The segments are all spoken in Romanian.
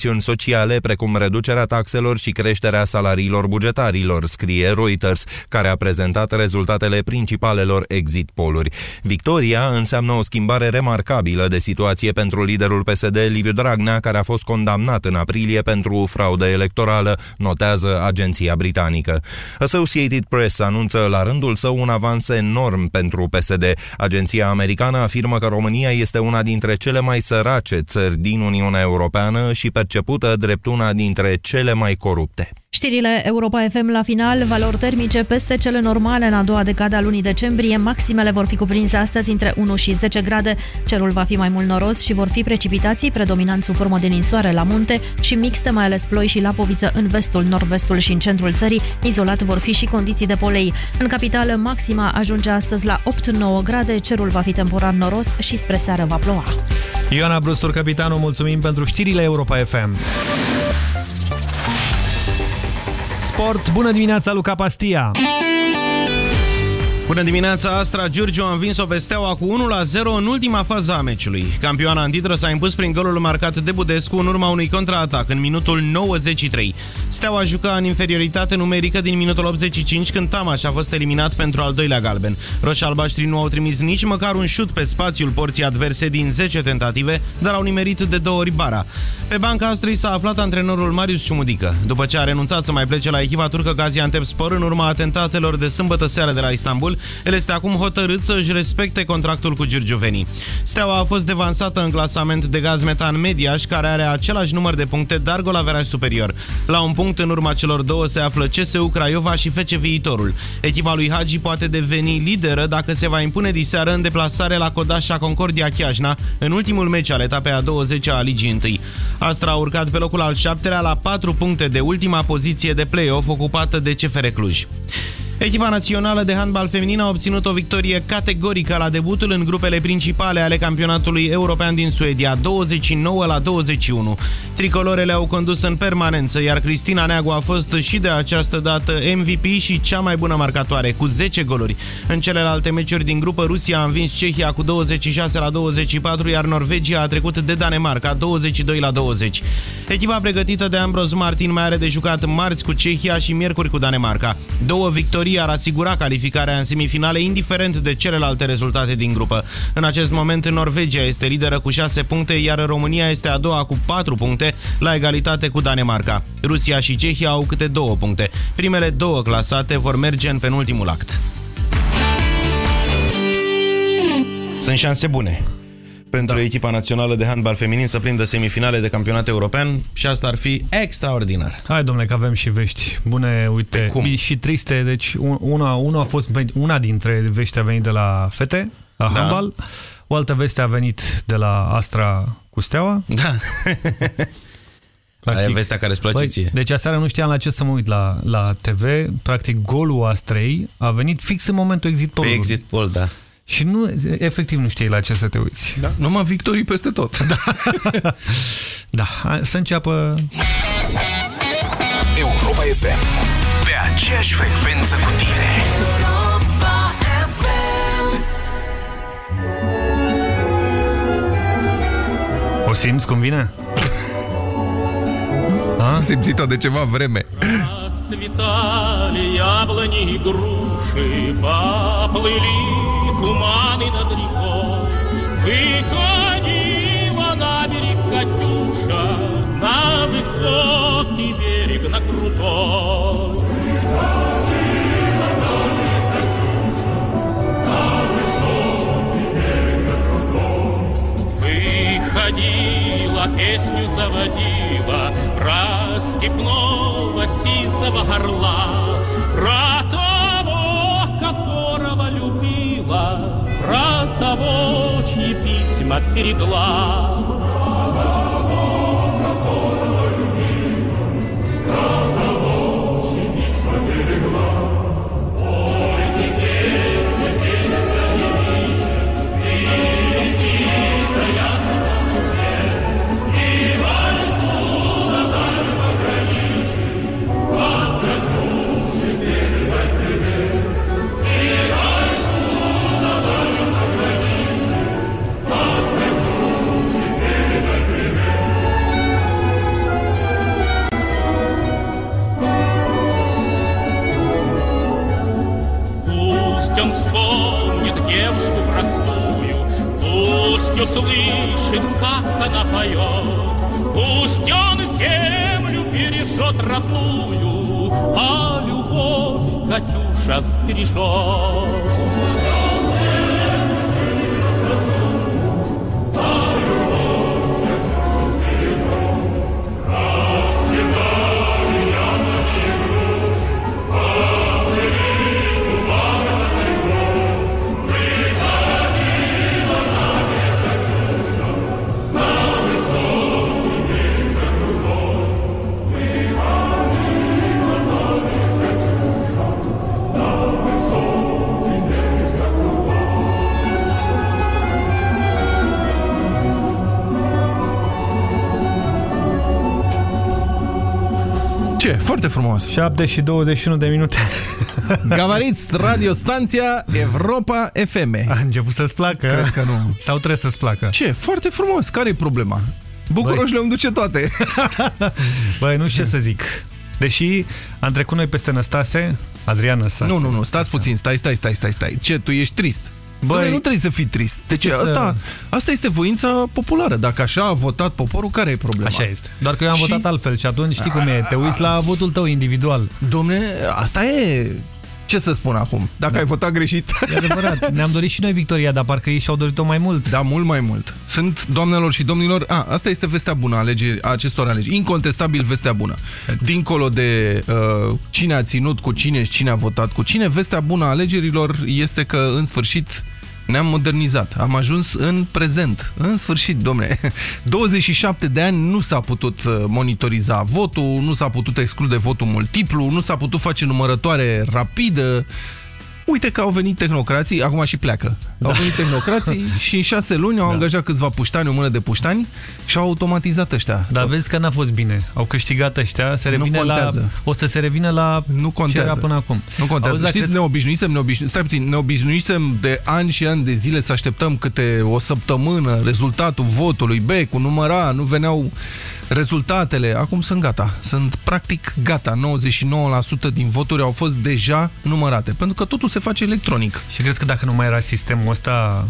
acțiuni sociale, precum reducerea taxelor și creșterea salariilor bugetarilor, scrie Reuters, care a prezentat rezultatele principalelor exit poluri. Victoria înseamnă o schimbare remarcabilă de situație pentru liderul PSD Liviu Dragnea, care a fost condamnat în aprilie pentru fraudă electorală, notează agenția britanică. Associated Press anunță la rândul său un avans enorm pentru PSD. Agenția americană afirmă că România este una dintre cele mai sărace țări din Uniunea Europeană și percepută drept una dintre cele mai corupte. Știrile Europa FM la final, valori termice peste cele normale în a doua decadă a lunii decembrie. Maximele vor fi cuprinse astăzi între 1 și 10 grade. Cerul va fi mai mult noros și vor fi precipitații, predominant sub formă de ninsoare la munte și mixte, mai ales ploi și lapoviță în vestul, nord-vestul și în centrul țării. Izolat vor fi și condiții de polei. În capitală, maxima ajunge astăzi la 8-9 grade. Cerul va fi temporar noros și spre seară va ploua. Ioana Brustur, capitanul, mulțumim pentru știrile Europa FM. Sport, bună dimineața, Luca Pastia! Bună dimineața, Astra Giurgiu a învins-o pe Steaua cu 1-0 în ultima fază a meciului. Campioana în titră s-a impus prin golul marcat de Budescu în urma unui contraatac în minutul 93. Steaua juca în inferioritate numerică din minutul 85 când Tamaș a fost eliminat pentru al doilea galben. Roșalbaștrii nu au trimis nici măcar un șut pe spațiul porții adverse din 10 tentative, dar au nimerit de două ori bara. Pe banca Astrei s-a aflat antrenorul Marius Ciumudică. După ce a renunțat să mai plece la echipa turcă Gaziantep Spor în urma atentatelor de sâmbătă seară de la Istanbul, el este acum hotărât să-și respecte contractul cu giurgiuvenii. Steaua a fost devansată în clasament de gaz metan Mediaș, care are același număr de puncte, dar golaveraj superior. La un punct în urma celor două se află CSU Craiova și FC Viitorul. Echipa lui Hagi poate deveni lideră dacă se va impune diseară în deplasare la Codașa Concordia Chiajna, în ultimul meci al etapei a 20 a Ligii 1. Astra a urcat pe locul al șaptelea la 4 puncte de ultima poziție de play-off ocupată de CFR Cluj. Echipa națională de handbal feminin a obținut o victorie categorică la debutul în grupele principale ale campionatului european din Suedia, 29 la 21. Tricolorele au condus în permanență, iar Cristina Neagu a fost și de această dată MVP și cea mai bună marcatoare, cu 10 goluri. În celelalte meciuri din grupă, Rusia a învins Cehia cu 26 la 24, iar Norvegia a trecut de Danemarca, 22 la 20. Echipa pregătită de Ambros Martin mai are de jucat marți cu Cehia și miercuri cu Danemarca. Două victorii victorie ar asigura calificarea în semifinale, indiferent de celelalte rezultate din grupă. În acest moment, Norvegia este lideră cu 6 puncte, iar România este a doua cu 4 puncte, la egalitate cu Danemarca. Rusia și Cehia au câte 2 puncte. Primele două clasate vor merge în penultimul act. Sunt șanse bune pentru da. echipa națională de handbal feminin să prindă semifinale de campionat european și asta ar fi extraordinar. Hai, domnule, că avem și vești bune, uite, cum? și triste. Deci una, una a fost una dintre vești a venit de la fete, la da. handbal. O altă veste a venit de la Astra cu Steaua. Da. Practic, Aia e vestea care îți place băi, ție. Deci aseară nu știam la ce să mă uit la, la TV. Practic, golul Astrei a venit fix în momentul exit poll Pe exit poll, da. Și nu, efectiv nu știi la ce să te uiți. Da? Numai victorii peste tot. Da. da. Să înceapă... Europa FM. Pe aceeași frecvență cu tine. Europa FM. O simți cum vine? Am simțit-o de ceva vreme. Расцветали яблони и Груши, поплыли туманы над рекой. Выходила на берег Катюша, на высокий берег, на крутой. Выходила, песню заводила про степного сизого горла, про про того, чьи письма берегла. Слышит, как она поет. Пусть он землю бережет родную, а любовь Катюша сбережет. Foarte frumos. 7 și 21 de minute. Gavariți, radiostanția Europa FM. A început să-ți placă? Cred că nu. Sau trebuie să-ți placă? Ce? Foarte frumos. Care e problema? Bucuroșile îmi duce toate. Băi, nu știu ce să zic. Deși am trecut noi peste Năstase, Adrian Năstase. Nu, nu, nu, stați puțin, stai, stai, stai, stai, stai. Ce, tu ești trist? Băi, Băi nu trebuie să fii trist. Deci ce asta, asta este voința populară. Dacă așa a votat poporul, care e problema? Așa este. Doar că eu am Și- votat altfel și atunci știi cum e, te uiți la votul tău individual. Domne, asta e... Ce să spun acum? Dacă Da. ai votat greșit... E adevărat, ne-am dorit și noi victoria, dar parcă ei și-au dorit-o mai mult. Da, mult mai mult. Sunt, doamnelor și domnilor, a, asta este vestea bună a, alegeri, a acestor alegeri. Incontestabil vestea bună. Dincolo de uh, cine a ținut cu cine și cine a votat cu cine, vestea bună a alegerilor este că, în sfârșit, ne-am modernizat. Am ajuns în prezent. În sfârșit, domne. 27 de ani nu s-a putut uh, monitoriza votul, nu s-a putut exclude votul multiplu, nu s-a putut face numărătoare rapidă. Uite că au venit tehnocrații, acum și pleacă. Da. Au venit tehnocrații și în șase luni au da. angajat câțiva puștani, o mână de puștani și au automatizat ăștia. Dar vezi că n-a fost bine. Au câștigat ăștia, se Nu revine la, contează. o să se revină la Nu ce contează. era până acum. Nu contează. Auzi, dacă Știți, ne obișnuisem, ne obișnuisem, stai puțin, ne obișnuisem de ani și ani de zile să așteptăm câte o săptămână rezultatul votului, B, cu număra, nu veneau rezultatele. Acum sunt gata. Sunt practic gata. 99% din voturi au fost deja numărate. Pentru că totul se face electronic. Și crezi că dacă nu mai era sistemul ăsta,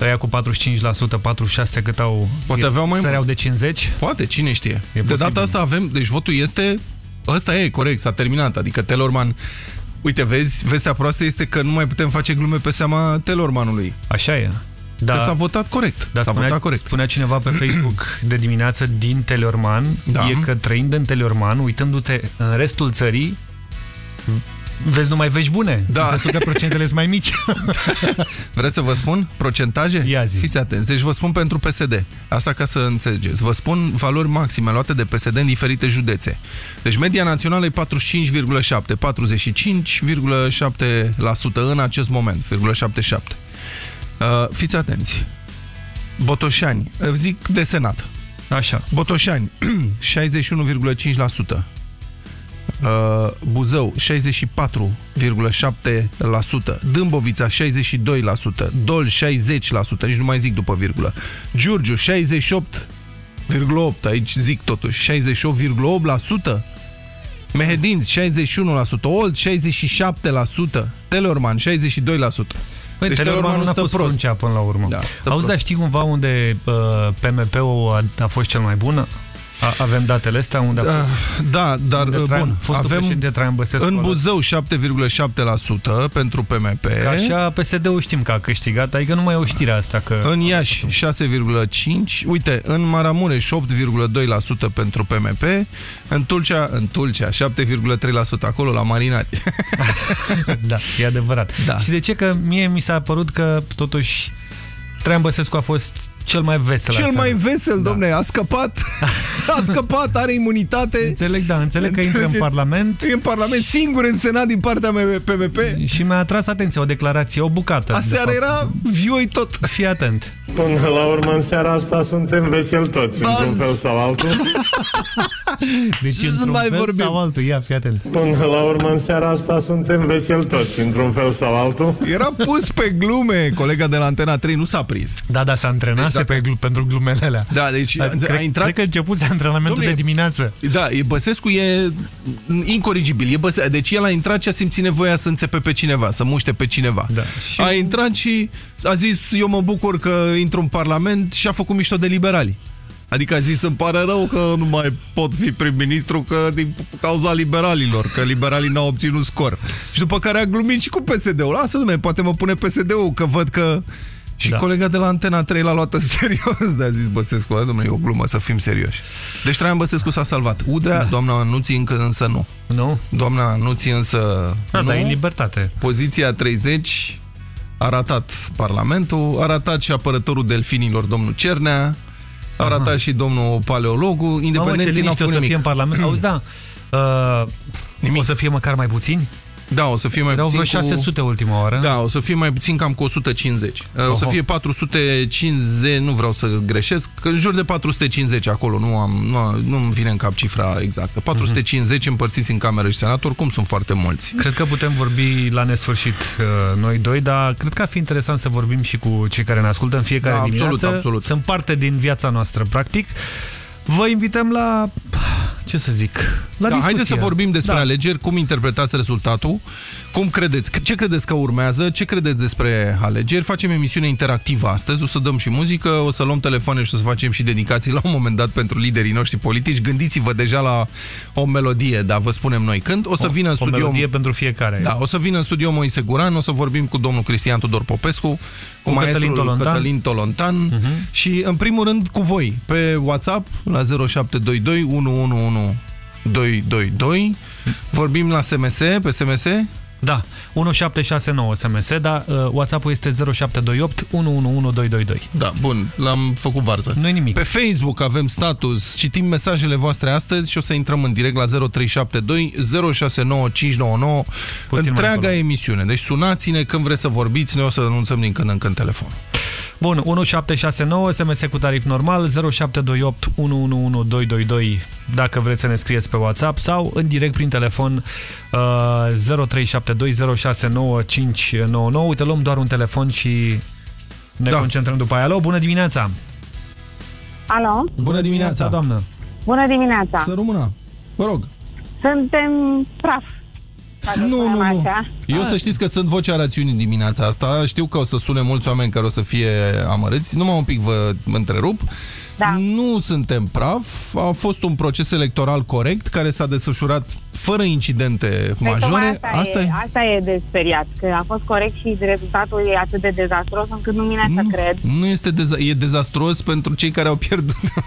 ăia cu 45%, 46% cât au... Poate aveau mai săreau mult. de 50? Poate, cine știe. E de posibil. data asta avem, deci votul este, ăsta e corect, s-a terminat, adică Telorman, uite, vezi, vestea proastă este că nu mai putem face glume pe seama Telormanului, Așa e. Da. că s-a votat corect, Dar s-a spunea, votat corect. spunea cineva pe Facebook de dimineață din Teleorman, Da. e că trăind în Teleorman, uitându-te în restul țării, vezi numai vești bune. Da. În sensul că procentele sunt mai mici. Vreți să vă spun procentaje? Ia zi. Fiți atenți, deci vă spun pentru PSD, asta ca să înțelegeți, vă spun valori maxime luate de PSD în diferite județe. Deci media națională e 45,7, 45,7% în acest moment, 0,77. Uh, fiți atenți. Botoșani, uh, zic de senat. Așa. Botoșani, 61,5%. Uh, Buzău, 64,7%. Dâmbovița, 62%. Dol, 60%. Nici nu mai zic după virgulă. Giurgiu, 68,8%. Aici zic totuși. 68,8%. Mehedinți, 61%. Old, 67%. Teleorman, 62%. Păi, Deci deci Teleorman nu a stă fost prost. fruncea până la urmă. Da, stă Auzi, prost. dar știi cumva unde uh, PMP-ul a, a fost cel mai bun? A, avem datele astea unde a fost? Da, dar unde Traian- bun, fostul avem președinte Traian Băsescu în ăla. Buzău 7,7% pentru PMP. Că așa PSD-ul știm că a câștigat, adică nu mai e o știre asta că... În Iași 6,5%, uite, în Maramureș 8,2% pentru PMP, în Tulcea, în Tulcea 7,3% acolo la marinari. da, e adevărat. Da. Și de ce? Că mie mi s-a părut că totuși Traian Băsescu a fost cel mai vesel. Cel aseară. mai vesel, Da. domne, a scăpat, a scăpat, are imunitate. Înțeleg, da, înțeleg că intră în Înțelegeți? Parlament E în Parlament singur în Senat din partea PMP. și mi-a atras atenția o declarație, o bucată. de Aseară fapt. era vioi tot. Fii atent. Până la urmă, în seara asta suntem veseli toți, Da. într-un fel sau altul. Deci Ce să într-un mai fel vorbim? sau altul, ia, fii atent. Până la urmă, în seara asta suntem veseli toți, într-un fel sau altul. Era pus pe glume. Colega de la Antena 3 nu s-a prins. Da, da, s-a antrenat, Deci s-a dacă... pe glu pentru glumele alea. Da, deci cred, a intrat... Cred că începuse antrenamentul Domnule, de dimineață. Da, e, Băsescu e incorrigibil. E Băse... Deci el a intrat și a simțit nevoia să înțepe pe cineva, să muște pe cineva. Da. Și... A intrat și a zis, eu mă bucur că intru în Parlament și a făcut mișto de liberali. Adică a zis, îmi pare rău că nu mai pot fi prim-ministru că din cauza liberalilor, că liberalii n-au obținut scor. Și după care a glumit și cu PSD-ul. Lasă, dumne, poate mă pune PSD-ul, că văd că... Și da. colega de la Antena 3 l-a luat în serios, de a zis Băsescu, da, domnule, e o glumă, să fim serioși. Deci Traian Băsescu s-a salvat. Udrea, da. doamna Nuții încă însă nu. Nu? Doamna Nuții însă da, nu. Da, în libertate. Poziția 30 a ratat Parlamentul, a ratat și apărătorul delfinilor, domnul Cernea, a ratat Aha. și domnul paleologul, independenții n-au făcut nimic. o să fie în Parlament. Auzi, da, uh, nimic. o să fie măcar mai puțini? Da, o să fie mai Erau puțin vreo 600 cu... ultima oară. Da, o să fie mai puțin cam cu 150. Oho. O să fie 450, nu vreau să greșesc, că în jur de 450 acolo, nu am, nu, nu îmi vine în cap cifra exactă. 450 uh -huh. împărțiți în cameră și senator, cum sunt foarte mulți. Cred că putem vorbi la nesfârșit uh, noi doi, dar cred că ar fi interesant să vorbim și cu cei care ne ascultă în fiecare da, absolut, dimineață. Absolut. Sunt parte din viața noastră, practic. Vă invităm la ce să zic, la da, Haideți să vorbim despre da. alegeri, cum interpretați rezultatul, cum credeți, ce credeți că urmează, ce credeți despre alegeri. Facem emisiune interactivă astăzi, o să dăm și muzică, o să luăm telefoane și o să facem și dedicații la un moment dat pentru liderii noștri politici. Gândiți-vă deja la o melodie, dar vă spunem noi când. O să vină în studio... O melodie pentru fiecare. Da, o să vină în studio Moise Guran, o să vorbim cu domnul Cristian Tudor Popescu, cu, cu Cătălin Tolontan, Cătălin Tolontan uh mhm. -huh. și, în primul rând, cu voi, pe WhatsApp, la 0722 111 222. Vorbim la SMS, pe SMS? Da, 1769 SMS, dar uh, WhatsApp-ul este 0728 111222. Da, bun, l-am făcut varză. nu nimic. Pe Facebook avem status, citim mesajele voastre astăzi și o să intrăm în direct la 0372 069599 Puțin întreaga emisiune. Deci sunați-ne când vreți să vorbiți, noi o să anunțăm din când în când telefon. Bun, 1769, SMS cu tarif normal, 0728 111222 dacă vreți să ne scrieți pe WhatsApp sau în direct prin telefon uh, 0372069599. Uite, luăm doar un telefon și ne da. concentrăm după aia. Alo, bună dimineața! Alo? Bună dimineața, doamnă! Bună dimineața! Să rămână! Vă rog! Suntem praf nu, nu, nu. Eu să știți că sunt vocea rațiunii dimineața asta. Știu că o să sune mulți oameni care o să fie amărâți. Numai un pic vă întrerup. Da. Nu suntem praf. A fost un proces electoral corect care s-a desfășurat fără incidente păi majore. Asta, asta, e, asta e de speriat, că a fost corect și rezultatul e atât de dezastros încât nu vine să cred. Nu este deza e dezastros pentru cei care au pierdut.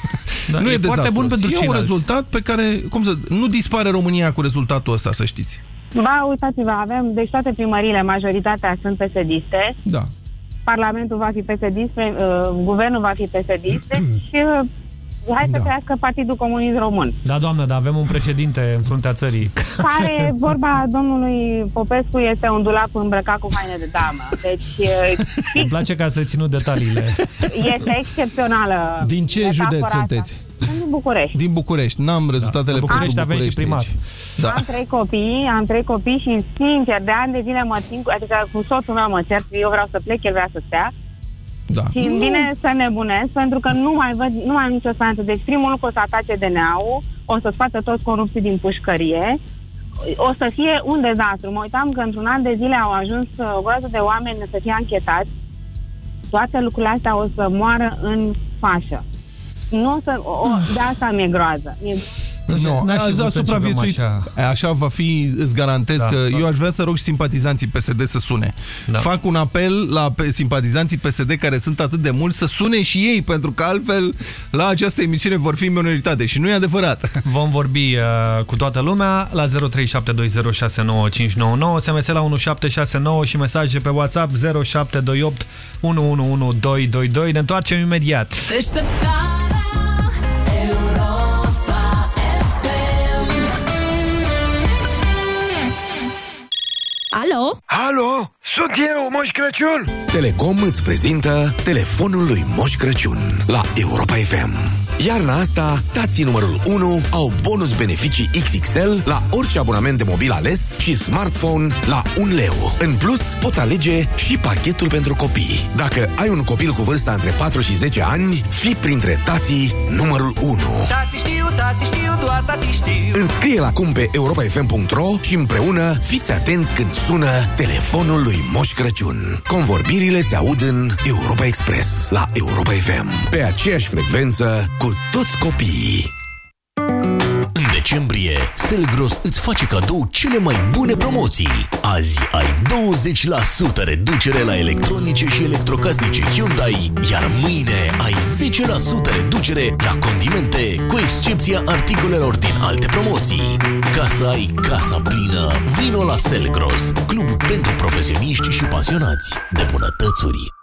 Da, nu e, e foarte bun pentru E un rezultat pe care, cum să, nu dispare România cu rezultatul ăsta, să știți. Ba, uitați-vă, avem, deci toate primările, majoritatea sunt psd Da. Parlamentul va fi psd uh, guvernul va fi psd și uh, hai să da. crească Partidul Comunist Român. Da, doamnă, dar avem un președinte în fruntea țării. Care, vorba domnului Popescu, este un dulap îmbrăcat cu haine de damă. Deci... Îmi place că ați reținut detaliile. Este excepțională. Din ce județ sunteți? Din București. Din București. N-am rezultatele da. București, avem și primar. Da. Am trei copii, am trei copii și sincer, de ani de zile mă țin, adică cu soțul meu mă cer, eu vreau să plec, el vrea să stea. Da. Și îmi vine să nebunesc pentru că nu mai văd, nu mai am nicio speranță. Deci primul lucru o să atace DNA-ul, o să scoată toți corupții din pușcărie, o să fie un dezastru. Mă uitam că într-un an de zile au ajuns o groază de oameni să fie anchetați. Toate lucrurile astea o să moară în fașă nu o să, o, de asta mi-e groază. Mi-e nu, a supraviețuit. Așa. așa va fi, îți garantez da, că da. eu aș vrea să rog și simpatizanții PSD să sune. Da. Fac un apel la simpatizanții PSD care sunt atât de mulți să sune și ei, pentru că altfel la această emisiune vor fi minoritate și nu e adevărat. Vom vorbi uh, cu toată lumea la 0372069599, SMS la 1769 și mesaje pe WhatsApp 0728 111222. Ne întoarcem imediat. Deșteptare Alo? Alo? Sunt eu, Moș Crăciun! Telecom îți prezintă telefonul lui Moș Crăciun la Europa FM. Iarna asta, tații numărul 1 au bonus beneficii XXL la orice abonament de mobil ales și smartphone la 1 leu. În plus, pot alege și pachetul pentru copii. Dacă ai un copil cu vârsta între 4 și 10 ani, fi printre tații numărul 1. Tații știu, tații știu, doar tații știu. Înscrie-l acum pe europafm.ro și împreună fiți atenți când sună telefonul lui Moș Crăciun. Convorbirile se aud în Europa Express la Europa FM. Pe aceeași frecvență cu toți copiii. În decembrie, Selgros îți face cadou cele mai bune promoții. Azi ai 20% reducere la electronice și electrocasnice Hyundai, iar mâine ai 10% reducere la condimente, cu excepția articolelor din alte promoții. Ca să ai casa plină, vino la Selgros, club pentru profesioniști și pasionați de bunătățuri.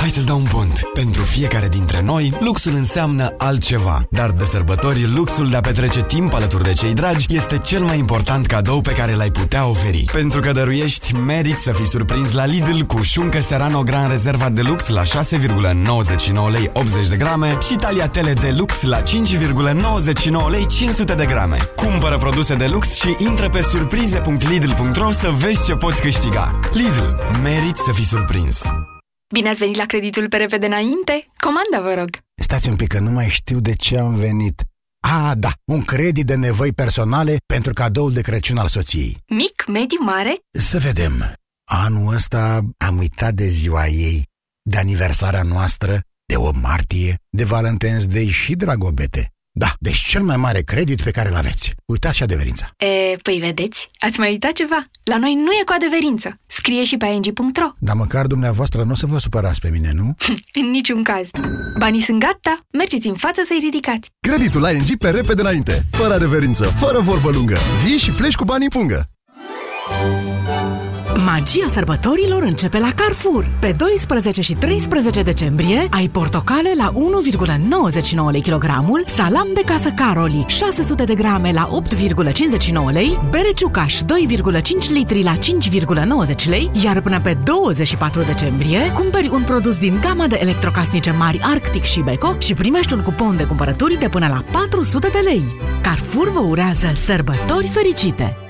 Hei, hai să-ți dau un pont. Pentru fiecare dintre noi, luxul înseamnă altceva. Dar de sărbători, luxul de a petrece timp alături de cei dragi este cel mai important cadou pe care l-ai putea oferi. Pentru că dăruiești, meriți să fii surprins la Lidl cu șuncă Serrano Gran Rezerva de Lux la 6,99 lei 80 de grame și tagliatele de lux la 5,99 lei 500 de grame. Cumpără produse de lux și intră pe surprize.lidl.ro să vezi ce poți câștiga. Lidl, meriți să fii surprins. Bine ați venit la creditul pe repede înainte? Comanda, vă rog! Stați un pic, că nu mai știu de ce am venit. A, da, un credit de nevoi personale pentru cadoul de Crăciun al soției. Mic, mediu, mare? Să vedem. Anul ăsta am uitat de ziua ei, de aniversarea noastră, de 8 martie, de Valentine's Day și Dragobete. Da, deci cel mai mare credit pe care îl aveți. Uitați și adeverința. E, păi vedeți, ați mai uitat ceva. La noi nu e cu adeverință. Scrie și pe ing.ro. Dar măcar dumneavoastră nu o să vă supărați pe mine, nu? în niciun caz. Banii sunt gata, mergeți în față să-i ridicați. Creditul ING pe repede înainte, fără adeverință, fără vorbă lungă. Vii și pleci cu banii în pungă. Magia sărbătorilor începe la Carrefour. Pe 12 și 13 decembrie ai portocale la 1,99 lei kilogramul, salam de casă Caroli 600 de grame la 8,59 lei, bere ciucaș 2,5 litri la 5,90 lei, iar până pe 24 decembrie cumperi un produs din gama de electrocasnice mari Arctic și Beko și primești un cupon de cumpărături de până la 400 de lei. Carrefour vă urează sărbători fericite!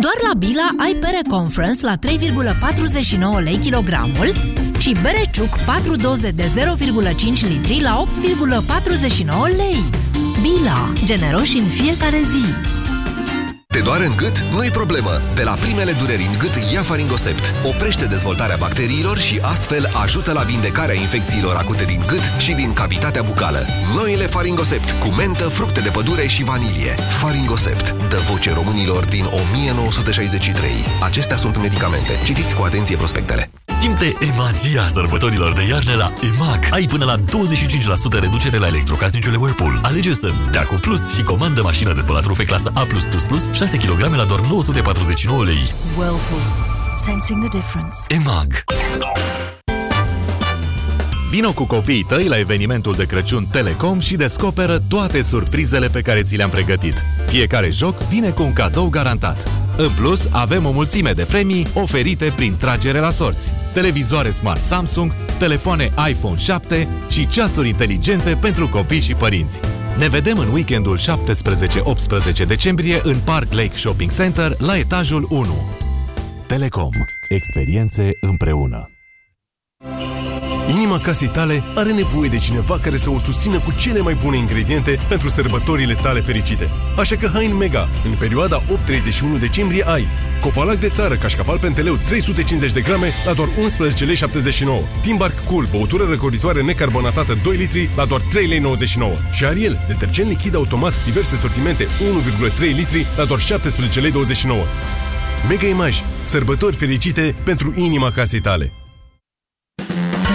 Doar la Bila ai pere Conference la 3,49 lei kilogramul și bere ciuc 4 doze de 0,5 litri la 8,49 lei. Bila. Generoși în fiecare zi. Te doare în gât? Nu-i problemă! De la primele dureri în gât, ia Faringosept. Oprește dezvoltarea bacteriilor și astfel ajută la vindecarea infecțiilor acute din gât și din cavitatea bucală. Noile Faringosept, cu mentă, fructe de pădure și vanilie. Faringosept, dă voce românilor din 1963. Acestea sunt medicamente. Citiți cu atenție prospectele. Simte magia sărbătorilor de iarnă la EMAG. Ai până la 25% reducere la electrocasnicele Whirlpool. Alege să-ți dea cu plus și comandă mașină de spălat rufe clasă A+++, 6 kg la doar 949 lei. Whirlpool. Sensing the difference. EMAG. Vino cu copiii tăi la evenimentul de Crăciun Telecom și descoperă toate surprizele pe care ți le-am pregătit. Fiecare joc vine cu un cadou garantat. În plus, avem o mulțime de premii oferite prin tragere la sorți. Televizoare smart Samsung, telefoane iPhone 7 și ceasuri inteligente pentru copii și părinți. Ne vedem în weekendul 17-18 decembrie în Park Lake Shopping Center la etajul 1. Telecom. Experiențe împreună. Inima casei tale are nevoie de cineva care să o susțină cu cele mai bune ingrediente pentru sărbătorile tale fericite. Așa că hai în Mega. În perioada 8-31 decembrie ai Cofalac de țară, cașcaval penteleu 350 de grame la doar 11 lei 79. Timbark Cool, băutură răcoritoare necarbonatată 2 litri la doar 3 lei 99. Și Ariel, detergent lichid automat diverse sortimente 1,3 litri la doar 17 lei 29. Mega Image. Sărbători fericite pentru inima casei tale.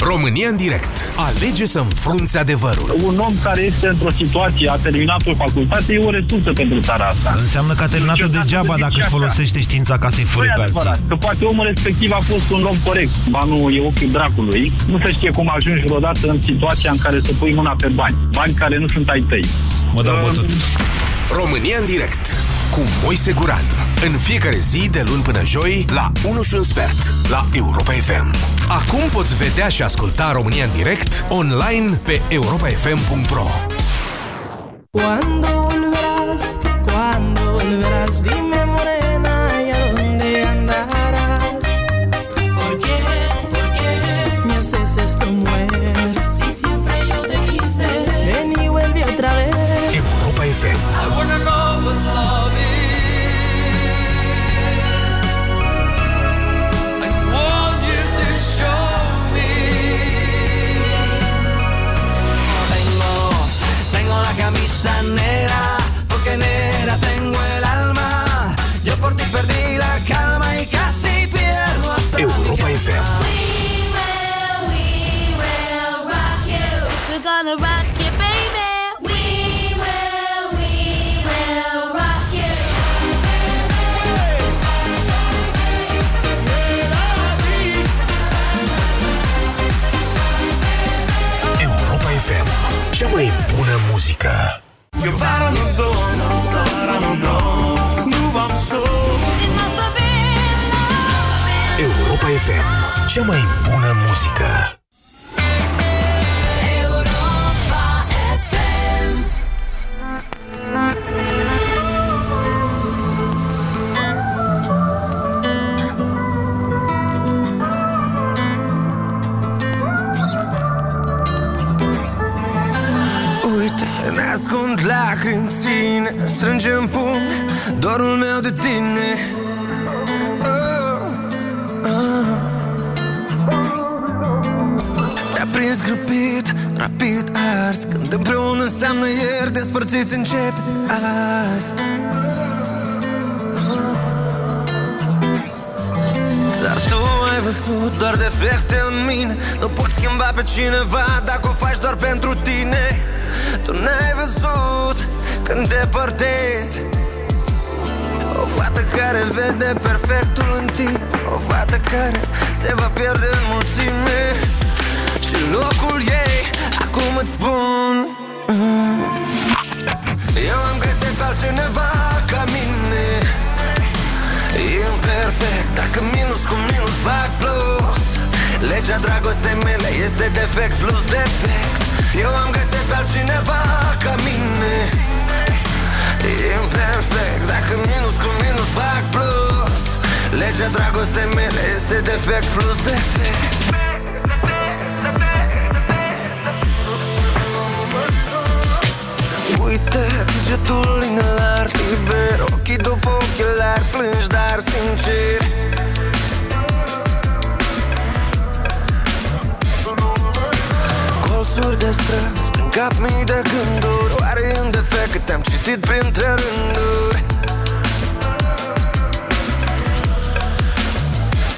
România în direct. Alege să înfrunți adevărul. Un om care este într-o situație, a terminat o facultate, e o resursă pentru țara asta. Înseamnă că a terminat-o degeaba dacă își folosește știința ca să-i fure pe alții. Că poate omul respectiv a fost un om corect. Banul e ochiul dracului. Nu se știe cum ajungi vreodată în situația în care să pui mâna pe bani. Bani care nu sunt ai tăi. Mă dau bătut. România în direct cu Moise Guran. În fiecare zi, de luni până joi, la 1 și un sfert, la Europa FM. Acum poți vedea și asculta România în direct online pe europafm.ro ¿Cuándo volverás? ¿Cuándo volverás? Dime Che faranno dono, faranno no. Nu v-am It must have been love. Europa FM. Cea mai bună muzică. Ne ascund lacrimi ține Strânge în pumn dorul meu de tine oh, oh. Te-a prins grăbit, rapid ars Când împreună înseamnă ieri Despărțiți încep azi Dar tu ai văzut doar defecte în mine Nu poți schimba pe cineva dacă o faci doar pentru tine Tu n-ai văzut când te părtezi O fată care vede perfectul în tine O fată care se va pierde în mulțime. Și locul ei, acum îți spun. Mm. Eu am găsit pe altcineva ca mine. E imperfect Dacă minus cu minus fac plus. Legea dragostei mele este defect plus defect Eu am găsit pe altcineva ca mine. E imperfect Dacă minus cu minus fac plus. Legea dragostei mele este defect plus. Defect Uite degetul inelar liber. Ochii după ochelari plângi dar sincer Colțuri de străzi. Prin cap mii de gânduri Oare e un defect că te-am citit printre rânduri?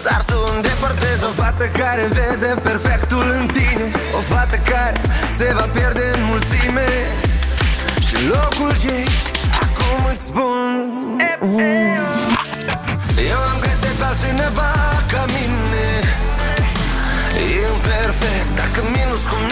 Dar tu îndepărtezi o fată care vede perfectul în tine. O fată care se va pierde în mulțime. Și locul ei acum îți spun Eu am găsit pe altcineva ca mine. Imperfect, dacă minus cu minus fac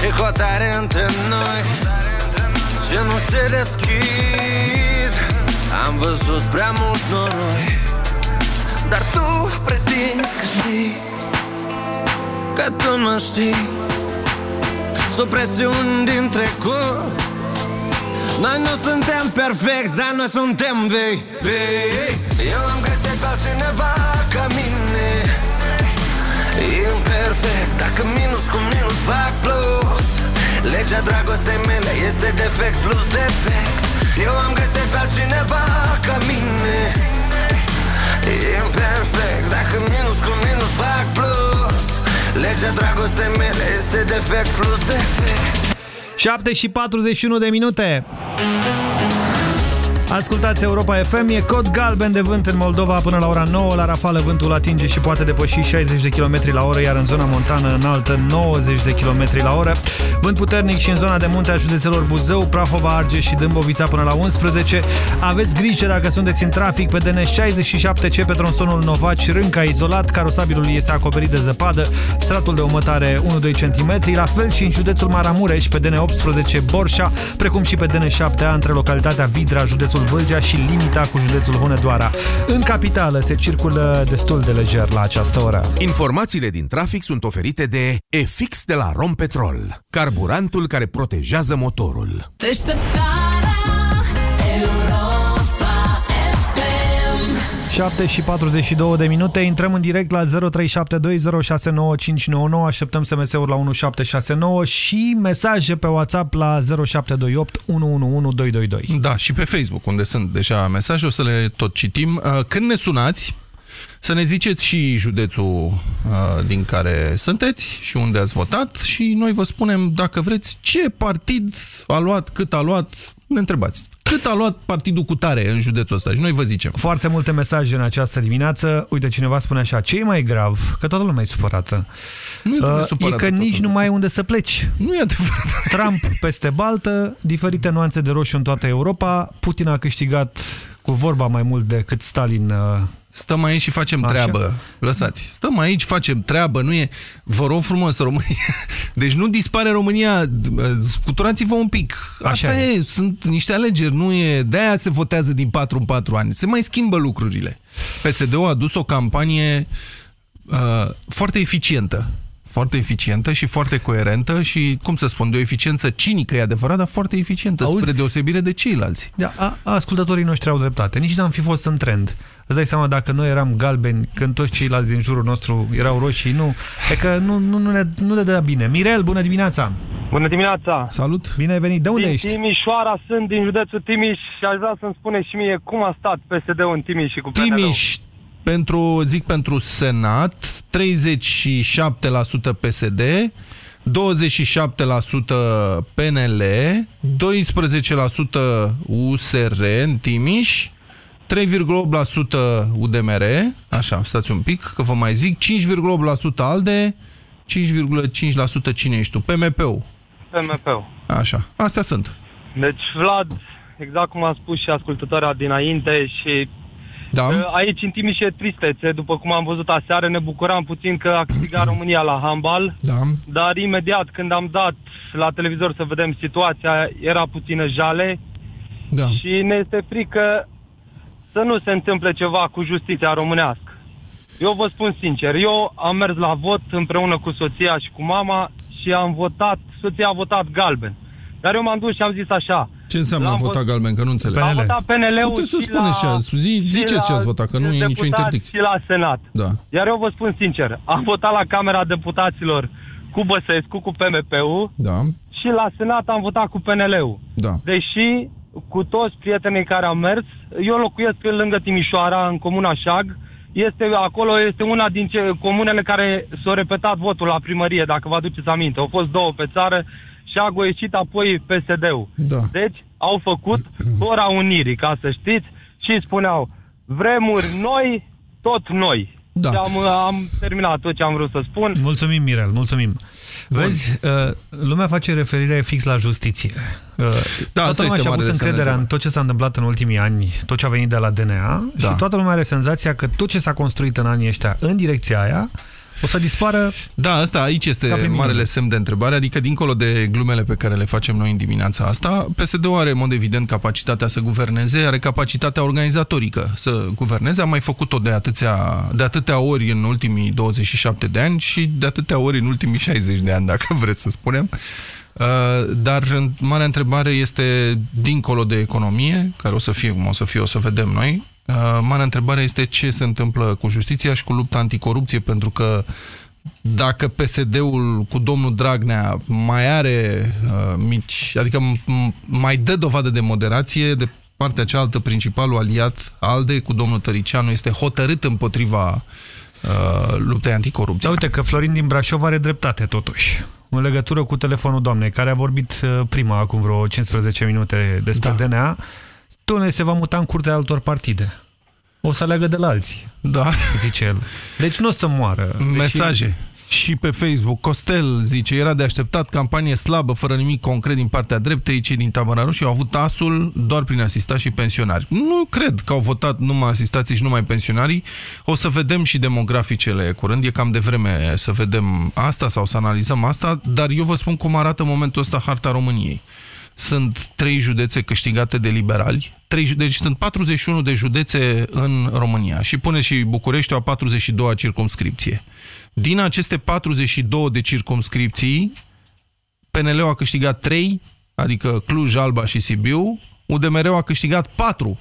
Și hotare între noi. Ce nu se deschid. Am văzut prea mult noroi. Dar tu prezinți că știi Că tu mă știi. Supresiuni din trecut. Noi nu suntem perfecti, dar noi suntem vei, vei. Eu am găsit pe altcineva ca mine Imperfect, dacă minus cu minus fac plus Legea dragostei mele este defect plus defect. Eu am găsit pe altcineva ca mine. Imperfect, dacă minus cu minus fac plus Legea dragostei mele este defect plus defect. 7 și 41 de minute. Ascultați Europa FM, e cod galben de vânt în Moldova până la ora 9. La rafală vântul atinge și poate depăși 60 de km la oră, iar în zona montană înaltă 90 de km la oră. Vânt puternic și în zona de munte a județelor Buzău, Prahova, Argeș și Dâmbovița până la 11. Aveți grijă dacă sunteți în trafic pe DN67C pe tronsonul Novaci, Rânca izolat, carosabilul este acoperit de zăpadă, stratul de omătare 1-2 cm, la fel și în județul Maramureș pe DN18 Borșa, precum și pe DN7A între localitatea Vidra, județul Vâlcea și limita cu județul Hunedoara. În capitală se circulă destul de lejer la această oră. Informațiile din trafic sunt oferite de EFIX de la Rompetrol, carburantul care protejează motorul. Deșteptarea 7 și 42 de minute, intrăm în direct la 0372069599, așteptăm SMS-uri la 1769 și mesaje pe WhatsApp la 0728 111222. Da, și pe Facebook, unde sunt deja mesaje, o să le tot citim. Uh, Când ne sunați, să ne ziceți și județul uh, din care sunteți și unde ați votat și noi vă spunem, dacă vreți, ce partid a luat, cât a luat, ne întrebați. Cât a luat partidul cu tare în județul ăsta și noi vă zicem. Foarte multe mesaje în această dimineață. Uite, cineva spune așa, ce e mai grav? Că toată lumea e supărată. Nu e, Uh, supărată e că toată nici nu mai ai unde să pleci. Nu e adevărat. Trump peste baltă, diferite nuanțe de roșu în toată Europa. Putin a câștigat cu vorba mai mult decât Stalin. uh, Stăm aici și facem Așa. treabă. Lăsați. Stăm aici, facem treabă. Nu e... Vă rog frumos, România. Deci nu dispare România. Scuturați-vă un pic. Asta Așa e. Sunt niște alegeri. Nu e... De-aia se votează din 4 în 4 ani. Se mai schimbă lucrurile. PSD-ul a dus o campanie uh, foarte eficientă. Foarte eficientă și foarte coerentă și, cum să spun, de o eficiență cinică, e adevărat, dar foarte eficientă, Auzi? spre deosebire de ceilalți. Da, a, ascultătorii noștri au dreptate. Nici n-am fi fost în trend. Îți dai seama dacă noi eram galbeni când toți ceilalți din jurul nostru erau roșii, nu. E că nu, nu, nu, ne, nu ne dea bine. Mirel, bună dimineața! Bună dimineața! Salut! Bine ai venit! De unde din ești? Timișoara sunt, din județul Timiș și aș vrea să-mi spune și mie cum a stat PSD-ul în Timiș și cu PNL-ul. Timiș, pentru, zic pentru Senat, 37% PSD, 27% PNL, 12% USR în Timiș, 3,8% UDMR, așa, stați un pic, că vă mai zic, 5,8% ALDE, 5,5% cine ești tu? PMP-ul. PMP-ul. Așa, astea sunt. Deci, Vlad, exact cum a spus și ascultătoarea dinainte și Da. Uh, Aici, în Timiș, e tristețe. După cum am văzut aseară, ne bucuram puțin că a câștigat România la handbal. Da. Dar imediat când am dat la televizor să vedem situația, era puțină jale. Da. Și ne este frică să nu se întâmple ceva cu justiția românească. Eu vă spun sincer, eu am mers la vot împreună cu soția și cu mama și am votat, soția a votat galben. Dar eu m-am dus și am zis așa, Ce înseamnă L-am votat vot- galben? Că nu înțeleg. am votat PNL-ul Puteți să și spuneți la, și azi. Zi, ziceți ce ați votat, că nu e nicio deputați interdicție. și la Senat. Da. Iar eu vă spun sincer, am votat la Camera Deputaților cu Băsescu, cu PMP-ul Da. și la Senat am votat cu PNL-ul. Da. Deși cu toți prietenii care am mers, eu locuiesc lângă Timișoara, în comuna Șag, este, acolo este una din ce, comunele care s-au repetat votul la primărie, dacă vă aduceți aminte. Au fost două pe țară, Șagul a ieșit apoi PSD-ul. Da. Deci au făcut ora unirii, ca să știți, și spuneau, vremuri noi, tot noi. Da. Și am, am terminat tot ce am vrut să spun. Mulțumim, Mirel, mulțumim. Vezi, uh, lumea face referire fix la justiție. Uh, Da, asta toată lumea este și-a mare pus de încrederea semne în tot ce s-a întâmplat în ultimii ani, tot ce a venit de la DNA Da. și toată lumea are senzația că tot ce s-a construit în anii ăștia în direcția aia o să dispară Da, asta aici Ca este prin minune. marele semn de întrebare, adică dincolo de glumele pe care le facem noi în dimineața asta, PSD-ul are în mod evident capacitatea să guverneze, are capacitatea organizatorică să guverneze, a mai făcut-o de atâția, de atâtea ori în ultimii 27 de ani și de atâtea ori în ultimii 60 de ani, dacă vreți să spunem. Uh, Dar în- marea întrebare este dincolo de economie, care o să fie cum o să fie, o să vedem noi. Uh, Marea întrebare este ce se întâmplă cu justiția și cu lupta anticorupție, pentru că dacă PSD-ul cu domnul Dragnea mai are uh, mici, adică m- m- mai dă dovadă de moderație, de partea cealaltă principalul aliat ALDE cu domnul Tăricianu este hotărât împotriva uh, luptei anticorupție. Dar uite că Florin din Brașov are dreptate totuși. În legătură cu telefonul doamnei, care a vorbit uh, prima acum vreo 15 minute despre da. DNA, domnule, se va muta în curtea altor partide. O să aleagă de la alții, da. zice el. Deci nu o să moară. Deci Mesaje. Și pe Facebook, Costel zice, era de așteptat campanie slabă, fără nimic concret din partea dreptei, cei din tabăra roșie au avut asul doar prin asistați și pensionari. Nu cred că au votat numai asistații și numai pensionarii. O să vedem și demograficele curând, e cam de vreme să vedem asta sau să analizăm asta, dar eu vă spun cum arată în momentul ăsta harta României. Sunt trei județe câștigate de liberali, trei, ju- deci sunt 41 de județe în România și pune și București a 42-a circumscripție. Din aceste 42 de circumscripții, PNL-ul a câștigat 3, adică Cluj, Alba și Sibiu, UDMR-ul a câștigat 4,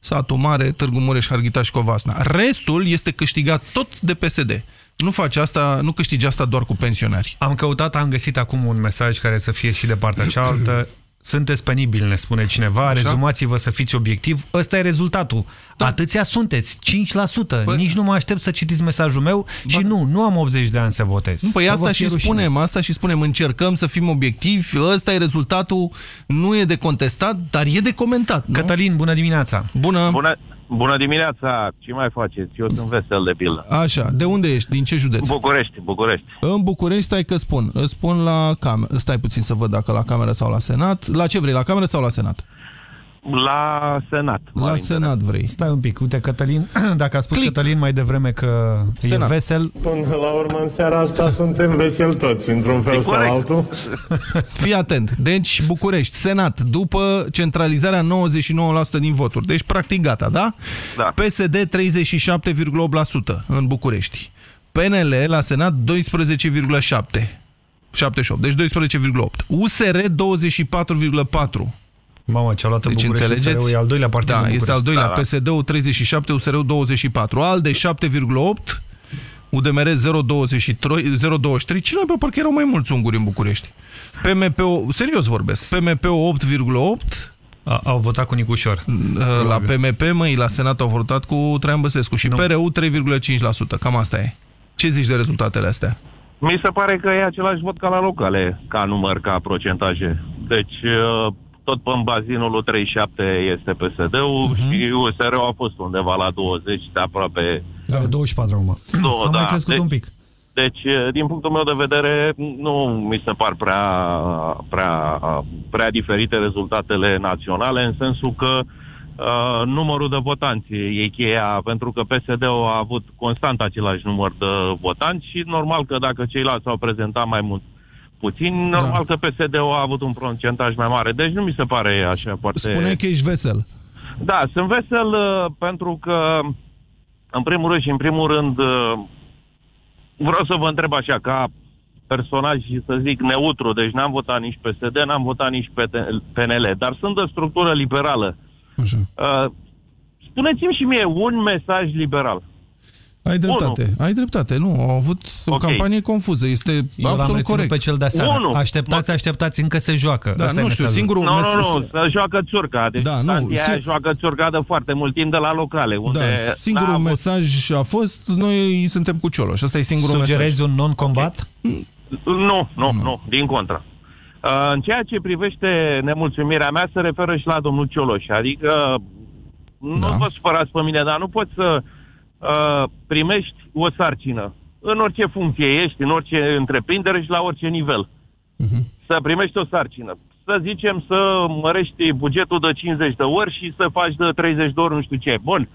Satu Mare, Târgu Mureș, Harghita și Covasna. Restul este câștigat tot de PSD. Nu face asta, nu câștigi asta doar cu pensionari. Am căutat, am găsit acum un mesaj care să fie și de partea cealaltă. Sunteți penibili, ne spune cineva, Așa? rezumați-vă să fiți obiectiv. Ăsta e rezultatul. Da. Atâția sunteți, 5%. Păi... Nici nu mă aștept să citiți mesajul meu și nu, nu am 80 de ani să votez. Nu, Păi Să asta vă și fie rușine. spunem, asta și spunem, încercăm să fim obiectivi, ăsta e rezultatul, nu e de contestat, dar e de comentat. Nu? Cătălin, bună dimineața! Bună! Bună, bună dimineața! Ce mai faceți? Eu sunt vesel de pildă. Așa, de unde ești? Din ce județ? București, București. În București, stai că spun. Îți spun la cameră. Stai puțin să văd dacă la cameră sau la Senat. La ce vrei, la cameră sau la Senat? La Senat. La Senat vrei. Stai un pic, uite, Cătălin, dacă a spus Click. Cătălin mai devreme că Senat. e vesel... Până la urmă, în seara asta suntem veseli toți, într-un fel sau altul. Fii atent. Deci, București, Senat, după centralizarea 99% din voturi. Deci, practic, gata, da? Da. PSD 37,8% în București. PNL la Senat 12,7%. 78, deci 12,8. USR 24,4. Mamă, ce-a luat în Deci București, înțelegeți? USR-ul e al doilea partid Da, în este al București. doilea. Da, da. PSD-ul 37, USR-ul 24. ALDE 7,8. UDMR 0,23. 0,23. Cine pe parcă erau mai mulți unguri în București. PMP-ul, serios vorbesc, PMP-ul 8,8. A, au votat cu Nicușor. La PMP, măi, la Senat au votat cu Traian Băsescu și PRU 3,5%. Cam asta e. Ce zici de rezultatele astea? Mi se pare că e același vot ca la locale, ca număr, ca procentaje. Deci, uh, tot pe bazinul lui 37 este PSD-ul uh-huh. și USR-ul a fost undeva la 20, de aproape... Da, 24 acum. Două, Am da. mai crescut deci, un pic. Deci, uh, din punctul meu de vedere, nu mi se par prea, prea, prea diferite rezultatele naționale, în sensul că Uh, numărul de votanți e cheia, pentru că PSD-ul a avut constant același număr de votanți și normal că dacă ceilalți au prezentat mai mult puțin, normal că PSD-ul a avut un procentaj mai mare. Deci nu mi se pare așa foarte... Spune că ești vesel. Da, sunt vesel uh, pentru că, în primul rând și în primul rând, uh, vreau să vă întreb așa, ca personaj, să zic, neutru, deci n-am votat nici PSD, n-am votat nici PT- PNL, dar sunt de structură liberală. Uh, spuneți-mi și mie un mesaj liberal. Ai dreptate, ai dreptate. Nu, au avut o Ok. campanie confuză. Este Eu l-am absolut reținut corect. pe cel de seară. Unu. Așteptați, așteptați, încă se joacă. Da, Asta e nu știu, mesajul. singurul Nu, nu, mesaj- nu, să joacă țurca. Deci Da, nu, stația aia si- joacă țurca de foarte mult timp de la locale. Unde Da, singurul n-a avut- mesaj a fost noi suntem cu Cioloș. Asta e singurul Sugerezi mesaj. un non-combat? Nu, nu, nu, din contră. Uh, În ceea ce privește nemulțumirea mea, se referă și la domnul Cioloș. Adică, nu Da. vă supărați pe mine, dar nu poți să uh, primești o sarcină. În orice funcție ești, în orice întreprindere și la orice nivel. Mhm. Să primești o sarcină. Să zicem să mărești bugetul de 50 de ori și să faci de 30 de ori nu știu ce. Bun.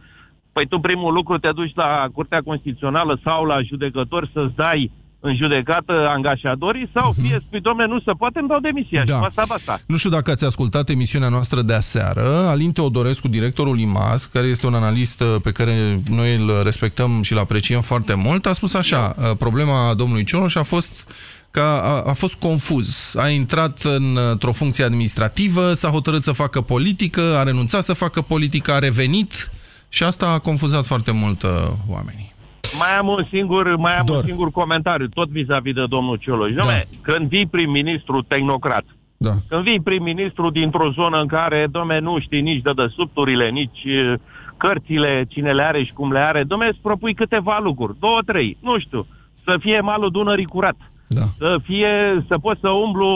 Păi tu primul lucru te duci la Curtea Constituțională sau la judecători să-ți dai în judecată angajadorii sau fie spui, domne, nu se poate, îmi dau demisia. Da. Și basta, basta. Nu știu dacă ați ascultat emisiunea noastră de aseară. Alin Teodorescu, directorul IMAS, care este un analist uh, pe care noi îl respectăm și îl apreciem foarte mult, a spus așa, uh, problema domnului Cioloș a fost că a, a fost confuz. A intrat în, într-o funcție administrativă, s-a hotărât să facă politică, a renunțat să facă politică, a revenit și asta a confuzat foarte mult uh, oamenii. Mai am un singur, mai am Dor. un singur comentariu, tot vis-a-vis de domnul Cioloș. Da. când vii prim-ministru tehnocrat, Da. când vii prim-ministru dintr-o zonă în care, domne, nu știi nici de desubturile, nici uh, cărțile, cine le are și cum le are, domne, îți propui câteva lucruri, două, trei, nu știu, să fie malul Dunării curat. Da. Să fie, să pot să umblu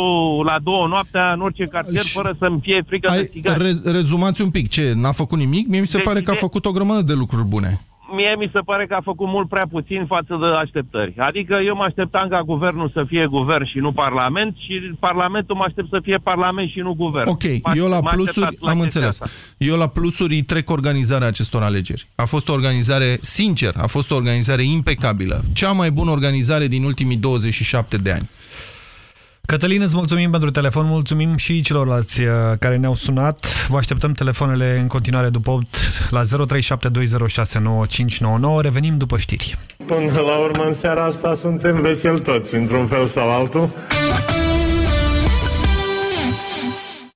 la două noaptea în orice cartier fără să-mi fie frică de Ai, țigari. re, rezumați un pic, ce, n-a făcut nimic? Mie mi se Deci, pare că a de- făcut o grămadă de lucruri bune. Mie mi se pare că a făcut mult prea puțin față de așteptări. Adică eu mă așteptam ca guvernul să fie guvern și nu parlament și parlamentul mă aștept să fie parlament și nu guvern. Ok, M-aș- eu la m-aș plusuri, aștepta la am chestia înțeles. asta. Eu la plusuri îi trec organizarea acestor alegeri. A fost o organizare, sincer, a fost o organizare impecabilă. Cea mai bună organizare din ultimii 27 de ani. Cătălin, îți mulțumim pentru telefon, mulțumim și celorlalți uh, care ne-au sunat. Vă așteptăm telefoanele în continuare după 8 la 0372069599. Revenim după știri. Până la urmă, în seara asta suntem veseli toți, într-un fel sau altul.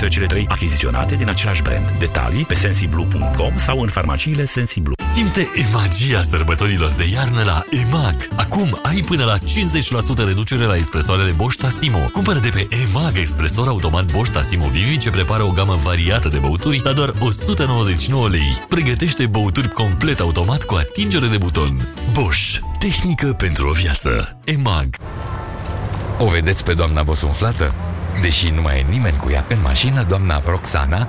dintre cele trei achiziționate din același brand. Detalii pe sensiblu.com sau în farmaciile Sensiblu. Simte e magia sărbătorilor de iarnă la EMAG. Acum ai până la 50% reducere la expresoarele Bosch Tassimo. Cumpără de pe EMAG expresor automat Bosch Tassimo Vivi ce prepară o gamă variată de băuturi la doar 199 lei. Pregătește băuturi complet automat cu atingere de buton. Bosch. Tehnică pentru o viață. EMAG. O vedeți pe doamna bosunflată? Deși nu mai e nimeni cu ea în mașină, doamna Roxana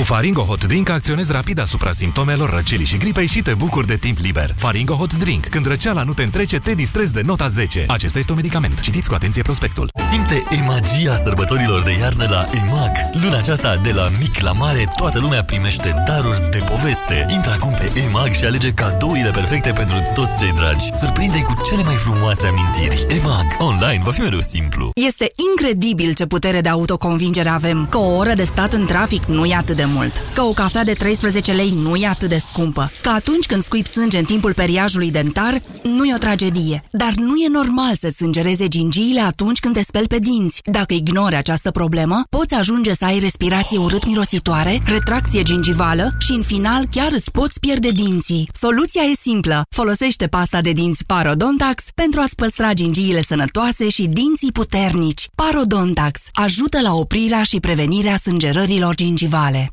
Cu Faringo Hot Drink acționezi rapid asupra simptomelor răcelii și gripei și te bucuri de timp liber. Faringo Hot Drink. Când răceala nu te întrece, te distrezi de nota 10. Acesta este un medicament. Citiți cu atenție prospectul. Simte e magia sărbătorilor de iarnă la EMAG. Luna aceasta, de la mic la mare, toată lumea primește daruri de poveste. Intră acum pe EMAG și alege cadourile perfecte pentru toți cei dragi. Surprinde-i cu cele mai frumoase amintiri. EMAG. Online va fi mereu simplu. Este incredibil ce putere de autoconvingere avem. Că o oră de stat în trafic nu e atât de mult. Că o cafea de 13 lei nu e atât de scumpă. Că atunci când scuip sânge în timpul periajului dentar, nu e o tragedie. Dar nu e normal să sângereze gingiile atunci când te speli pe dinți. Dacă ignori această problemă, poți ajunge să ai respirație urât-mirositoare, retracție gingivală și, în final, chiar îți poți pierde dinții. Soluția e simplă. Folosește pasta de dinți Parodontax pentru a-ți păstra gingiile sănătoase și dinții puternici. Parodontax ajută la oprirea și prevenirea sângerărilor gingivale.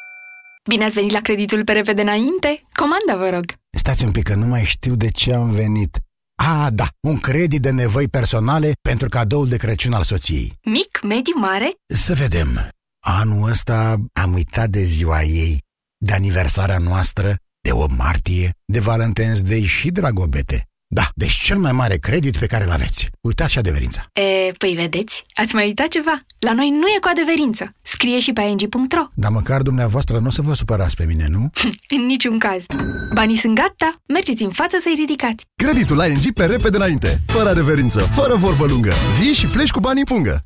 Bine ați venit la creditul pe repede înainte? Comanda, vă rog. Stați un pic că nu mai știu de ce am venit. A, da, un credit de nevoi personale pentru cadoul de Crăciun al soției. Mic, mediu, mare? Să vedem. Anul ăsta am uitat de ziua ei, de aniversarea noastră, de 8 martie, de Valentine's Day și Dragobete. Da, deci cel mai mare credit pe care îl aveți. Uitați și adeverința. E, păi vedeți, ați mai uitat ceva? La noi nu e cu adeverință. Scrie și pe ing.ro. Dar măcar dumneavoastră nu o să vă supărați pe mine, nu? în niciun caz. Banii sunt gata, mergeți în față să-i ridicați. Creditul la ING pe repede înainte, fără adeverință, fără vorbă lungă. Vii și pleci cu banii în pungă.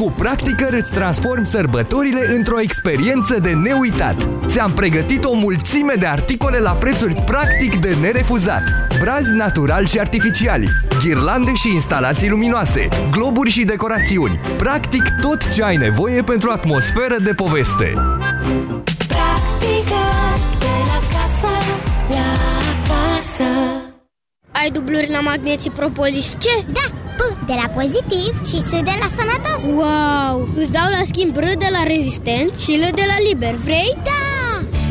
Cu practică îți transformi sărbătorile într-o experiență de neuitat. Ți-am pregătit o mulțime de articole la prețuri practic de nerefuzat. Brazi natural și artificiali, ghirlande și instalații luminoase, globuri și decorațiuni. Practic tot ce ai nevoie pentru atmosferă de poveste. Practică de la casă, la casă. Ai dubluri la magneții propolis ce? Da, P de la pozitiv și S de la sănătos Wow! Îți dau la schimb R de la rezistent și L de la liber, vrei? Da!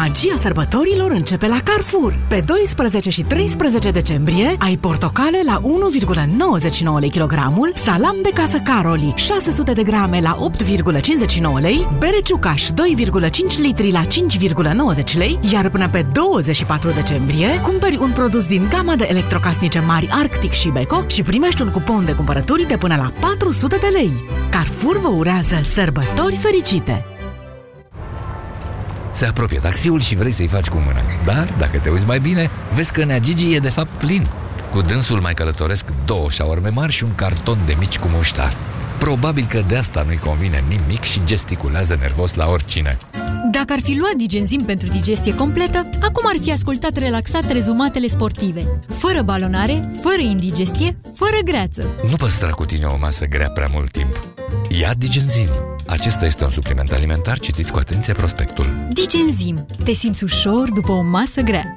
Magia sărbătorilor începe la Carrefour. Pe 12 și 13 decembrie ai portocale la 1,99 lei kilogramul, salam de casă Caroli 600 de grame la 8,59 lei, bere ciucaș 2,5 litri la 5,90 lei, iar până pe 24 decembrie cumperi un produs din gama de electrocasnice mari Arctic și Beko și primești un cupon de cumpărături de până la 400 de lei. Carrefour vă urează sărbători fericite! Se apropie taxiul și vrei să-i faci cu mână. Dar, dacă te uiți mai bine, vezi că Nea Gigi e de fapt plin. Cu dânsul mai călătoresc două șaorme mari și un carton de mici cu muștar. Probabil că de asta nu-i convine nimic și gesticulează nervos la oricine. Dacă ar fi luat digenzim pentru digestie completă, acum ar fi ascultat relaxat rezumatele sportive. Fără balonare, fără indigestie, fără greață. Nu păstra cu tine o masă grea prea mult timp. Ia Digenzim. Acesta este un supliment alimentar, citiți cu atenție prospectul. Digenzim. Te simți ușor după o masă grea.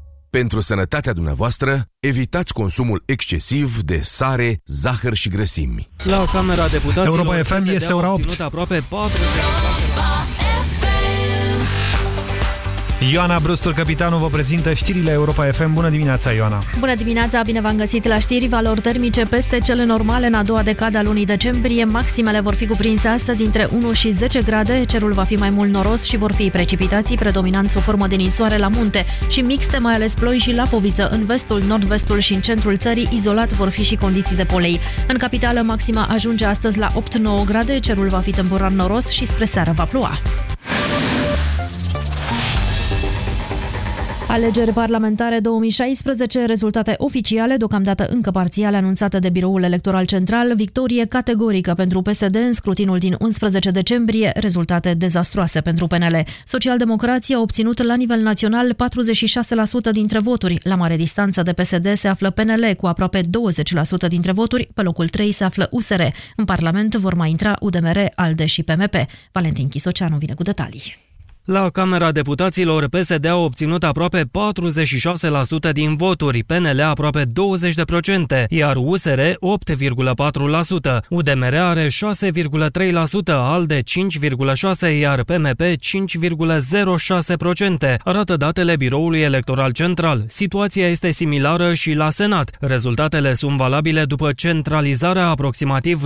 Pentru sănătatea dumneavoastră, evitați consumul excesiv de sare, zahăr și grăsimi. La Camera Deputaților, Europa FM PSD este a ora 8. obținut aproape 40 Ioana Brustur, capitanul, vă prezintă știrile Europa FM. Bună dimineața, Ioana! Bună dimineața, bine v-am găsit la știri. Valori termice peste cele normale în a doua decadă a lunii decembrie. Maximele vor fi cuprinse astăzi între 1 și 10 grade. Cerul va fi mai mult noros și vor fi precipitații, predominant sub formă de ninsoare la munte și mixte, mai ales ploi și lapoviță. În vestul, nord-vestul și în centrul țării, izolat vor fi și condiții de polei. În capitală, maxima ajunge astăzi la 8-9 grade. Cerul va fi temporar noros și spre seară va ploua. Alegeri parlamentare 2016, rezultate oficiale, deocamdată încă parțiale, anunțate de Biroul Electoral Central, victorie categorică pentru PSD în scrutinul din 11 decembrie, rezultate dezastroase pentru PNL. Socialdemocrația a obținut la nivel național 46% dintre voturi. La mare distanță de PSD se află PNL cu aproape 20% dintre voturi, pe locul 3 se află USR. În Parlament vor mai intra UDMR, ALDE și PMP. Valentin Chisoceanu vine cu detalii. La Camera Deputaților, PSD a obținut aproape 46% din voturi, PNL aproape 20%, iar USR 8,4%. UDMR are 6,3%, ALDE 5,6%, iar PMP 5,06%, arată datele Biroului Electoral Central. Situația este similară și la Senat. Rezultatele sunt valabile după centralizarea aproximativ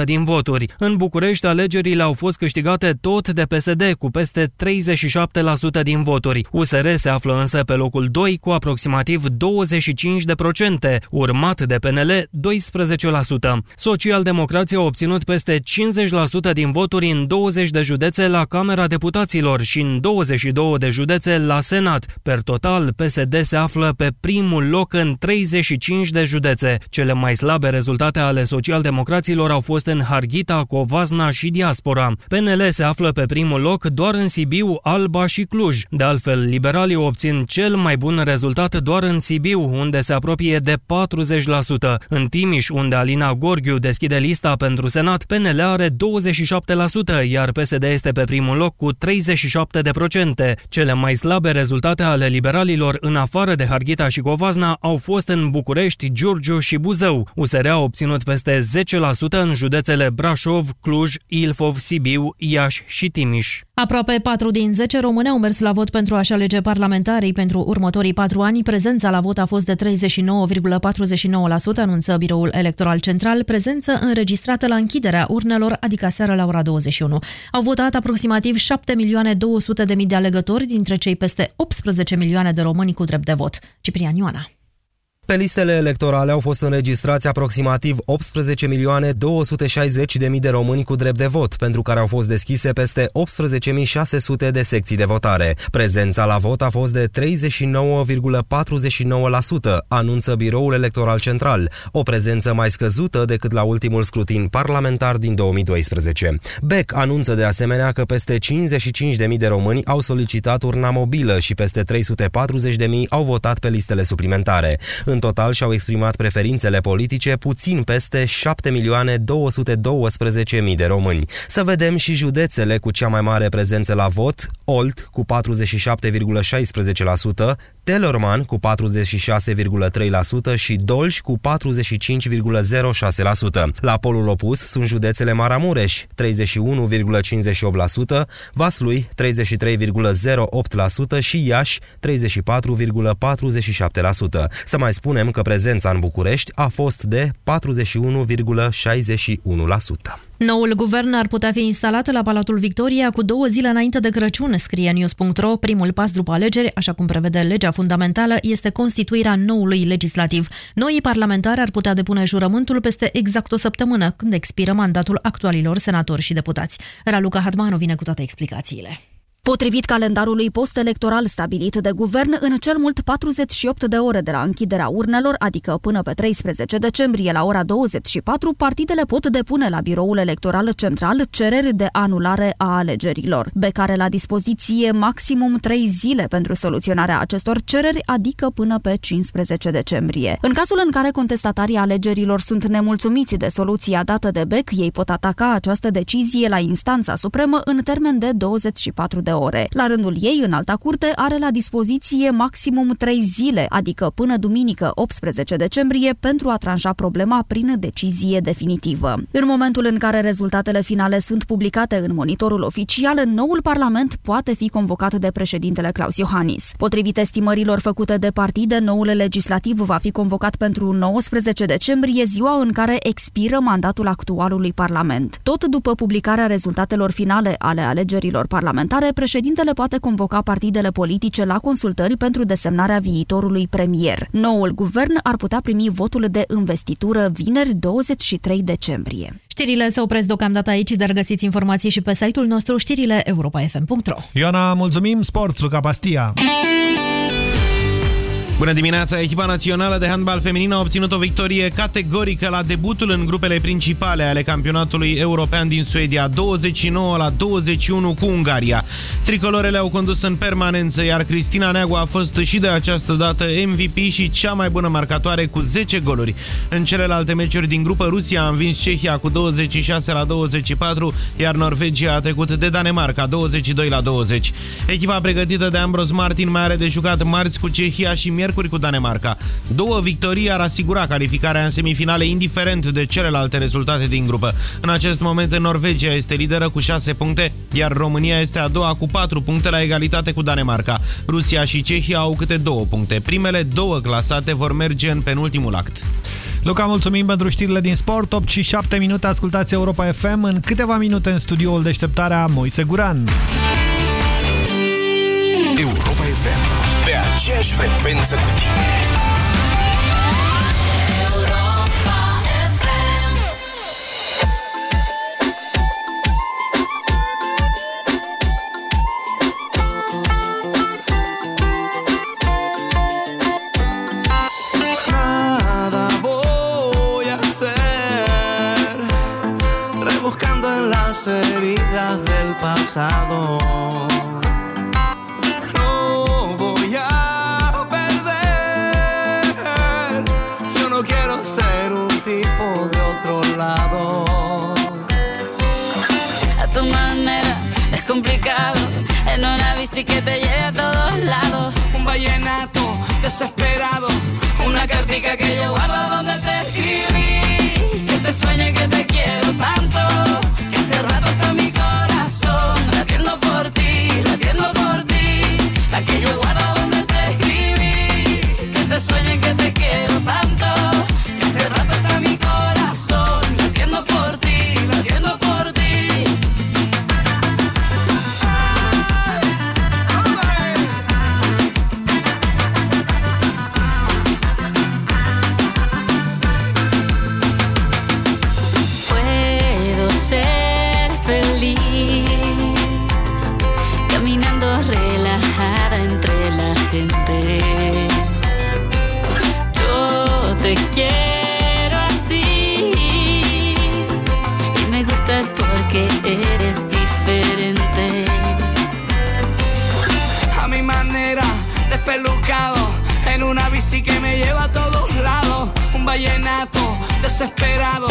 98% din voturi. În București, alegerile au fost câștigate tot de PSD, cu peste 37% din voturi. USR se află însă pe locul 2 cu aproximativ 25%, urmat de PNL 12%. Socialdemocrații au obținut peste 50% din voturi în 20 de județe la Camera Deputaților și în 22 de județe la Senat. Per total, PSD se află pe primul loc în 35 de județe. Cele mai slabe rezultate ale socialdemocraților au fost în Harghita, Covazna și Diaspora. PNL se află pe primul loc doar în Sibiu, Alba și Cluj. De altfel, liberalii obțin cel mai bun rezultat doar în Sibiu, unde se apropie de 40%. În Timiș, unde Alina Gorghiu deschide lista pentru Senat, PNL are 27%, iar PSD este pe primul loc cu 37%. Cele mai slabe rezultate ale liberalilor în afară de Harghita și Covazna au fost în București, Giurgiu și Buzău. USR a obținut peste 10% în județele Brașov, Cluj, Ilfov, Sibiu, Iași și Timiș. Aproape 4 din 10 români au mers la vot pentru a-și alege parlamentarii pentru următorii 4 ani. Prezența la vot a fost de 39,49%, anunță Biroul Electoral Central, prezență înregistrată la închiderea urnelor, adică seara la ora 21. Au votat aproximativ 7 milioane 200 de mii de alegători dintre cei peste 18 milioane de români cu drept de vot. Ciprian Ioana. Pe listele electorale au fost înregistrați aproximativ 18 milioane 260 de mii de români cu drept de vot, pentru care au fost deschise peste 18.600 de secții de votare. Prezența la vot a fost de 39,49%, anunță Biroul Electoral Central, o prezență mai scăzută decât la ultimul scrutin parlamentar din 2012. BEC anunță de asemenea că peste 55.000 de români au solicitat urna mobilă și peste 340.000 au votat pe listele suplimentare. În total și-au exprimat preferințele politice puțin peste 7.212.000 de români. Să vedem și județele cu cea mai mare prezență la vot, Olt cu 47,16%, Telorman cu 46,3% și Dolj cu 45,06%. La polul opus sunt județele Maramureș, 31,58%, Vaslui, 33,08% și Iași, 34,47%. Să mai spunem că prezența în București a fost de 41,61%. Noul guvern ar putea fi instalat la Palatul Victoria cu două zile înainte de Crăciun, scrie news.ro. Primul pas după alegeri, așa cum prevede legea fundamentală, este constituirea noului legislativ. Noii parlamentari ar putea depune jurământul peste exact o săptămână, când expiră mandatul actualilor senatori și deputați. Raluca Hadmanu vine cu toate explicațiile. Potrivit calendarului post-electoral stabilit de guvern, în cel mult 48 de ore de la închiderea urnelor, adică până pe 13 decembrie la ora 24, partidele pot depune la biroul electoral central cereri de anulare a alegerilor. BEC are la dispoziție maximum 3 zile pentru soluționarea acestor cereri, adică până pe 15 decembrie. În cazul în care contestatarii alegerilor sunt nemulțumiți de soluția dată de BEC, ei pot ataca această decizie la instanța supremă în termen de 24 de ore. La rândul ei, în alta curte, are la dispoziție maximum 3 zile, adică până duminică 18 decembrie, pentru a tranșa problema prin decizie definitivă. În momentul în care rezultatele finale sunt publicate în monitorul oficial, noul Parlament poate fi convocat de președintele Claus Iohannis. Potrivit estimărilor făcute de partide, noul legislativ va fi convocat pentru 19 decembrie, ziua în care expiră mandatul actualului Parlament. Tot după publicarea rezultatelor finale ale alegerilor parlamentare, președintele poate convoca partidele politice la consultări pentru desemnarea viitorului premier. Noul guvern ar putea primi votul de investitură vineri 23 decembrie. Știrile se opresc deocamdată aici, dar găsiți informații și pe site-ul nostru știrile europa.fm.ro Ioana, mulțumim! Sport, Luca Pastia! Bună dimineața! Echipa națională de handbal feminin a obținut o victorie categorică la debutul în grupele principale ale campionatului european din Suedia, 29 la 21 cu Ungaria. Tricolorele au condus în permanență, iar Cristina Neagu a fost și de această dată MVP și cea mai bună marcatoare cu 10 goluri. În celelalte meciuri din grupă, Rusia a învins Cehia cu 26 la 24, iar Norvegia a trecut de Danemarca 22 la 20. Echipa pregătită de Ambros Martin mai are de jucat marți cu Cehia și miercuri cu Danemarca. Două victorii ar asigura calificarea în semifinale, indiferent de celelalte rezultate din grupă. În acest moment, Norvegia este lideră cu 6 puncte, iar România este a doua cu 4 puncte la egalitate cu Danemarca. Rusia și Cehia au câte două puncte. Primele două clasate vor merge în penultimul act. Luca, mulțumim pentru știrile din sport. 8 și 7 minute, ascultați Europa FM. În câteva minute în studioul deșteptarea Moise Guran. Europa FM. Pe aceeași frecvență cu tine. Nada voy a hacer, rebuscando en las heridas del pasado. Complicado. En una bici que te lleve a todos lados. Un vallenato desesperado, una cartica que yo guardo donde desesperado,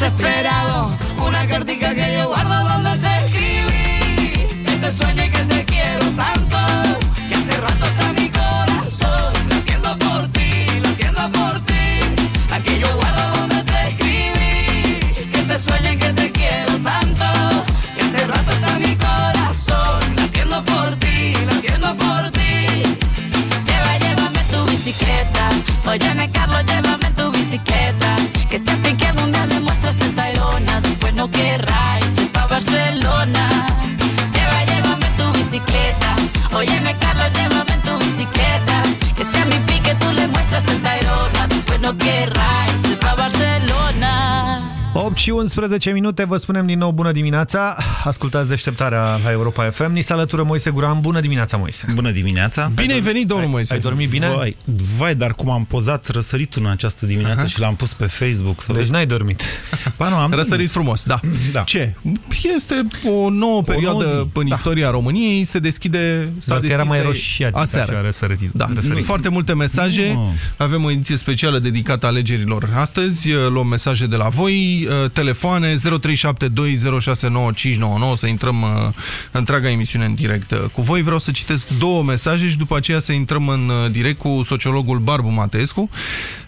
desesperado. 8 și 11 minute, vă spunem din nou bună dimineața. Ascultați deșteptarea la Europa FM. Ni se alătură Moise Guran. Bună dimineața, Moise. Bună dimineața! Bine ai venit, domnul Moise. Ai dormit bine? Vai, vai, dar cum am pozat răsăritul în această dimineață Aha. și l-am pus pe Facebook. Să Deci vezi. n-ai dormit. Ba nu, am Răsărit frumos, da. da. Ce? Este o nouă perioadă nouă zi, în da. istoria României, se deschide... s-a Doar că era deschis mai de roșiat aseară. așa răsărit. Da, răsărit. foarte multe mesaje. Nu. Avem o ediție specială dedicată alegerilor astăzi. Luăm mesaje de la voi. Telefoane 0372069599 să intrăm uh, întreaga emisiune în direct uh, cu voi. Vreau să citesc două mesaje și după aceea să intrăm în uh, direct cu sociologul Barbu Matescu.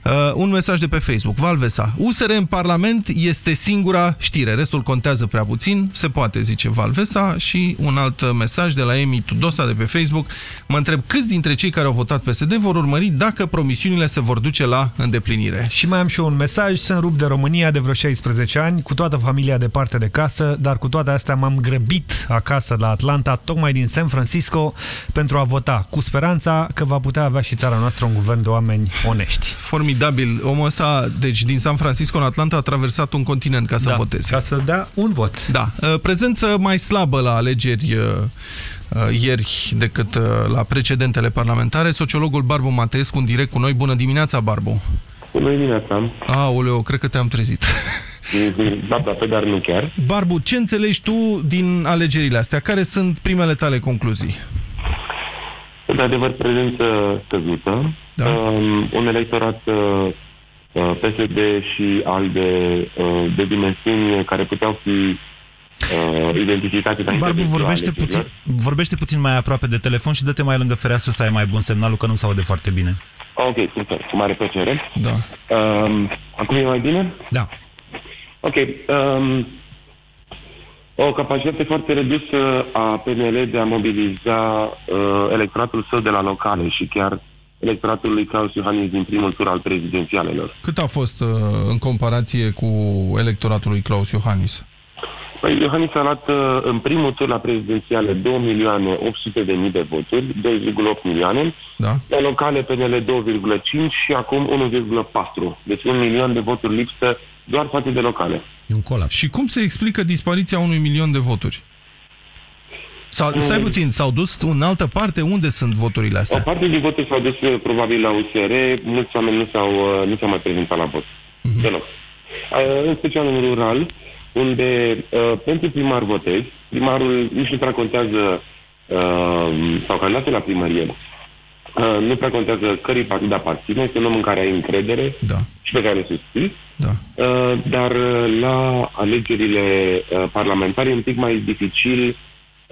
Uh, un mesaj de pe Facebook. Valvesa. USR în Parlament este singura știre. Restul contează prea puțin. Se poate, zice Valvesa. Și un alt uh, mesaj de la Emi Tudosa de pe Facebook. Mă întreb câți dintre cei care au votat PSD vor urmări dacă promisiunile se vor duce la îndeplinire. Și mai am și eu un mesaj. Sunt rupt de România de vreo 16 ani, cu toată familia departe de casă, dar cu toate astea m-am grăbit acasă la Atlanta, tocmai din San Francisco, pentru a vota, cu speranța că va putea avea și țara noastră un guvern de oameni onești. Formidabil. Omul ăsta, deci din San Francisco în Atlanta, a traversat un continent ca să Da, voteze. ca să dea un vot. Da. Uh, Prezență mai slabă la alegeri uh, uh, ieri decât uh, la precedentele parlamentare. Sociologul Barbu Mateescu în direct cu noi. Bună dimineața, Barbu! Bună dimineața! Aoleu, cred că te-am trezit. Da, da, pe dar nu chiar. Barbu, ce înțelegi tu din alegerile astea? Care sunt primele tale concluzii? Într-adevăr, prezență scăzută. Da. Um, un electorat uh, uh, PSD și ALDE uh, de dimensiuni care puteau fi uh, identificate înainte Barbu, de ziua vorbește alegerilor. puțin, vorbește puțin mai aproape de telefon și dă-te mai lângă fereastră să ai mai bun semnalul, că nu se aude foarte bine. Ok, super, cu mare plăcere. Da. Um, acum e mai bine? Da. Ok. Um, o capacitate foarte redusă a PNL de a mobiliza uh, electoratul său de la locale și chiar electoratul lui Claus Iohannis din primul tur al prezidențialelor. Cât a fost uh, în comparație cu electoratul lui Claus Iohannis? Păi, Iohannis a luat uh, în primul tur la prezidențiale 2 milioane 800 de mii de voturi, 2,8 milioane, da. la locale PNL 2,5 și acum 1,4. Deci un milion de voturi lipsă doar față de locale. Un colaps. Și cum se explică dispariția unui milion de voturi? Sau, stai puțin, s-au dus în altă parte? Unde sunt voturile O astea? parte din voturi s-au dus uh, probabil la USR, mulți oameni nu s-au, uh, nu s-au mai prezentat la vot. Deloc. Uh, În special în rural, unde uh, pentru primar votezi, primarul nici nu prea contează uh, sau candidatul la primărie Uh, nu prea contează cărui partid aparține, este un om în care ai încredere da. și pe care îl susții. Da. Uh, dar uh, la alegerile uh, parlamentare e un pic mai dificil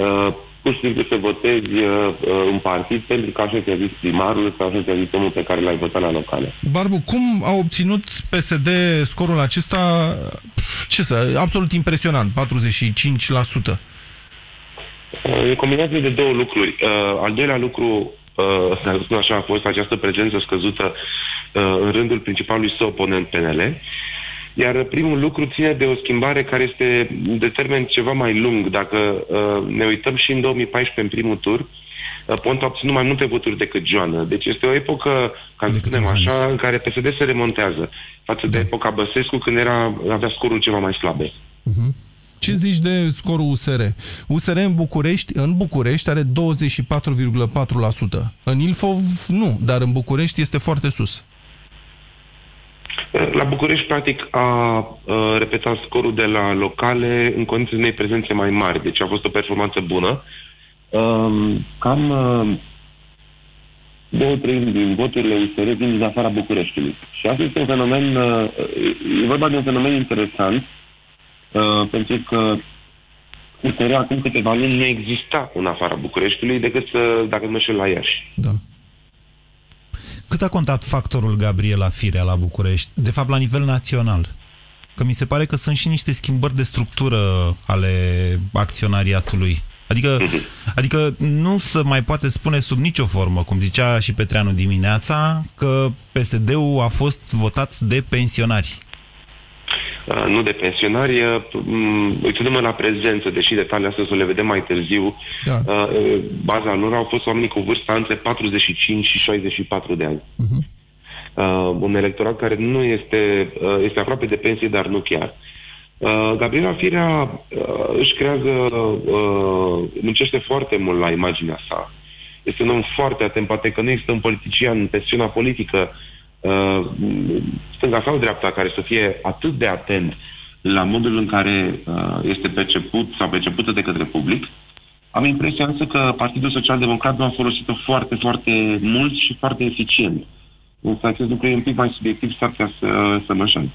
uh, pur și simplu să votezi uh, uh, un partid pentru că așa ți-a zis primarul sau așa ți-a zis omul pe care l-ai votat la locale. Barbu, cum a obținut PSD scorul acesta, ce să, absolut impresionant, 45%? Uh, E o combinație de două lucruri. Uh, al doilea lucru, uh, să spun așa, a fost această prezență scăzută uh, în rândul principalului său oponent PNL. Iar primul lucru ține de o schimbare care este de termen ceva mai lung. Dacă uh, ne uităm și în 2014, în primul tur, uh, Ponta a obținut mai multe voturi decât Joană. Deci este o epocă, ca să spunem așa, în care PSD se remontează față de epoca Băsescu, când era, avea scorul ceva mai slabe. Ce zici de scorul USR? USR în București, în București are 24,4%. În Ilfov nu, dar în București este foarte sus. La București, practic, a uh, repetat scorul de la locale în condiții unei prezențe mai mari. Deci a fost o performanță bună. Um, cam uh, două treimi din voturile USR vin din afara Bucureștiului. Și asta este un fenomen, uh, e vorba de un fenomen interesant, uh, pentru că USR acum câteva luni nu exista în afara Bucureștiului decât să, dacă nu știu, la Iași. Cât a contat factorul Gabriela Firea la București? De fapt, la nivel național. Că mi se pare că sunt și niște schimbări de structură ale acționariatului. Adică, adică nu se mai poate spune sub nicio formă, cum zicea și Petreanu dimineața, că PSD-ul a fost votat de pensionari. Uh, nu de pensionari. uh, m, Uitându-mă la prezență, deși detaliile astea o să le vedem mai târziu, da. uh, uh, baza lor au fost oamenii cu vârsta între 45 și 64 de ani. Uh, un electorat care nu este, uh, este aproape de pensie, dar nu chiar. Uh, Gabriela Firea uh, își creează, uh, muncește foarte mult la imaginea sa. Este un om foarte atent, poate că nu există un politician pe scena politică uh, stânga sau dreapta care să fie atât de atent la modul în care uh, este perceput sau percepută de către public. Am impresia însă că Partidul Social Democrat nu a folosit-o foarte, foarte mult și foarte eficient. Însă acest lucru e un pic mai subiectiv, s-ar putea să, să mă înșel.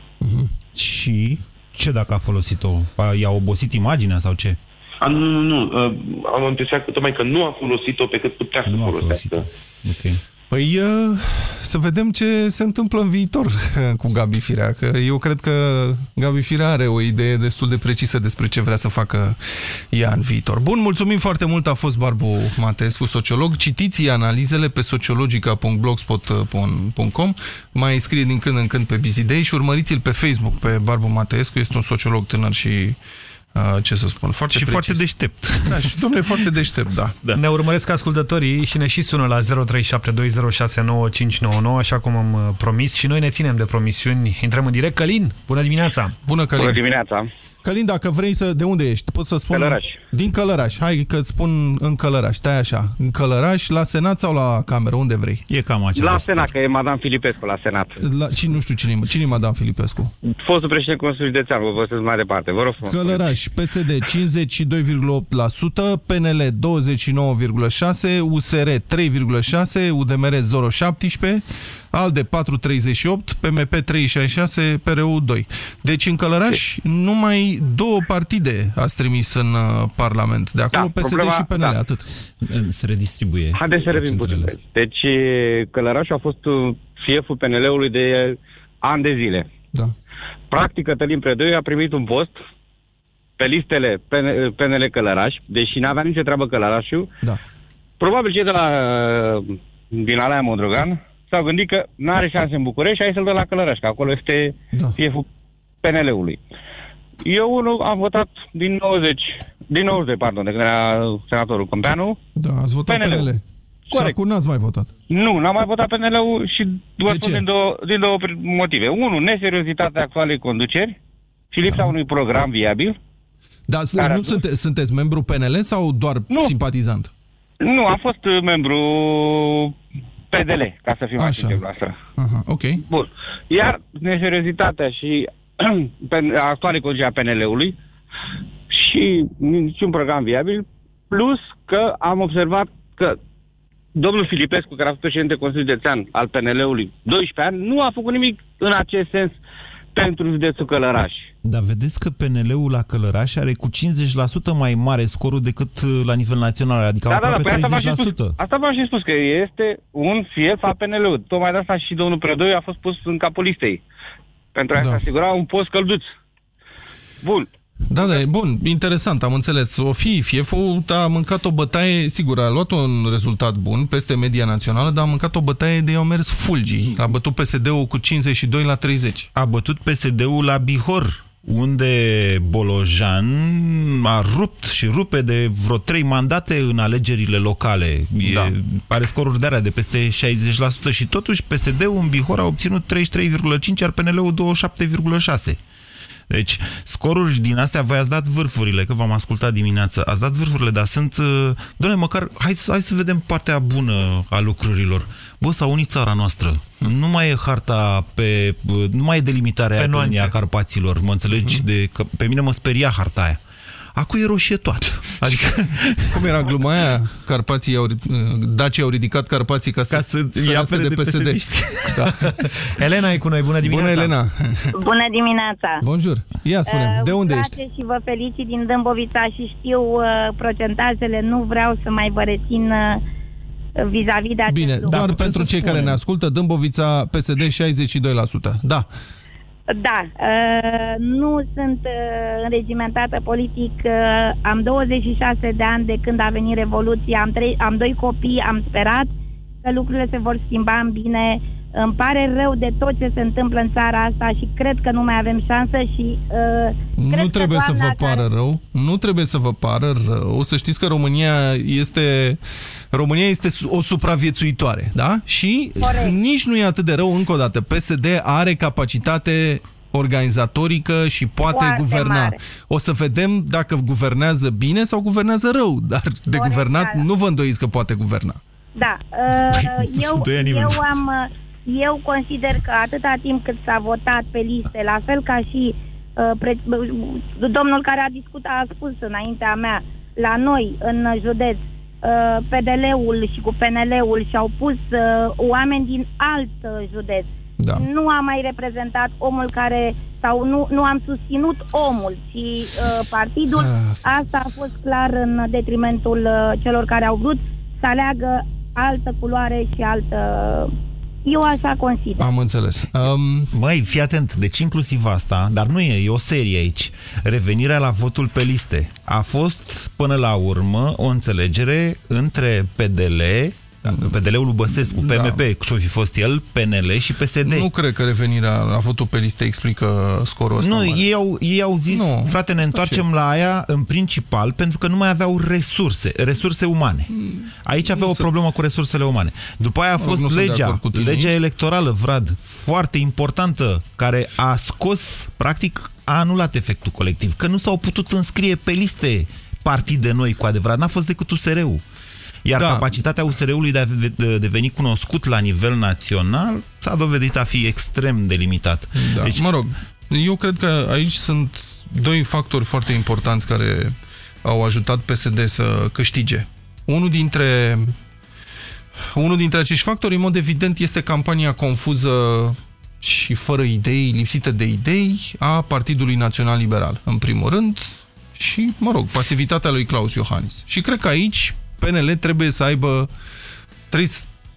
Și ce dacă a folosit-o? A- I-a obosit imaginea sau ce? A, nu, nu, nu. Uh, am impresia că tocmai că nu a folosit-o pe cât putea să folosească. Okay. Păi uh, să vedem ce se întâmplă în viitor cu Gabi Firea, că eu cred că Gabi Firea are o idee destul de precisă despre ce vrea să facă ea în viitor. Bun, mulțumim foarte mult, a fost Barbu Matescu, sociolog. Citiți analizele pe sociologica.blogspot.com mai scrie din când în când pe Busy Day și urmăriți-l pe Facebook pe Barbu Matescu, este un sociolog tânăr și uh, ce să spun, foarte Și precis. foarte deștept. Da, și domnule, foarte deștept, da. Da. Ne urmăresc ascultătorii și ne și sună la 0372069599, așa cum am uh, promis și noi ne ținem de promisiuni. Intrăm în direct. Călin, bună dimineața! Bună, Călin! Bună dimineața! Călin, dacă vrei să... De unde ești? Pot să spun... Călăraș. Din Călăraș. Hai că îți spun în Călăraș. Stai așa. În Călăraș, la Senat sau la Cameră? Unde vrei? E cam La Senat, că e Madame Filipescu la Senat. La, cine, nu știu cine e, cine e Madame Filipescu. Fostul președinte Consiliului Județean, vă văzusesc mai departe. Vă rog frumos. Călăraș, PSD 52,8%, PNL 29,6%, USR 3,6%, UDMR 0,17%, ALDE 4,38%, PMP 3,66%, PRU 2%. Deci în Călăraș numai două partide ați trimis în uh, Parlament. De acolo Da, PSD problema- și PNL, da. atât. Se redistribuie. Haideți să revin puțin. Deci Călărașul a fost uh, fieful PNL-ului de ani de zile. Da. Practic, Cătălin Predoi a primit un post pe listele PN- PNL Călăraș, deși n-avea nicio treabă Călărașul. Da. Probabil cei de la uh, din Alaia Modrogan s-au gândit că nu are șanse în București, hai să-l dă la Călăraș, că acolo este da. fieful PNL-ului. Eu unul am votat din 90, din 92, pardon, de când era senatorul Câmpeanu. Da, ați votat PNL-ul. PNL. Și Corect. acum n-ați mai votat. Nu, n-am mai votat PNL-ul și vă De spun ce? din două, din două motive. Unu, neseriozitatea actualei conduceri și lipsa Da. unui program viabil. Dar Care a nu dus- sunte, sunteți membru PNL sau doar Nu. simpatizant? Nu, am fost uh, membru PDL, ca să fim mai Așa. sinceri la asta. Aha, ok. Bun. Iar neseriozitatea și pen- actualei conduceri a PNL-ului și niciun program viabil, plus că am observat că domnul Filipescu, care a fost președinte Consiliului Județean al PNL-ului 12 ani, nu a făcut nimic în acest sens pentru județul Călăraș. Dar vedeți că PNL-ul la Călăraș are cu 50% mai mare scorul decât uh, la nivel național, adică Da, da, da, aproape păi asta v-am și 30%. spus. Asta v-am și spus, că este un fief a PNL-ului. Tocmai de asta și domnul Predoi a fost pus în capul listei. Pentru a Da. se asigura un post călduț. Bun. Da, da, e bun, interesant, am înțeles. O fi, Fieful a mâncat o bătaie, sigur, a luat un rezultat bun peste media națională, dar a mâncat o bătaie de i-au mers fulgii. A bătut PSD-ul cu 52 la 30. A bătut PSD-ul la Bihor, unde Bolojan a rupt și rupe de vreo trei mandate în alegerile locale. E, Da. Are scoruri de alea de peste 60% și totuși PSD-ul în Bihor a obținut 33,5, iar PNL-ul 27,6. Deci, scoruri din astea, voi ați dat vârfurile, că v-am ascultat dimineața, ați dat vârfurile, dar sunt... uh, Doamne, măcar, hai, să- hai să vedem partea bună a lucrurilor. Bă, s-a unit țara noastră. Nu mai e harta pe... uh, Nu mai e delimitarea Pe aia pe nuanțe. linia Carpaților, mă înțelegi? De, că pe mine mă speria harta aia. Acum e roșie toată. Adică... Cum era gluma aia? Carpații au, Dacii au ridicat Carpații ca să, Ca să să ia iasă apere de de PSD. PSD-ști. Da. Elena e cu noi, bună dimineața! Bună, Elena! Bună dimineața! Bonjour! Ia spune, de Uh, unde îmi ești? place și vă felicit din Dâmbovița și știu uh, procentajele, nu vreau să mai vă rețin uh, vis-a-vis de acest Bine, lucru. doar pentru cei care ne ascultă, Dâmbovița, PSD 62%. Da. Da, uh, nu sunt uh, înregimentată politic, uh, am 26 de ani de când a venit Revoluția, am, trei, am doi copii, am sperat că lucrurile se vor schimba în bine. Îmi pare rău de tot ce se întâmplă în țara asta și cred că nu mai avem șansă și uh, cred Nu că trebuie să doamna vă pară rău. Nu trebuie să vă pară rău. Să știți că România este România este su- o supraviețuitoare, da? Și Corect. nici nu e atât de rău încă o dată. PSD are capacitate organizatorică și poate Foarte guverna. mare. O să vedem dacă guvernează bine sau guvernează rău, dar de Corect, guvernat da. nu vă îndoiți că poate guverna. Da, uh, eu, Doi ani eu nimeni. am, uh, eu consider că atâta timp cât s-a votat pe liste, la fel ca și uh, pre, uh, domnul care a discutat, a spus înaintea mea, la noi în județ, uh, PDL-ul și cu PNL-ul și-au pus uh, oameni din alt uh, județ. Da. Nu am mai reprezentat omul care, sau nu, nu am susținut omul, ci uh, partidul. Asta a fost clar în detrimentul uh, celor care au vrut să aleagă altă culoare și altă... Eu așa consider. Am înțeles. Um... Măi, fii atent, deci inclusiv asta, dar nu e, e o serie aici. Revenirea la votul pe liste. A fost, până la urmă, o înțelegere între PDL, PDL-ul lui Băsescu, PMP, ce-o fi fost el, PNL și PSD. Nu cred că revenirea la votul pe listă explică scorul ăsta. Nu, mare. ei au, ei au zis, Nu, nu, frate, ne întoarcem la aia în principal pentru că nu mai aveau resurse, resurse umane. Aici avea o problemă cu resursele umane. După aia a Nu, fost nu sunt de legea, acord cu tine legea aici. electorală, Vrad, foarte importantă, care a scos, practic, a anulat efectul colectiv, că nu s-au putut înscrie pe liste partide noi cu adevărat, n-a fost decât USR-ul. Iar da. capacitatea USR-ului de a ve- deveni cunoscut la nivel național s-a dovedit a fi extrem de limitat. Da. Deci, mă rog, eu cred că aici sunt doi factori foarte importanți care au ajutat PSD să câștige. Unul dintre unul dintre acești factori, în mod evident, este campania confuză și fără idei, lipsită de idei, a Partidului Național Liberal, în primul rând, și, mă rog, pasivitatea lui Claus Iohannis. Și cred că aici PNL trebuie să aibă trebuie,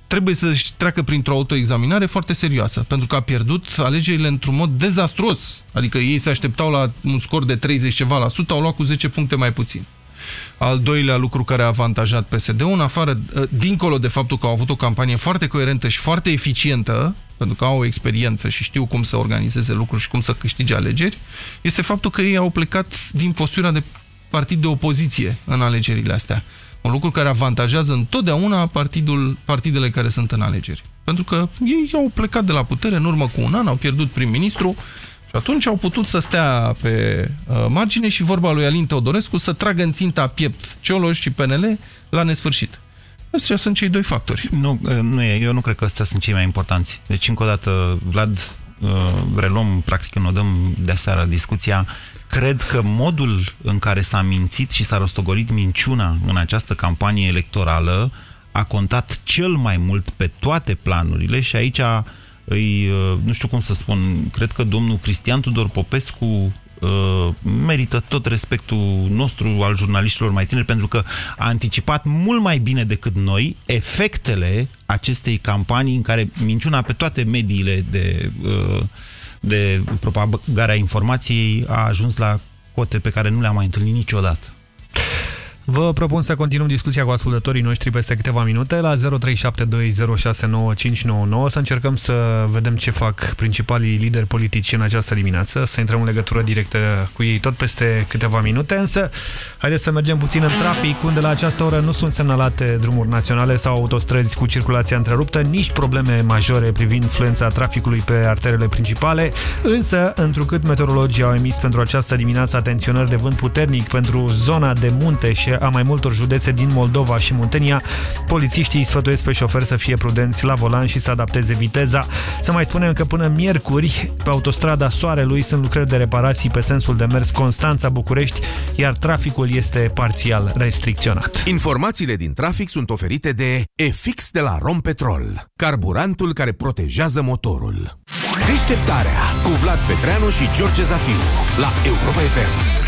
trebuie să-și treacă printr-o autoexaminare foarte serioasă, pentru că a pierdut alegerile într-un mod dezastruos. Adică ei se așteptau la un scor de 30 ceva la sută, au luat cu 10 puncte mai puțin. Al doilea lucru care a avantajat PSD-ul, în afară, dincolo de faptul că au avut o campanie foarte coerentă și foarte eficientă, pentru că au o experiență și știu cum să organizeze lucruri și cum să câștige alegeri, este faptul că ei au plecat din postura de partid de opoziție în alegerile astea. Un lucru care avantajează întotdeauna partidul, partidele care sunt în alegeri. Pentru că ei au plecat de la putere în urmă cu un an, au pierdut prim-ministru și atunci au putut să stea pe uh, margine și vorba lui Alin Teodorescu să tragă în ținta piept Cioloș și PNL la nesfârșit. Astea sunt cei doi factori. Nu, nu e, eu nu cred că astea sunt cei mai importanți. Deci, încă o dată, Vlad, uh, reluăm, practic, când o dăm de seară discuția, cred că modul în care s-a mințit și s-a rostogolit minciuna în această campanie electorală a contat cel mai mult pe toate planurile și aici îi, uh, nu știu cum să spun, cred că domnul Cristian Tudor Popescu uh, merită tot respectul nostru al jurnaliștilor mai tineri pentru că a anticipat mult mai bine decât noi efectele acestei campanii în care minciuna pe toate mediile de, uh, de propagarea informației a ajuns la cote pe care nu le-am mai întâlnit niciodată. Vă propun să continuăm discuția cu ascultătorii noștri peste câteva minute la 0372069599 să încercăm să vedem ce fac principalii lideri politici în această dimineață, să intrăm în legătură directă cu ei tot peste câteva minute, însă haideți să mergem puțin în trafic, unde la această oră nu sunt semnalate drumuri naționale sau autostrăzi cu circulația întreruptă, nici probleme majore privind influența traficului pe arterele principale, însă, întrucât meteorologii au emis pentru această dimineață atenționări de vânt puternic pentru zona de munte și a mai multor județe din Moldova și Muntenia, polițiștii sfătuiesc pe șofer să fie prudenți la volan și să adapteze viteza. Să mai spunem că până miercuri, pe autostrada Soarelui sunt lucrări de reparații pe sensul de mers Constanța-București, iar traficul este parțial restricționat. Informațiile din trafic sunt oferite de EFIX de la Rompetrol, carburantul care protejează motorul. Deșteptarea cu Vlad Petreanu și George Zafiu la Europa FM.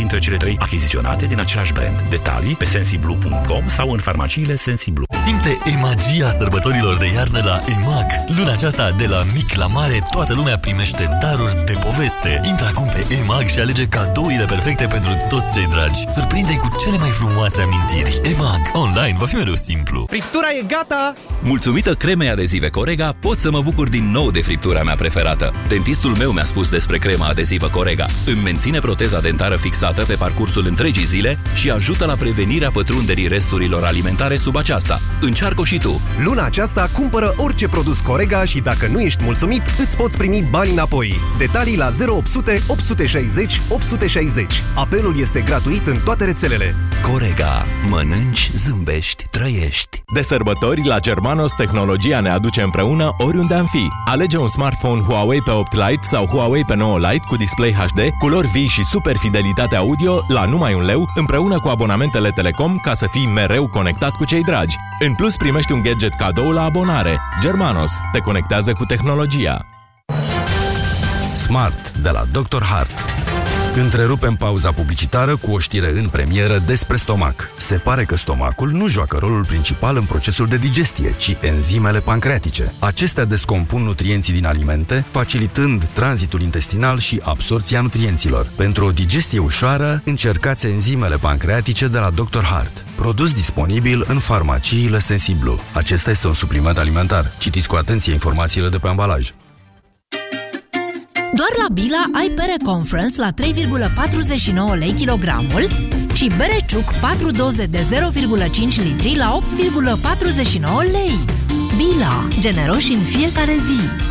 dintre cele trei achiziționate din același brand. Detalii pe sensiblu.com sau în farmaciile Sensiblu. Simte emagia sărbătorilor de iarnă la EMAG. Luna aceasta, de la mic la mare, toată lumea primește daruri de poveste. Intră acum pe EMAG și alege cadourile perfecte pentru toți cei dragi. Surprinde cu cele mai frumoase amintiri. EMAG. Online va fi mereu simplu. Friptura e gata! Mulțumită cremei adezive Corega, pot să mă bucur din nou de friptura mea preferată. Dentistul meu mi-a spus despre crema adezivă Corega. Îmi menține proteza dentară fixată pe parcursul întregii zile și ajută la prevenirea pătrunderii resturilor alimentare sub aceasta. Încearcă și tu! Luna aceasta cumpără orice produs Corega și dacă nu ești mulțumit, îți poți primi bani înapoi. Detalii la 0800 860 860. Apelul este gratuit în toate rețelele. Corega. Mănânci, zâmbești, trăiești. De sărbători, la Germanos, tehnologia ne aduce împreună oriunde am fi. Alege un smartphone Huawei pe 8 Lite sau Huawei pe 9 Lite cu display HD, culori vii și super fidelitate audio la numai un leu, împreună cu abonamentele Telecom ca să fii mereu conectat cu cei dragi. În plus, primești un gadget cadou la abonare. Germanos te conectează cu tehnologia. Smart de la Dr. Hart. Întrerupem pauza publicitară cu o știre în premieră despre stomac. Se pare că stomacul nu joacă rolul principal în procesul de digestie, ci enzimele pancreatice. Acestea descompun nutrienții din alimente, facilitând tranzitul intestinal și absorția nutrienților. Pentru o digestie ușoară, încercați enzimele pancreatice de la Dr. Hart. Produs disponibil în farmaciile Sensiblu. Acesta este un supliment alimentar. Citiți cu atenție informațiile de pe ambalaj. Doar la Bila ai pere Conference la 3,49 lei kilogramul și bere ciuc 4 doze de 0,5 litri la 8,49 lei. Bila. Generoși în fiecare zi.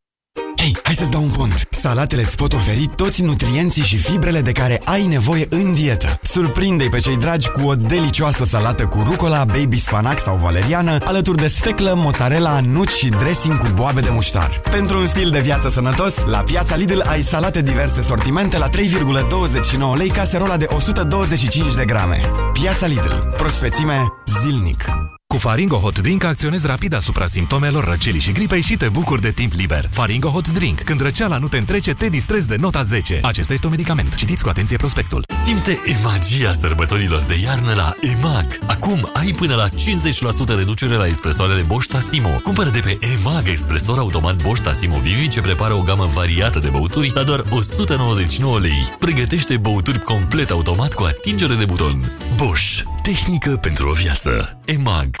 Hei, hai să-ți dau un pont! Salatele îți pot oferi toți nutrienții și fibrele de care ai nevoie în dietă. Surprinde-i pe cei dragi cu o delicioasă salată cu rucola, baby spanac sau valeriană, alături de sfeclă, mozzarella, nuci și dressing cu boabe de muștar. Pentru un stil de viață sănătos, la Piața Lidl ai salate diverse sortimente la 3,29 lei caserola de 125 de grame. Piața Lidl. Prospețime zilnic. Cu Faringo Hot Drink acționezi rapid asupra simptomelor răcelii și gripei și te bucuri de timp liber. Faringo Hot Drink. Când răceala nu te întrece, te distrezi de nota 10. Acesta este un medicament. Citiți cu atenție prospectul. Simte magia sărbătorilor de iarnă la EMAG. Acum ai până la 50% reducere la expresoarele Bosch Tassimo. Cumpără de pe EMAG expresor automat Bosch Tassimo Vivi ce prepară o gamă variată de băuturi la doar 199 lei. Pregătește băuturi complet automat cu atingere de buton. Bosch. Tehnică pentru o viață. EMAG.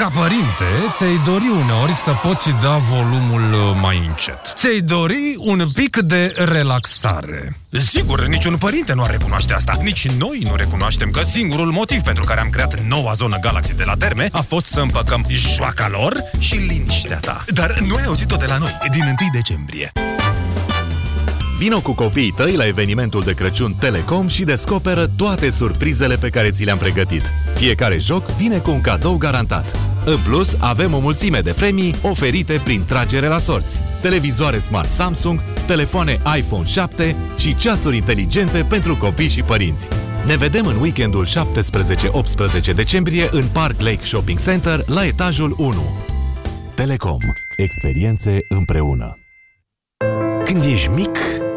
Ca părinte, ți-ai dori uneori să poți da volumul uh, mai încet. Ți-ai dori un pic de relaxare. Sigur, niciun părinte nu ar recunoaște asta. Nici noi nu recunoaștem că singurul motiv pentru care am creat noua zonă Galaxy de la Terme a fost să împăcăm joaca lor și liniștea ta. Dar nu ai auzit-o de la noi, din 1 decembrie. Vino cu copiii tăi la evenimentul de Crăciun Telecom și descoperă toate surprizele pe care ți le-am pregătit. Fiecare joc vine cu un cadou garantat. În plus, avem o mulțime de premii oferite prin tragere la sorți. Televizoare smart Samsung, telefoane iPhone 7 și ceasuri inteligente pentru copii și părinți. Ne vedem în weekendul 17-18 decembrie în Park Lake Shopping Center la etajul 1. Telecom. Experiențe împreună. Când ești mic,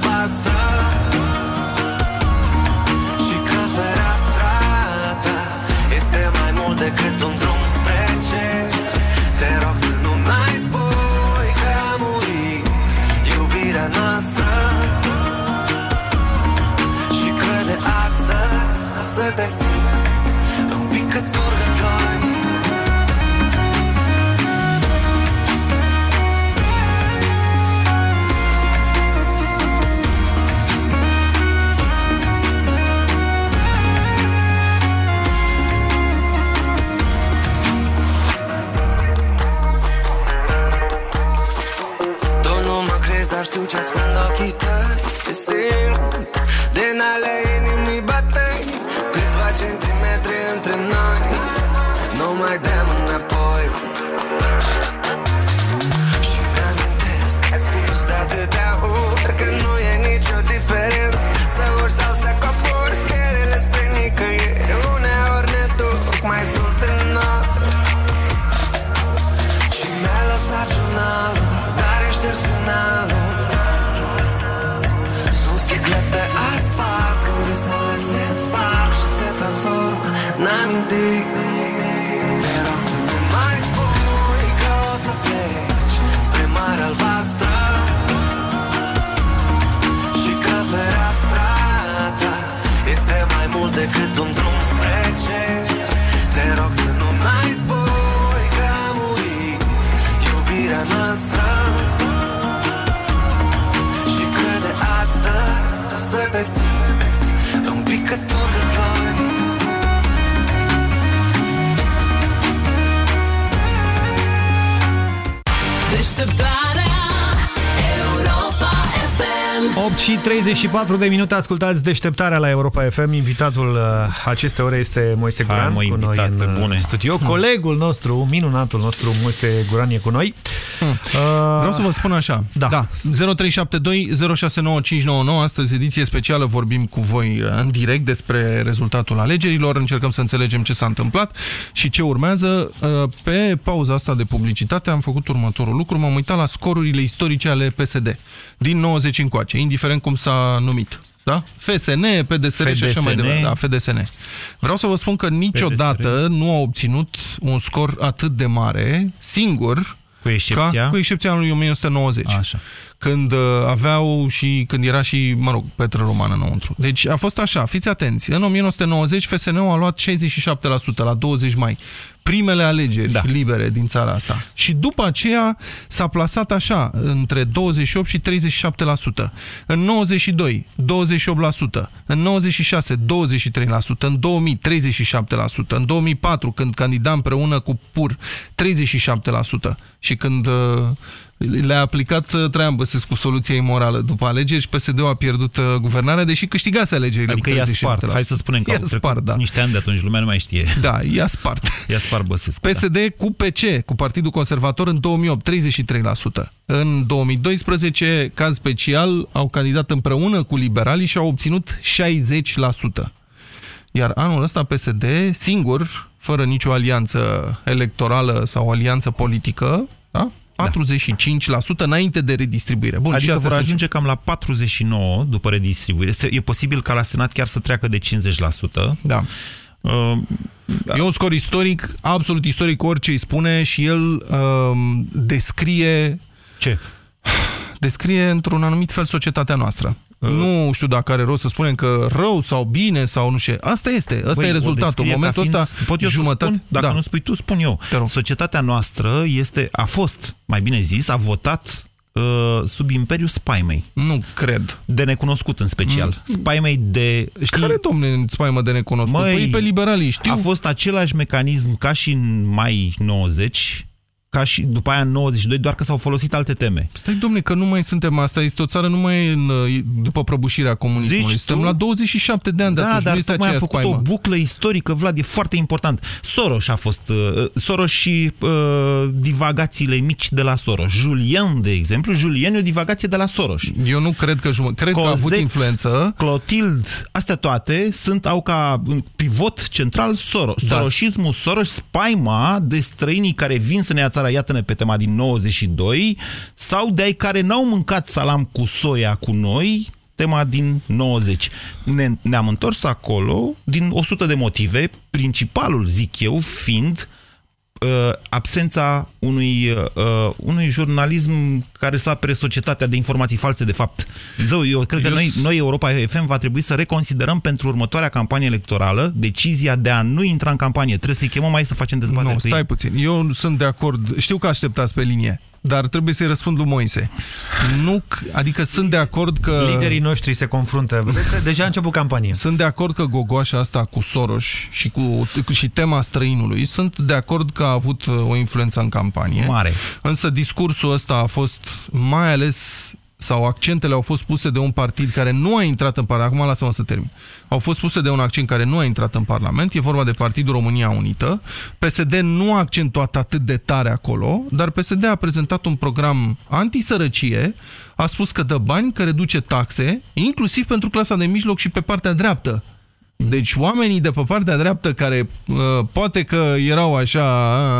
albastră Și că fereastra ta Este mai mult decât un 8 și 34 de minute ascultați deșteptarea la Europa FM. Invitatul uh, acestei ore este Moise Hai, Guran mă, cu noi invitate, în uh, bune. studio. Colegul nostru, minunatul nostru, Moise Guran e cu noi. Uh, Vreau să vă spun așa. Da. da. 0372 069599. Astăzi, ediție specială, vorbim cu voi în direct despre rezultatul alegerilor. Încercăm să înțelegem ce s-a întâmplat și ce urmează. Pe pauza asta de publicitate am făcut următorul lucru. M-am uitat la scorurile istorice ale PSD din 90 încoace, indiferent cum s-a numit. Da? FSN, PDSR și așa mai FDSN. departe. Da, FDSN. Vreau să vă spun că niciodată nu a obținut un scor atât de mare, singur, Cu excepția? ca, cu excepția anului 1990. Așa. Când uh, aveau și când era și, mă rog, Petră Romană înăuntru. Deci a fost așa, fiți atenți. În 1990 FSN-ul a luat 67% la 20 mai. Primele alegeri da. libere din țara asta. Și după aceea s-a plasat așa, între 28 și 37%. În 92, 28%. În 96, 23%. În 2000, 37%. În 2004, când candida împreună cu PUR, 37%. Și când uh, le-a aplicat uh, Traian Băsescu soluția imorală după alegeri și PSD-ul a pierdut uh, guvernarea, deși câștigase alegerile Adică cu i-a 37%. spart. Hai să spunem că I-a au trecut spart, da. niște ani de atunci, lumea nu mai știe. Da, i-a spart. I-a spart Băsescu. PSD cu PC, cu Partidul Conservator, în 2008, 33%. În 2012, caz special, au candidat împreună cu liberalii și au obținut 60%. Iar anul ăsta PSD, singur, fără nicio alianță electorală sau alianță politică, da? 45% înainte de redistribuire. Bun, și adică asta vor se ajunge cam la 49 după redistribuire. Este, e posibil ca la Senat chiar să treacă de 50%. Da. Uh, E un scor istoric, absolut istoric, orice îi spune și el um, descrie... Ce? Descrie într-un anumit fel societatea noastră. Uh. Nu știu dacă are rost să spunem că rău sau bine sau nu știu. Asta este, asta Băi, e o rezultatul. În descrie momentul ca fiind- ăsta, pot eu jumătate... să spun? Dacă da. nu spui tu, spun eu. Societatea noastră este, a fost, mai bine zis, a votat uh, sub imperiul spaimei. Nu cred. De necunoscut în special. Spaimei de... Știi, Care, domne, spaimă de necunoscut? Păi pe liberalii știu. A fost același mecanism ca și în mai 90, ca și după aia în 92, doar că s-au folosit alte teme. Stai, domne, că nu mai suntem asta. Este o țară numai în, uh, după prăbușirea comunismului. Zici Suntem tu? la 27 de ani de Da, atunci. dar nu este tocmai am aceeași făcut spaimă. o buclă istorică, Vlad, e foarte important. Soros a fost, uh, Soros și uh, divagațiile mici de la Soros. Julien, de exemplu, Julien e o divagație de la Soros. Eu nu cred că jumătate. Cred că a avut influență. Clotild, astea toate sunt, au ca un pivot central Soros. Da. Sorosismul, Soros, spaima de străinii care vin să ne ia țara, iată-ne pe tema din 92, sau de ai care n-au mâncat salam cu soia cu noi, tema din 90. Ne, ne-am întors acolo din 100 de motive, principalul, zic eu, fiind uh, absența unui, uh, unui jurnalism care să apere societatea de informații false, de fapt. Zău, eu cred că Eu noi, s- noi, Europa FM, va trebui să reconsiderăm pentru următoarea campanie electorală decizia de a nu intra în campanie. Trebuie să-i chemăm mai să facem dezbatere. Nu, cu ei. stai puțin. Eu sunt de acord. Știu că așteptați pe linie, dar trebuie să-i răspund lui Moise. Nu, c- adică sunt de acord că... Liderii noștri se confruntă. Vedeți, deja a început campania. Sunt de acord că gogoașa asta cu Soros și cu și tema străinului, sunt de acord că a avut uh, o influență în campanie. Mare. Însă discursul ăsta a fost mai ales sau accentele au fost puse de un partid care nu a intrat în Parlament, acum lasă-mă să termin, au fost puse de un accent care nu a intrat în Parlament, e vorba de Partidul România Unită, PSD nu a accentuat atât de tare acolo, dar PSD a prezentat un program antisărăcie, a spus că dă bani, că reduce taxe, inclusiv pentru clasa de mijloc și pe partea dreaptă. Deci oamenii de pe partea dreaptă care uh, poate că erau așa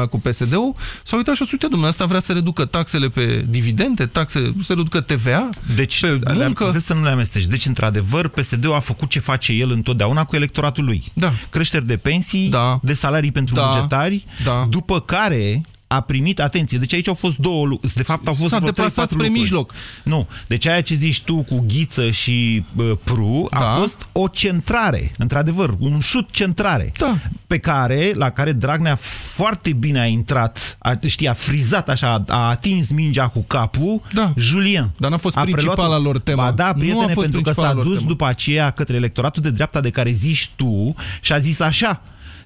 uh, cu PSD-ul, s-au uitat și au spus, uite, dumneavoastră vrea să reducă taxele pe dividende, taxe, să reducă TVA, Deci, pe muncă. Vezi să nu le amesteci. Deci, într-adevăr, PSD-ul a făcut ce face el întotdeauna cu electoratul lui. Da. Creșteri de pensii, Da. de salarii pentru Da. bugetari, Da. după care a primit, atenție, deci aici au fost două lucruri, de fapt au fost S-a vreo trei, deplasat patru spre lucruri. mijloc. Nu, deci aia ce zici tu cu Ghiță și uh, Pru a Da. fost o centrare, într-adevăr, un șut centrare, da. pe care, la care Dragnea foarte bine a intrat, a, știi, a frizat așa, a atins mingea cu capul, da. Julien. Dar n-a fost A preluat-o. principala lor temă. Ba da, Nu a prietene, fost pentru că s-a principala lor dus temă. după aceea către electoratul de dreapta de care zici tu și a zis așa,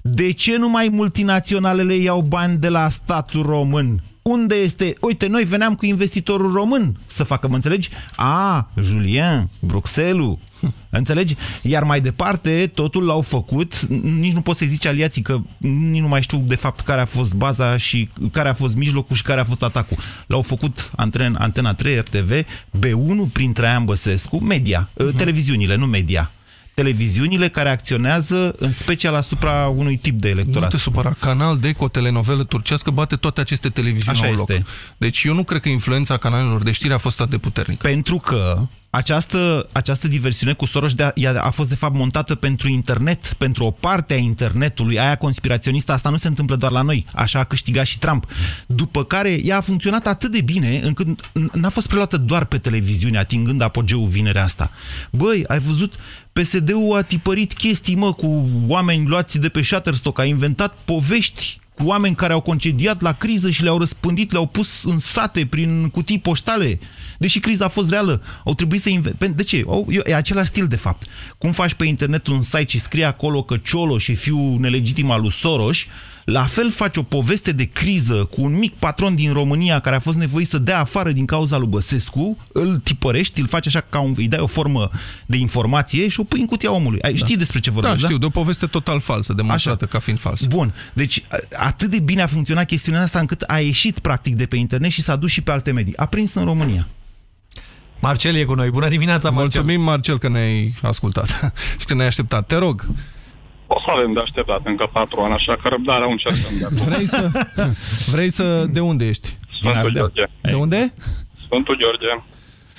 de ce numai multinaționalele iau bani de la statul român? Unde este? Uite, noi veneam cu investitorul român să facă, mă înțelegi? A, Julien, Bruxelles, înțelegi? Iar mai departe, totul l-au făcut, nici nu poți să-i zici aliații, că nici nu mai știu de fapt care a fost baza și care a fost mijlocul și care a fost atacul. L-au făcut antren, Antena 3, RTV, B1 prin Traian Băsescu, media, uh televiziunile, nu media. Televiziunile care acționează în special asupra unui tip de Nu electorat. te supăra, canal de o telenovelă turcească bate toate aceste televiziuni Așa la un loc. este. Deci eu nu cred că influența canalelor de știri a fost atât de puternică. Pentru că această, această diversiune cu Soros de a, ea a fost de fapt montată pentru internet, pentru o parte a internetului, aia conspiraționistă, asta nu se întâmplă doar la noi, așa a câștigat și Trump. După care ea a funcționat atât de bine încât n-a fost preluată doar pe televiziune, atingând apogeul vinerea asta. Băi, ai văzut? PSD-ul a tipărit chestii, mă, cu oameni luați de pe Shutterstock, a inventat povești cu oameni care au concediat la criză și le-au răspândit, le-au pus în sate prin cutii poștale. Deși criza a fost reală, au trebuit să inventeze. De ce? Au, e același stil, de fapt. Cum faci pe internet un site și scrie acolo că Cioloș și fiul nelegitim al lui Soros, la fel faci o poveste de criză cu un mic patron din România care a fost nevoit să dea afară din cauza lui Băsescu, îl tipărești, îl faci așa ca un, îi dai o formă de informație și o pui în cutia omului. Ai, Știi despre ce vorbesc, Da, știu, de o poveste total falsă, demonstrată ca fiind falsă. Bun, deci a- atât de bine a funcționat chestiunea asta încât a ieșit practic de pe internet și s-a dus și pe alte medii. A prins în România. Marcel e cu noi. Bună dimineața, Marcel. Mulțumim, Marcel, că ne-ai ascultat și că ne-ai așteptat. Te rog. O să avem de așteptat încă patru ani, așa că răbdarea o încercăm de acum. Vrei să... Vrei să... De unde ești? Sfântul Gheorghe. De unde? Sfântul Gheorghe.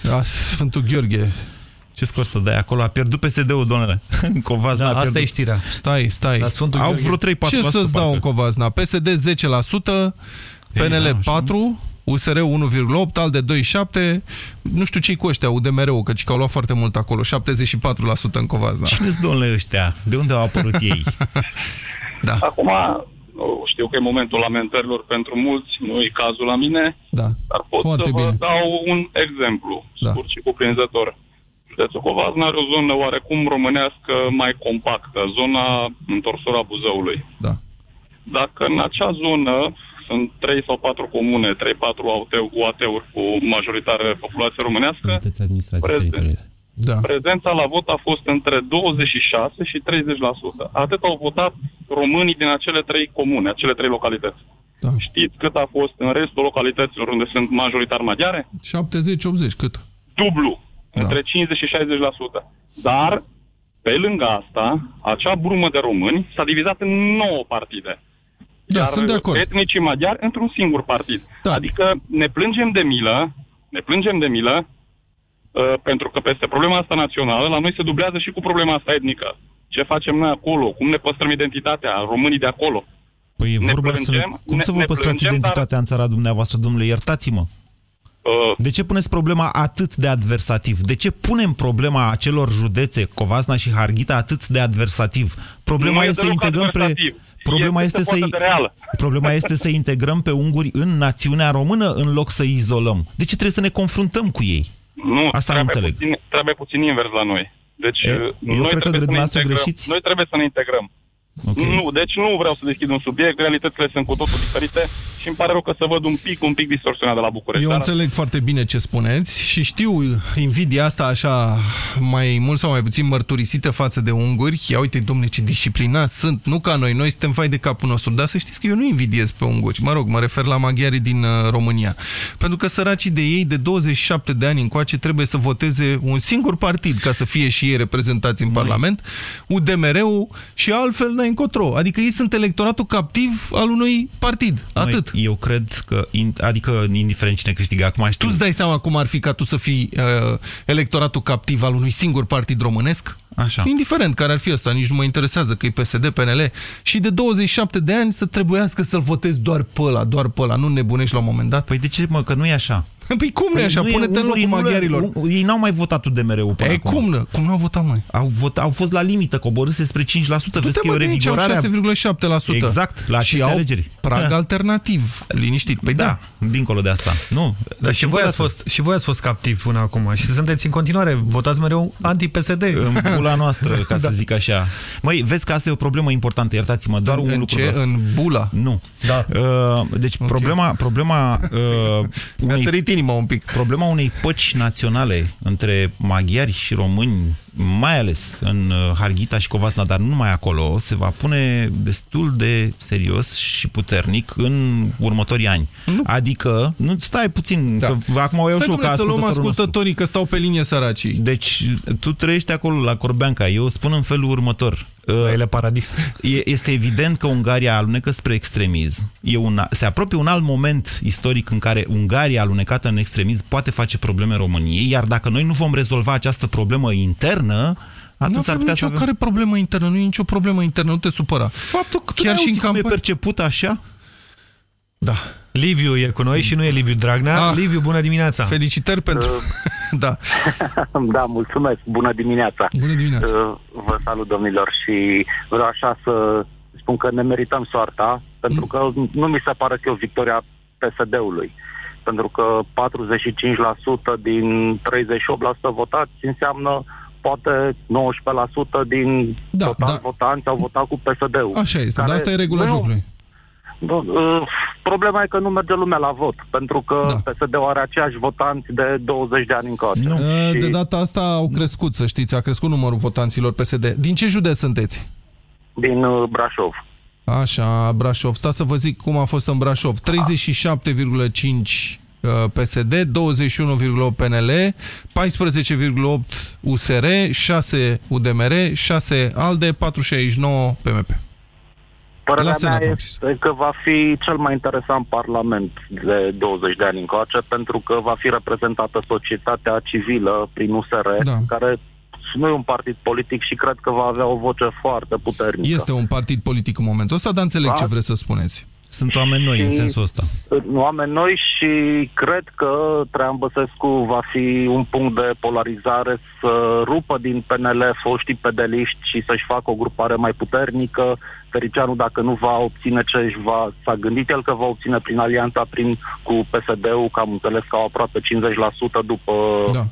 Da, Sfântul Gheorghe. Ce scor să dai acolo? A pierdut PSD-ul, domnule. În Covazna Da, a asta pierdut. e știrea. Stai, stai. La Sfântul Au Gheorghe. vreo 3-4% Ce să-ți dau în parcă. Covazna? PSD 10%, PNL 4%, USR 1,8%, ALDE 2,7%, nu știu ce-i cu ăștia, UDMR-ul, căci că au luat foarte mult acolo, 74% în Covazna. Cine-s domnule ăștia? De unde au apărut ei? Da. Acum, nu, știu că e momentul lamentărilor pentru mulți, nu e cazul la mine, Da. dar pot Foarte să vă bine. dau un exemplu Da. scurt și cuprinzător. Județul Covazna are o zonă oarecum românească mai compactă, zona întorsura Buzăului. Da. Dacă în acea zonă sunt 3 sau 4 comune, 3-4 UAT-uri cu majoritate populație românească, Unități administrative Prezent. teritoriale. Da. Prezența la vot a fost între 26 și 30%. Atât au votat românii din acele trei comune, acele trei localități. Da. Știți cât a fost în restul localităților unde sunt majoritar maghiare? 70-80, cât? Dublu, Da. între 50 și 60%. Dar, pe lângă asta, acea brumă de români s-a divizat în 9 partide. Da, Iar sunt de acord. etnicii maghiari într-un singur partid. Da. Adică ne plângem de milă, ne plângem de milă, uh, pentru că peste problema asta națională, la noi se dublează și cu problema asta etnică. Ce facem noi acolo? Cum ne păstrăm identitatea, românii de acolo? Păi e Ne vorba să... plângem, Cum ne- să vă ne păstrați plângem, identitatea în țara dumneavoastră, domnule? Iertați-mă. Uh, De ce puneți problema atât de adversativ? De ce punem problema acelor județe, Covasna și Harghita, atât de adversativ? Problema Nu e este să deloc integrăm pe... adversativ. Problema Este este, se să poate de reală. Problema este să integrăm pe unguri în națiunea română în loc să izolăm. De ce trebuie să ne confruntăm cu ei? Nu, Asta nu trebuie înțeleg. Puțin, trebuie puțin invers la noi. Deci, E, uh, eu noi cred că trebuie să ne dumneavoastră integrăm. greșiți. Noi trebuie să ne integrăm. Okay. Nu, deci nu vreau să deschid un subiect, realitățile sunt cu totul diferite și îmi pare rău că să văd un pic, un pic distorsionat de la București. Eu Dar înțeleg foarte bine ce spuneți și știu invidia asta așa mai mult sau mai puțin mărturisită față de unguri. Ia uite, domne, ce disciplinați sunt, nu ca noi, noi suntem fai de capul nostru, dar să știți că eu nu invidiez pe unguri. Mă rog, mă refer la maghiarii din uh, România. Pentru că săracii de ei de 27 de ani încoace trebuie să voteze un singur partid ca să fie și ei reprezentați în Parlament, UDMR-ul și altfel n-ai încotro. Adică ei sunt electoratul captiv al unui partid. Atât. Noi, eu cred că, in, adică indiferent cine câștigă acum, știu, Tu îți dai seama cum ar fi ca tu să fii uh, electoratul captiv al unui singur partid românesc? Așa. indiferent care ar fi ăsta, nici nu mă interesează că e PSD, PNL, și de 27 de ani să trebuiască să-l votezi doar pe ăla, doar pe ăla, nu nebunești la un moment dat? Păi de ce, mă, că nu e așa? Păi cum nu e așa? Pune-te în locul maghiarilor. Ei n-au mai votat UDMR-ul până E acum. cum nu? Cum nu au votat mai? Au, vot, au fost la limită, coborâse spre 5%. Vezi că e o revigorare. a- 6,7%. Exact, la și aceste au alegeri. prag Da. alternativ, liniștit. Păi da. Da, dincolo de asta. Nu. Dar și voi, ați fost, și voi ați fost captivi până acum și sunteți în continuare, votați mereu anti-PSD. În bula noastră, ca Da. să zic așa. Măi, vezi că asta e o problemă importantă, iertați-mă, doar un în lucru. ce? vreau să- În bula? Nu. Da. Uh, deci problema, problema, uh, Mi-a sărit inima un pic. problema unei păci naționale între maghiari și români, mai ales în uh, Harghita și Covasna, dar nu numai acolo, se va pune destul de serios și puternic în următorii ani. Nu. Adică, nu stai puțin, da. că acum o iau Stai, și eu ca domnule, să luăm ascultătorul nostru. ascultătorii, că stau pe linie săracii. Deci, tu trăiești acolo la Corbeanca. Eu spun în felul următor. La ele paradis. E, este evident că Ungaria alunecă spre extremism. E un, se apropie un alt moment istoric în care Ungaria alunecată în extremism poate face probleme României, iar dacă noi nu vom rezolva această problemă internă, atunci Nu s-ar avem putea nicio să avem... care problemă internă, nu e nicio problemă internă, nu te supăra. Faptul că Chiar și în cum e campanie. perceput așa? Da. Liviu e cu noi și nu e Liviu Dragnea. Ah. Liviu, bună dimineața! Felicitări pentru... da. da, mulțumesc. Bună dimineața. Bună dimineața. Uh, Vă salut, domnilor, și vreau așa să spun că ne merităm soarta, pentru că nu mi se pare că e o victoria PSD-ului. Pentru că 45% din 38% votați înseamnă poate 19% din Da, total da. votanți au votat cu PSD-ul. Așa este, dar care asta e regula nu- jocului. Nu, uh, problema e că nu merge lumea la vot, pentru că Da. PSD-ul are aceiași votanți de 20 de ani încoace. Nu. Și De data asta au crescut, să știți, a crescut numărul votanților PSD. Din ce județ sunteți? din uh, Brașov. Așa, Brașov. Stați să vă zic cum a fost în Brașov. 37,5 uh, PSD, 21,8 PNL, 14,8 USR, 6 UDMR, 6 ALDE, 4,69 PMP. Părerea La mea Senat, este că va fi cel mai interesant parlament de 20 de ani încoace, pentru că va fi reprezentată societatea civilă prin USR, Da. care nu e un partid politic și cred că va avea o voce foarte puternică. Este un partid politic în momentul ăsta, dar înțeleg Da. ce vreți să spuneți. Sunt oameni noi în Și- sensul ăsta. oameni noi și cred că Traian Băsescu va fi un punct de polarizare să rupă din PNL foștii pedeliști și să-și facă o grupare mai puternică. Tăricianu, dacă nu va obține ce își va, s-a gândit el că va obține prin alianța prin, cu PSD-ul, că am înțeles că au aproape 50% după Da.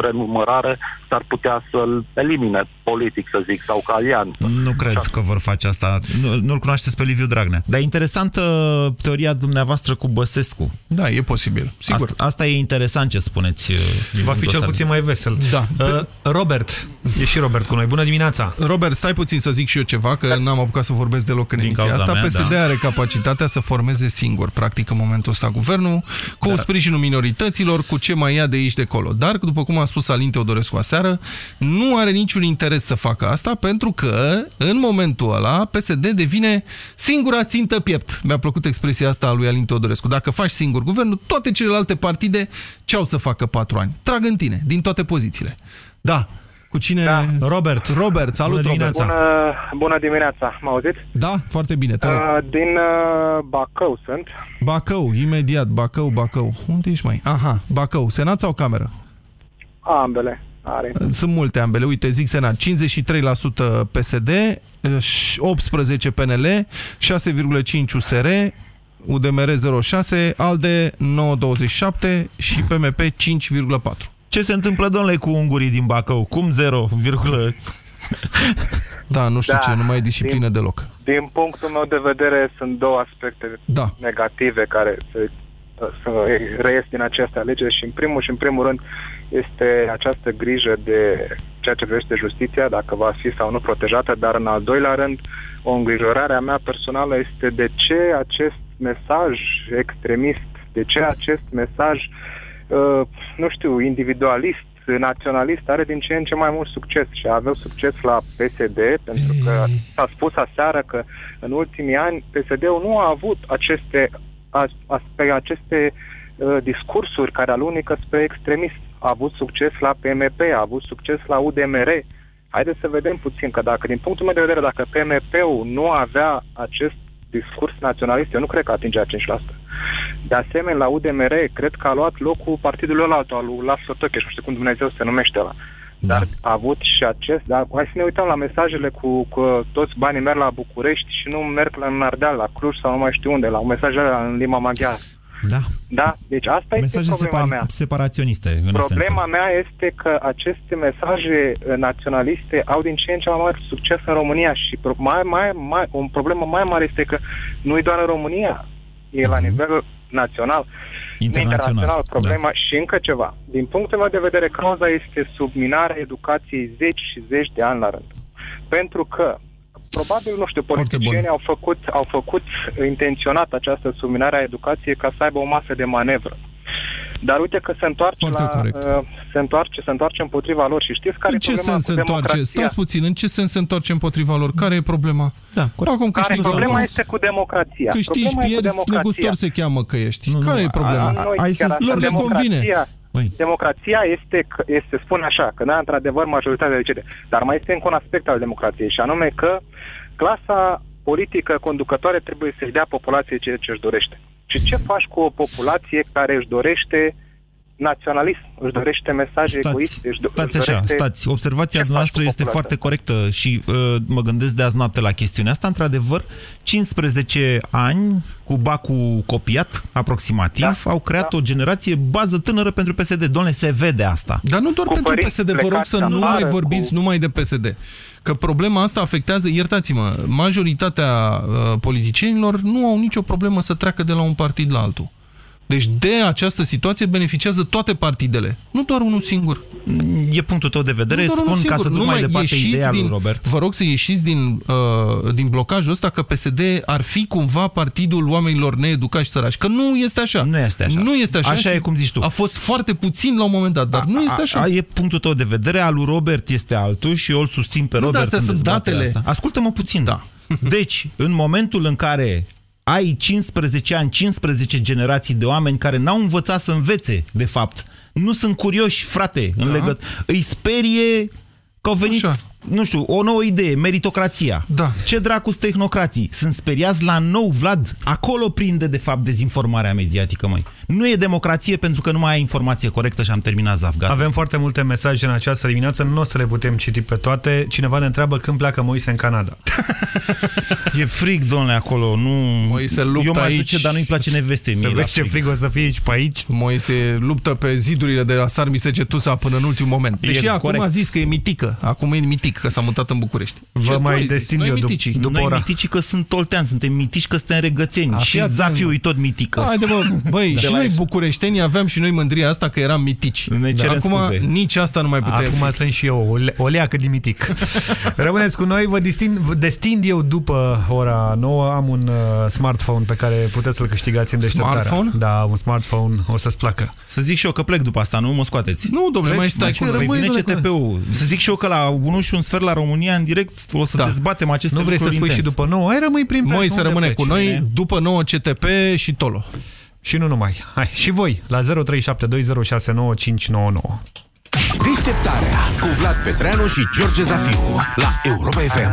renumărare, s-ar putea să-l elimine politic, să zic, sau ca alianță. Nu cred că vor face asta. Nu, nu-l cunoașteți pe Liviu Dragnea. Dar e interesantă teoria dumneavoastră cu Băsescu. Da, e posibil, sigur. Asta, asta e interesant ce spuneți. uh, Va în fi cel dosar. puțin mai vesel. Da. Uh, Robert, e și Robert cu noi. Bună dimineața! Robert, stai puțin să zic și eu ceva, că n-am apucat să vorbesc deloc în Din emisia cauza asta. mea, PSD da. are capacitatea să formeze singur, practic, în momentul ăsta guvernul, cu da. sprijinul minorităților, cu ce mai ia de aici de acolo. Dar, după cum a spus Alin Teodorescu aseară, nu are niciun interes să facă asta, pentru că, în momentul ăla, PSD devine singura țintă piept. Mi-a plăcut expresia asta a lui Alin Teodorescu. Dacă faci singur guvernul, toate celelalte partide ce au să facă patru ani? Trag în tine, din toate pozițiile. Da. Cu cine? Da. Robert. Robert, salut Bună Robert. dimineața. Bună, bună dimineața, mă auziți? Da, foarte bine, te rog. Uh, din uh, Bacău sunt. Bacău, imediat, Bacău, Bacău. Unde ești mai? Aha, Bacău, Senat sau Cameră? Ambele are. Sunt multe ambele, uite, zic Senat, 53% PSD, 18 PNL, 6,5 USR, UDMR 0,6, ALDE 9,27 și PMP 5,4. Ce se întâmplă, domnule, cu ungurii din Bacău? Cum 0, virgulă? Da, nu știu Da, ce, nu mai e disciplină din- deloc. Din punctul meu de vedere sunt două aspecte Da. negative care se, să reies din aceste alegeri și în primul și în primul rând este această grijă de ceea ce privește justiția, dacă va fi sau nu protejată, dar în al doilea rând o îngrijorare a mea personală este de ce acest mesaj extremist, de ce acest mesaj uh, nu știu, individualist, naționalist are din ce în ce mai mult succes și a avut succes la PSD pentru că s-a spus aseară că în ultimii ani PSD-ul nu a avut aceste, as- aspe, aceste uh, discursuri care alunecă spre extremist. A avut succes la PMP, a avut succes la UDMR, haideți să vedem puțin că dacă, din punctul meu de vedere, dacă PMP-ul nu avea acest discurs naționalist, eu nu cred că atingea 5%. De asemenea, la UDMR, cred că a luat locul partidului ăla, al lui Laslo Tăcheș, nu știu cum Dumnezeu se numește ăla. Da. Dar a avut și acest, dar hai să ne uităm la mesajele cu, cu toți banii merg la București și nu merg la în Ardeal, la Cluj sau nu mai știu unde, la un mesaj ăla în limba maghiară. Da. Da? Deci asta Mesaje este problema separa- mea. separaționiste, în Problema esență. mea este că aceste mesaje eh, naționaliste au din ce în ce mai mare succes în România și pro- mai, mai, mai, o problemă mai mare este că nu e doar în România, e la nivel național, Internațional, problema și încă ceva. Din punctul meu de vedere, cauza este subminarea educației zeci și zeci de ani la rând. Pentru că probabil, nu știu, politicienii au făcut, au făcut intenționat această subminare a educației ca să aibă o masă de manevră. Dar uite că se întoarce Foarte la, corect. uh, se întoarce, se întoarce împotriva lor și știți care În e ce problema sens se cu întoarce? democrația? Stați puțin, în ce sens se întoarce împotriva lor? Care e problema? Da, Acum Care câștigi problema sau- este cu democrația. Câștigi, Problema e cu pierzi, democrația. negustor se cheamă că ești. Care e problema? Nu, Hai chiar să așa. lor le convine. Democrația, democrația este, că- este, spune așa, că da, într-adevăr majoritatea decide. Dar mai este încă un aspect al democrației și anume că clasa politică conducătoare trebuie să-i dea populației ceea ce își dorește. Și ce faci cu o populație care își dorește naționalism, își dorește mesaje egoiste, își, do- Stați își așa, dorește... stați. Observația noastră este foarte corectă și uh, mă gândesc de azi noapte la chestiunea asta. Într-adevăr, 15 ani cu bacul copiat, aproximativ, Da, au creat o generație bază tânără pentru PSD. Doamne, se vede asta. Dar nu doar pentru PSD, vă rog să nu mai vorbiți numai de PSD. Că problema asta afectează, iertați-mă, majoritatea uh, politicienilor nu au nicio problemă să treacă de la un partid la altul. Deci de această situație beneficiază toate partidele, nu doar unul singur. E punctul tău de vedere, Nu îți doar unul spun ca singur. să duc mai Numai departe ieșiți ideea lui din, Robert. Vă rog să ieșiți din, uh, din blocajul ăsta că PSD ar fi cumva partidul oamenilor needucați și săraci. Că nu este așa. Nu este așa. Nu este așa. Așa și e cum zici tu. A fost foarte puțin la un moment dat, dar nu este așa. A, a, e punctul tău de vedere, al lui Robert este altul și eu îl susțin pe Nu, dar Robert astea în sunt dezbaterea datele. Asta. Ascultă-mă puțin. Da. Deci, în momentul în care ai 15 ani, 15 generații de oameni care n-au învățat să învețe, de fapt, nu sunt curioși, frate, în Da. legăt... îi sperie că au venit, Așa. Nu știu, o nouă idee, meritocrația. Da. Ce dracu sunt tehnocrații? Sunt speriați la nou, Vlad. Acolo prinde, de fapt, dezinformarea mediatică, măi. Nu e democrație pentru că nu mai ai informație corectă și am terminat Zaf, gata. Avem foarte multe mesaje în această dimineață, nu o să le putem citi pe toate. Cineva ne întreabă când pleacă Moise în Canada. E frig, domnule, acolo. Nu... Moise luptă Eu m-aș aici. duce, dar nu-i place neveste Să mie. la vezi ce frig. frig o să fie și pe aici. Moise luptă pe zidurile de la Sarmi Segetusa până în ultimul moment. E Deși acum corect. a zis că e mitică. Acum e mitic, că s-a mutat în București. Vă Ce mai voi zici? destin Noi eu dup- miticii. după Noi ora. mitici că sunt tolteani, suntem mitici că suntem regățeni. A, și fii atent, Zafiu mă. e tot mitică. Haide, bă, băi, De și la noi ești. bucureștenii aveam și noi mândria asta că eram mitici. Ne cerem Acum scuze. nici asta nu mai putem Acum fi. sunt și eu, o, le- o leacă de mitic. Rămâneți cu noi, vă destind, vă destind eu după ora 9. Am un uh, smartphone pe care puteți să-l câștigați în deșteptarea. Smartphone? Da, un smartphone, o să-ți placă. Să zic și eu că plec după asta, nu mă scoateți. Nu, domnule, mai stai Deci, cu păi noi. vine Rămâi, domnule, CTP-ul. Să zic și eu că la 1 și un sfert la România în direct o să Da. dezbatem aceste Nu vrei să lucruri spui și intens. după 9? Hai, rămâi prin Moi pe- să unde rămâne pleci? cu noi Bine. după 9 CTP și Tolo. Și nu numai. Hai, și voi, la 0372069599. Deșteptarea cu Vlad Petreanu și George Zafiu la Europa FM.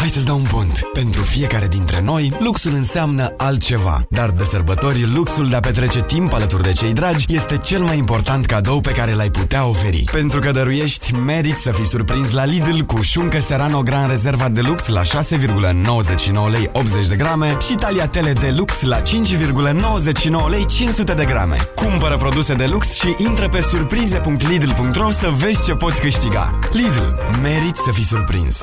Hai să-ți dau un pont. Pentru fiecare dintre noi, luxul înseamnă altceva. Dar de sărbători, luxul de a petrece timp alături de cei dragi este cel mai important cadou pe care l-ai putea oferi. Pentru că dăruiești, merit să fii surprins la Lidl cu șuncă Serrano Gran Rezerva de Lux la 6,99 lei 80 de grame și tagliatele de lux la 5,99 lei 500 de grame. Cumpără produse de lux și intră pe surprize.lidl.ro să vezi ce poți câștiga. Lidl. Merit să fii surprins.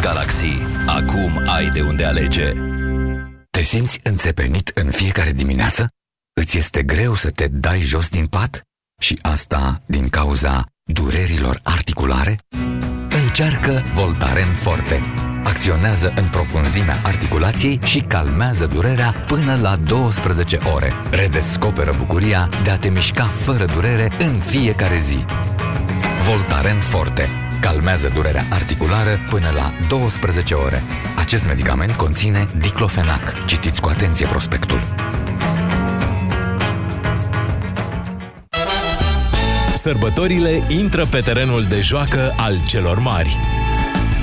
Galaxy. Acum ai de unde alege. Te simți înțepenit în fiecare dimineață? Îți este greu să te dai jos din pat? Și asta din cauza durerilor articulare? Încearcă Voltaren Forte. Acționează în profunzimea articulației și calmează durerea până la 12 ore. Redescoperă bucuria de a te mișca fără durere în fiecare zi. Voltaren Forte. Calmează durerea articulară până la 12 ore. Acest medicament conține diclofenac. Citiți cu atenție prospectul. Sărbătorile intră pe terenul de joacă al celor mari.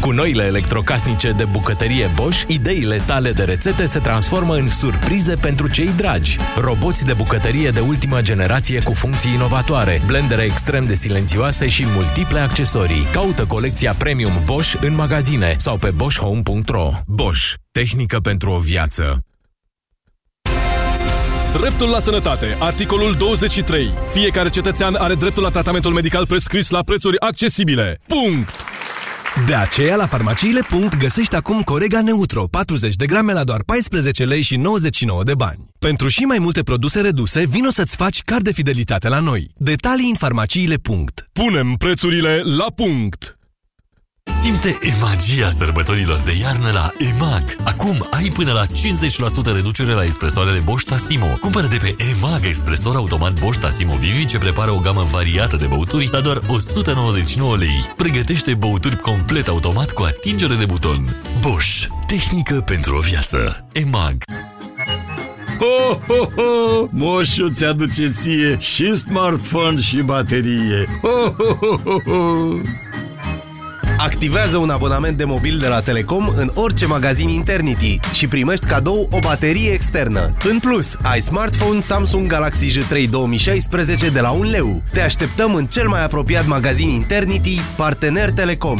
Cu noile electrocasnice de bucătărie Bosch, ideile tale de rețete se transformă în surprize pentru cei dragi. Roboți de bucătărie de ultimă generație cu funcții inovatoare, blendere extrem de silențioase și multiple accesorii. Caută colecția Premium Bosch în magazine sau pe boschhome.ro. Bosch. Tehnică pentru o viață. Dreptul la sănătate. Articolul 23. Fiecare cetățean are dreptul la tratamentul medical prescris la prețuri accesibile. Punct! De aceea, la farmaciile. găsești acum Corega Neutro, 40 de grame la doar 14 lei și 99 de bani. Pentru și mai multe produse reduse, vino să-ți faci card de fidelitate la noi. Detalii în farmaciile. Punem prețurile la punct! Simte magia sărbătorilor de iarnă la EMAG. Acum ai până la 50% reducere la expresoarele Bosch Tassimo. Cumpără de pe EMAG expresor automat Bosch Tassimo Vivi ce prepară o gamă variată de băuturi la doar 199 lei. Pregătește băuturi complet automat cu atingere de buton. Bosch. Tehnică pentru o viață. EMAG. Ho, ho, ho! Moșu ți-aduce ție și smartphone și baterie. Ho, ho, ho, ho, ho! Activează un abonament de mobil de la Telecom în orice magazin Internity și primești cadou o baterie externă. În plus, ai smartphone Samsung Galaxy J3 2016 de la 1 leu. Te așteptăm în cel mai apropiat magazin Internity, partener Telecom.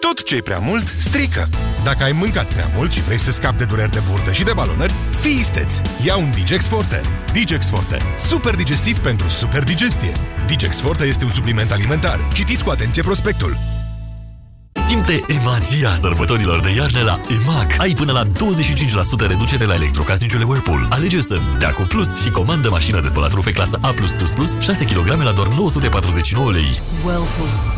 Tot ce e prea mult strică. Dacă ai mâncat prea mult și vrei să scapi de dureri de burtă și de balonări, fii isteț! Ia un Digex Forte. Digex Forte. Super digestiv pentru super digestie. Digex Forte este un supliment alimentar. Citiți cu atenție prospectul. Simte magia sărbătorilor de iarnă la EMAG. Ai până la 25% reducere la electrocasnicele Whirlpool. Alege să-ți dea cu plus și comandă mașină de spălat rufe clasă A+++, 6 kg la doar 949 lei. Whirlpool.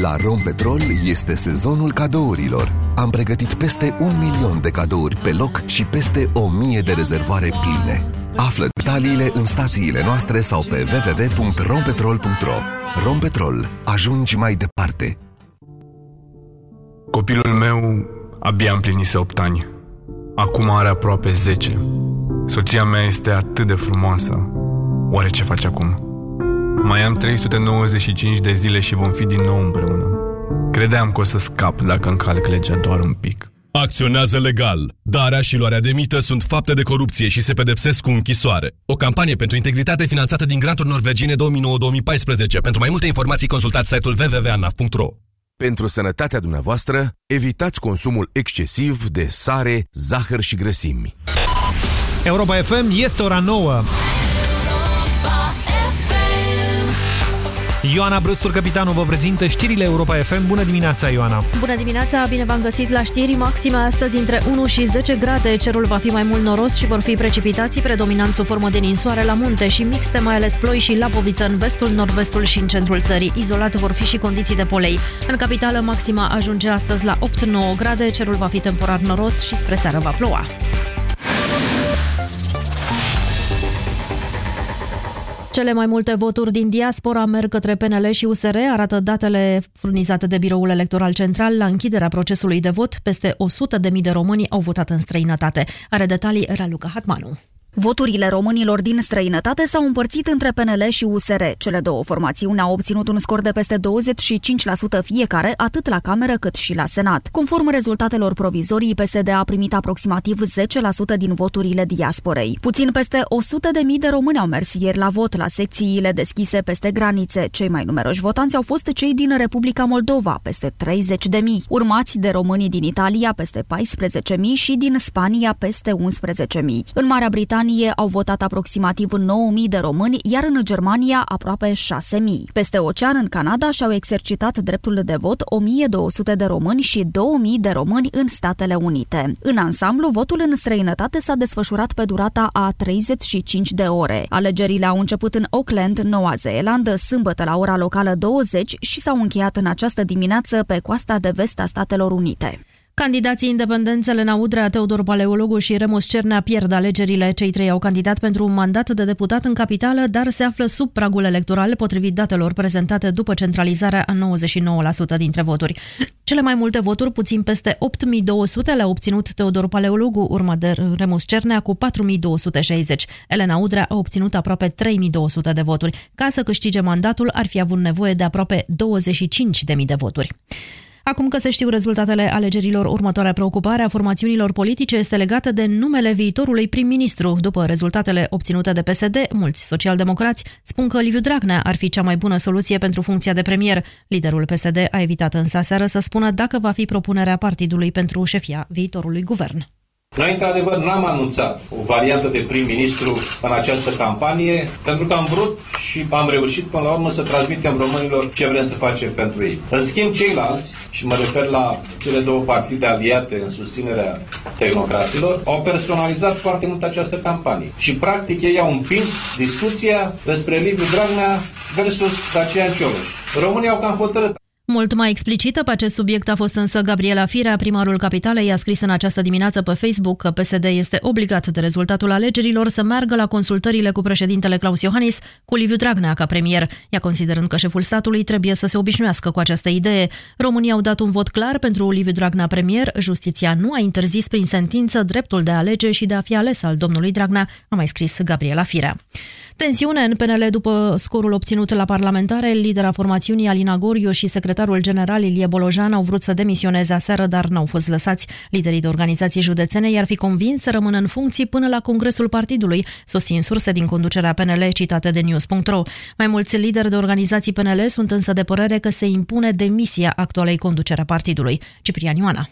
La Rompetrol este sezonul cadourilor. Am pregătit peste un milion de cadouri pe loc și peste o mie de rezervoare pline. Află detaliile în stațiile noastre sau pe www.rompetrol.ro Rompetrol. Ajungi mai departe. Copilul meu abia împlinise 8 ani. Acum are aproape 10. Soția mea este atât de frumoasă. Oare ce face acum? Mai am 395 de zile și vom fi din nou împreună. Credeam că o să scap dacă încalc legea doar un pic. Acționează legal. Darea și luarea de mită sunt fapte de corupție și se pedepsesc cu închisoare. O campanie pentru integritate finanțată din granturi norvegiene 2009-2014. Pentru mai multe informații consultați site-ul www.anaf.ro Pentru sănătatea dumneavoastră, evitați consumul excesiv de sare, zahăr și grăsimi. Europa FM este ora 9. Ioana Brustur, capitanul, vă prezintă știrile Europa FM. Bună dimineața, Ioana! Bună dimineața, bine v-am găsit la știri. Maxime astăzi între 1 și 10 grade. Cerul va fi mai mult noros și vor fi precipitații, predominant sub formă de ninsoare la munte și mixte, mai ales ploi și lapoviță în vestul, nord-vestul și în centrul țării. Izolat vor fi și condiții de polei. În capitală, maxima ajunge astăzi la 8-9 grade. Cerul va fi temporar noros și spre seară va ploua. Cele mai multe voturi din diaspora merg către PNL și USR, arată datele furnizate de Biroul Electoral Central la închiderea procesului de vot. Peste 100.000 de români au votat în străinătate. Are detalii Raluca Hatmanu. Voturile românilor din străinătate s-au împărțit între PNL și USR. Cele două formațiuni au obținut un scor de peste 25% fiecare, atât la Cameră cât și la Senat. Conform rezultatelor provizorii, PSD a primit aproximativ 10% din voturile diasporei. Puțin peste 100.000 de români au mers ieri la vot la secțiile deschise peste granițe. Cei mai numeroși votanți au fost cei din Republica Moldova, peste 30.000, urmați de românii din Italia, peste 14.000 și din Spania, peste 11.000. În Marea Britanie, Britanie au votat aproximativ 9.000 de români, iar în Germania aproape 6.000. Peste ocean, în Canada, și-au exercitat dreptul de vot 1.200 de români și 2.000 de români în Statele Unite. În ansamblu, votul în străinătate s-a desfășurat pe durata a 35 de ore. Alegerile au început în Auckland, Noua Zeelandă, sâmbătă la ora locală 20 și s-au încheiat în această dimineață pe coasta de vest a Statelor Unite. Candidații independenți Elena Udrea, Teodor Paleologu și Remus Cernea pierd alegerile. Cei trei au candidat pentru un mandat de deputat în capitală, dar se află sub pragul electoral, potrivit datelor prezentate după centralizarea a 99% dintre voturi. Cele mai multe voturi, puțin peste 8200, le-a obținut Teodor Paleologu, urmă de Remus Cernea cu 4260. Elena Udrea a obținut aproape 3200 de voturi. Ca să câștige mandatul, ar fi avut nevoie de aproape 25.000 de voturi. Acum că se știu rezultatele alegerilor, următoarea preocupare a formațiunilor politice este legată de numele viitorului prim-ministru. După rezultatele obținute de PSD, mulți socialdemocrați spun că Liviu Dragnea ar fi cea mai bună soluție pentru funcția de premier. Liderul PSD a evitat însă seară să spună dacă va fi propunerea partidului pentru șefia viitorului guvern. Noi, într-adevăr, n-am anunțat o variantă de prim-ministru în această campanie, pentru că am vrut și am reușit până la urmă să transmitem românilor ce vrem să facem pentru ei. În schimb, ceilalți, și mă refer la cele două partide aliate în susținerea tehnocraților, au personalizat foarte mult această campanie. Și, practic, ei au împins discuția despre Liviu Dragnea versus Dacian Cioloș. Românii au cam hotărât. Mult mai explicită pe acest subiect a fost însă Gabriela Firea, primarul capitalei, a scris în această dimineață pe Facebook că PSD este obligat de rezultatul alegerilor să meargă la consultările cu președintele Claus Iohannis cu Liviu Dragnea ca premier, ea considerând că șeful statului trebuie să se obișnuiască cu această idee. Românii au dat un vot clar pentru Liviu Dragnea premier, justiția nu a interzis prin sentință dreptul de a alege și de a fi ales al domnului Dragnea, a mai scris Gabriela Firea. Tensiune în PNL după scorul obținut la parlamentare, lidera formațiunii Alina Goriu și secretarul general Ilie Bolojan au vrut să demisioneze aseară, dar n-au fost lăsați. Liderii de organizații județene i-ar fi convins să rămână în funcții până la congresul partidului, susțin surse din conducerea PNL citate de news.ro. Mai mulți lideri de organizații PNL sunt însă de părere că se impune demisia actualei conducerea partidului. Ciprian Ioana.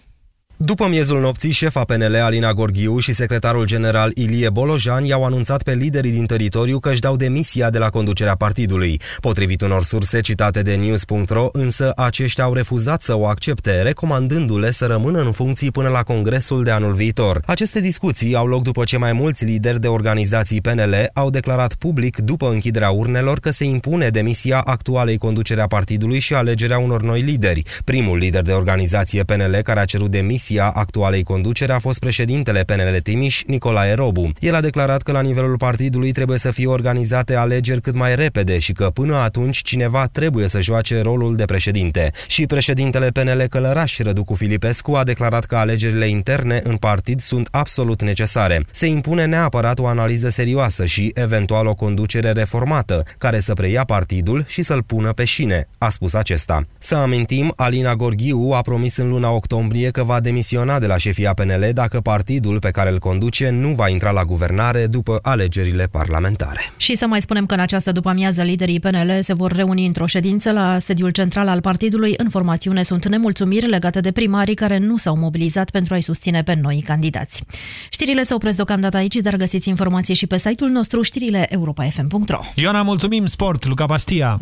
După miezul nopții, șefa PNL Alina Gorghiu și secretarul general Ilie Bolojan i-au anunțat pe liderii din teritoriu că își dau demisia de la conducerea partidului. Potrivit unor surse citate de news.ro, însă aceștia au refuzat să o accepte, recomandându-le să rămână în funcții până la congresul de anul viitor. Aceste discuții au loc după ce mai mulți lideri de organizații PNL au declarat public după închiderea urnelor că se impune demisia actualei conducerea partidului și alegerea unor noi lideri. Primul lider de organizație PNL care a cerut demisia demisia actualei conducere a fost președintele PNL Timiș, Nicolae Robu. El a declarat că la nivelul partidului trebuie să fie organizate alegeri cât mai repede și că până atunci cineva trebuie să joace rolul de președinte. Și președintele PNL Călăraș, Răducu Filipescu, a declarat că alegerile interne în partid sunt absolut necesare. Se impune neapărat o analiză serioasă și eventual o conducere reformată, care să preia partidul și să-l pună pe șine, a spus acesta. Să amintim, Alina Gorghiu a promis în luna octombrie că va demisia demisiona de la șefia PNL dacă partidul pe care îl conduce nu va intra la guvernare după alegerile parlamentare. Și să mai spunem că în această după-amiază liderii PNL se vor reuni într-o ședință la sediul central al partidului. În formațiune sunt nemulțumiri legate de primarii care nu s-au mobilizat pentru a-i susține pe noi candidați. Știrile se opresc deocamdată aici, dar găsiți informații și pe site-ul nostru știrile europa.fm.ro Ioana, mulțumim! Sport, Luca Pastia!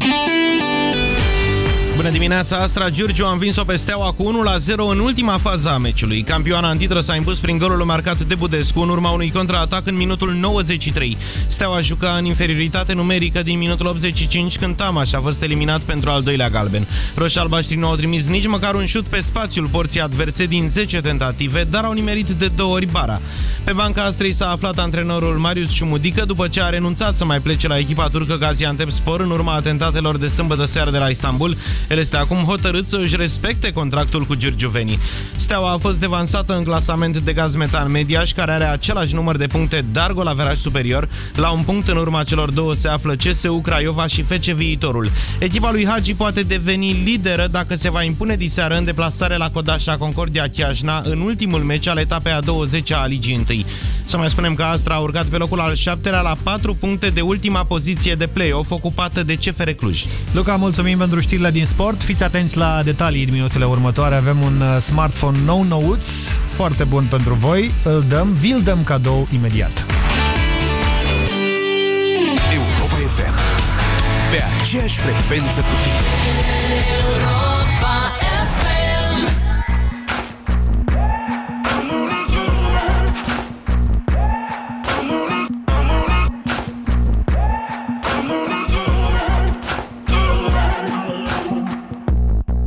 Bună dimineața, Astra Giurgiu a învins-o pe Steaua cu 1-0 în ultima fază a meciului. Campioana în titră s-a impus prin golul marcat de Budescu în urma unui contraatac în minutul 93. Steaua juca în inferioritate numerică din minutul 85 când Tamaș a fost eliminat pentru al doilea galben. Roșalbaștrii nu au trimis nici măcar un șut pe spațiul porții adverse din 10 tentative, dar au nimerit de două ori bara. Pe banca Astrei s-a aflat antrenorul Marius Șumudică după ce a renunțat să mai plece la echipa turcă Gaziantep Spor în urma atentatelor de sâmbătă seară de la Istanbul. El este acum hotărât să își respecte contractul cu Giurgiuveni. Steaua a fost devansată în clasament de gaz metan Mediaș, care are același număr de puncte, dar golaveraj superior. La un punct în urma celor două se află CSU Craiova și FC Viitorul. Echipa lui Hagi poate deveni lideră dacă se va impune diseară în deplasare la Codașa Concordia Chiajna în ultimul meci al etapei a 20 a Ligii 1. Să mai spunem că Astra a urcat pe locul al șaptelea la 4 puncte de ultima poziție de play-off ocupată de CFR Cluj. Luca, mulțumim pentru știrile din sport. Fiți atenți la detalii în minutele următoare. Avem un uh, smartphone nou nouț, foarte bun pentru voi. Îl dăm, vi-l dăm cadou imediat. Europa FM. Pe aceeași frecvență cu tine.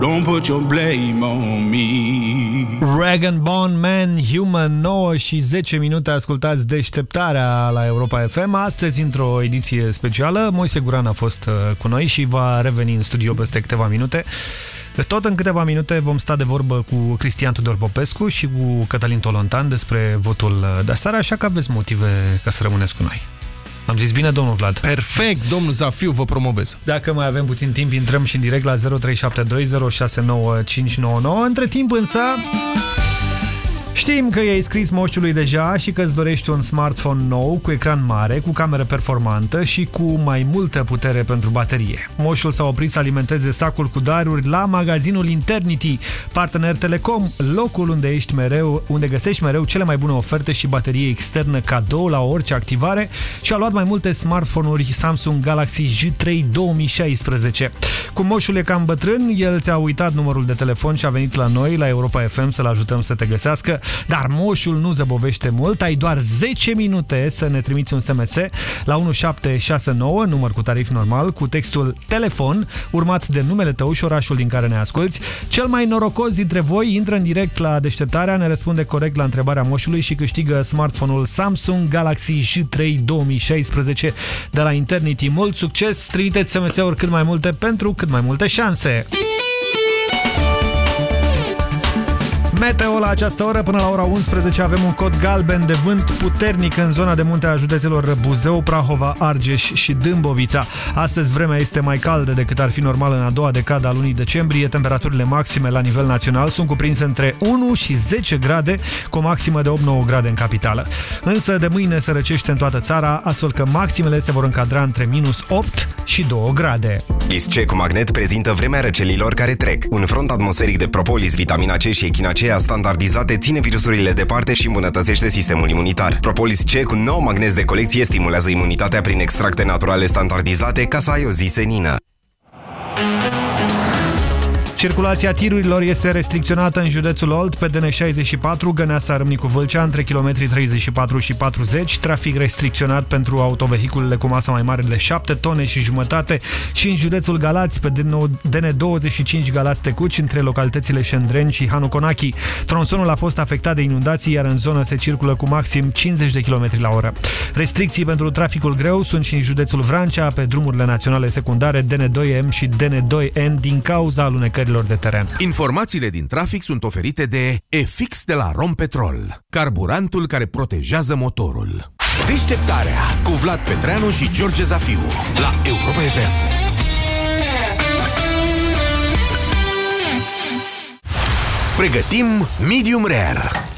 Don't put your blame on me. Rag and Bone Man Human 9 și 10 minute ascultați deșteptarea la Europa FM. Astăzi, într-o ediție specială, Moise Guran a fost uh, cu noi și va reveni în studio peste câteva minute. Tot în câteva minute vom sta de vorbă cu Cristian Tudor Popescu și cu Cătălin Tolontan despre votul uh, de aseară, așa că aveți motive ca să rămâneți cu noi. Am zis bine, domnul Vlad? Perfect, domnul Zafiu, vă promovez. Dacă mai avem puțin timp, intrăm și în direct la 0372069599. Între timp însă... Știm că i-ai scris moșului deja și că îți dorești un smartphone nou cu ecran mare, cu cameră performantă și cu mai multă putere pentru baterie. Moșul s-a oprit să alimenteze sacul cu daruri la magazinul Internity, partener Telecom, locul unde, ești mereu, unde găsești mereu cele mai bune oferte și baterie externă cadou la orice activare și a luat mai multe smartphone-uri Samsung Galaxy J3 2016. Cu moșul e cam bătrân, el ți-a uitat numărul de telefon și a venit la noi, la Europa FM, să-l ajutăm să te găsească. Dar moșul nu zăbovește mult, ai doar 10 minute să ne trimiți un SMS la 1769, număr cu tarif normal, cu textul telefon, urmat de numele tău și orașul din care ne asculti. Cel mai norocos dintre voi intră în direct la deșteptarea, ne răspunde corect la întrebarea moșului și câștigă smartphone-ul Samsung Galaxy J3 2016 de la Internity. Mult succes, trimiteți SMS-uri cât mai multe pentru cât mai multe șanse! Meteo la această oră, până la ora 11, avem un cod galben de vânt puternic în zona de munte a județelor Buzău, Prahova, Argeș și Dâmbovița. Astăzi vremea este mai caldă decât ar fi normal în a doua decadă a lunii decembrie. Temperaturile maxime la nivel național sunt cuprinse între 1 și 10 grade, cu o maximă de 8-9 grade în capitală. Însă de mâine se răcește în toată țara, astfel că maximele se vor încadra între minus 8 și 2 grade. Lisce cu magnet prezintă vremea răcelilor care trec. Un front atmosferic de propolis, vitamina C și echinacea standardizate ține virusurile departe și îmbunătățește sistemul imunitar. Propolis C cu 9 magnezi de colecție stimulează imunitatea prin extracte naturale standardizate ca să ai o zi senină. Circulația tirurilor este restricționată în județul Olt pe DN64 Găneasa Râmnicu Vâlcea între kilometrii 34 și 40, trafic restricționat pentru autovehiculele cu masă mai mare de 7 tone și jumătate și în județul Galați pe DN25 Galați Tecuci între localitățile Șendreni și Hanuconachi. Tronsonul a fost afectat de inundații, iar în zonă se circulă cu maxim 50 de km la oră. Restricții pentru traficul greu sunt și în județul Vrancea pe drumurile naționale secundare DN2M și DN2N din cauza alunecării de teren. Informațiile din trafic sunt oferite de EFIX de la Rompetrol, carburantul care protejează motorul. Deșteptarea cu Vlad Petreanu și George Zafiu la Europa FM. Pregătim medium rare.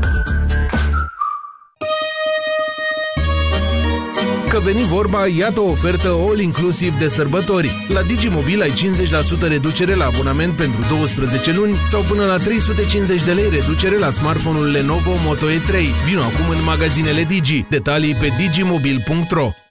Veni vorba, iată o ofertă all-inclusiv de sărbători. La Digimobil ai 50% reducere la abonament pentru 12 luni sau până la 350 de lei reducere la smartphone-ul Lenovo Moto E3. Vino acum în magazinele Digi. Detalii pe digimobil.ro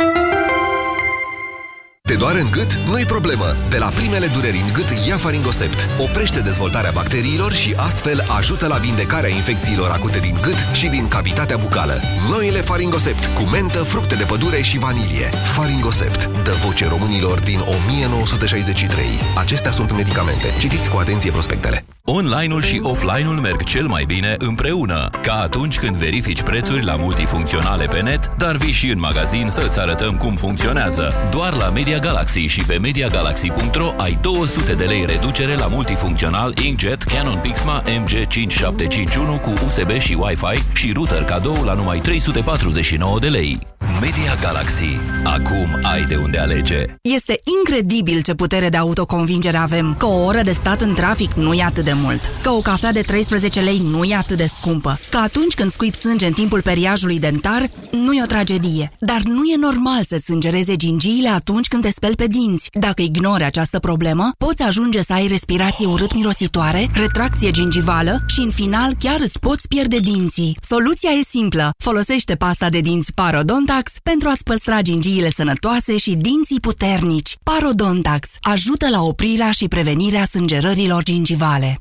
Te doare în gât? Nu-i problemă! De la primele dureri în gât, ia Faringosept. Oprește dezvoltarea bacteriilor și astfel ajută la vindecarea infecțiilor acute din gât și din cavitatea bucală. Noile Faringosept cu mentă, fructe de pădure și vanilie. Faringosept dă voce românilor din 1963. Acestea sunt medicamente. Citiți cu atenție prospectele. Online-ul și offline-ul merg cel mai bine împreună, ca atunci când verifici prețuri la multifuncționale pe net, dar vii și în magazin să-ți arătăm cum funcționează. Doar la Media Galaxy și pe MediaGalaxy.ro ai 200 de lei reducere la multifuncțional Inkjet Canon Pixma MG5751 cu USB și Wi-Fi și router cadou la numai 349 de lei. Media Galaxy. Acum ai de unde alege. Este incredibil ce putere de autoconvingere avem. Că o oră de stat în trafic nu e atât de mult. Că o cafea de 13 lei nu e atât de scumpă. Că atunci când scuip sânge în timpul periajului dentar, nu e o tragedie. Dar nu e normal să sângereze gingiile atunci când te speli pe dinți. Dacă ignori această problemă, poți ajunge să ai respirație urât-mirositoare, retracție gingivală și în final chiar îți poți pierde dinții. Soluția e simplă. Folosește pasta de dinți Parodontax pentru a-ți păstra gingiile sănătoase și dinții puternici. Parodontax ajută la oprirea și prevenirea sângerărilor gingivale.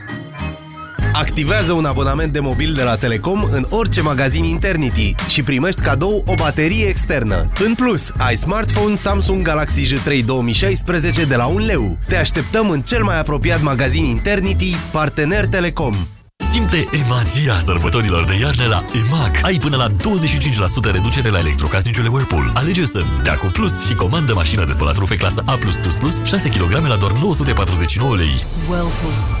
Activează un abonament de mobil de la Telecom în orice magazin Internity și primești cadou o baterie externă. În plus, ai smartphone Samsung Galaxy J3 2016 de la 1 leu. Te așteptăm în cel mai apropiat magazin Internity, partener Telecom. Simte emagia sărbătorilor de iarnă la EMAG. Ai până la 25% reducere la electrocasnicele Whirlpool. Alege să-ți dea cu plus și comandă mașina de spălat rufe clasă A+++, 6 kg la doar 949 lei. Whirlpool.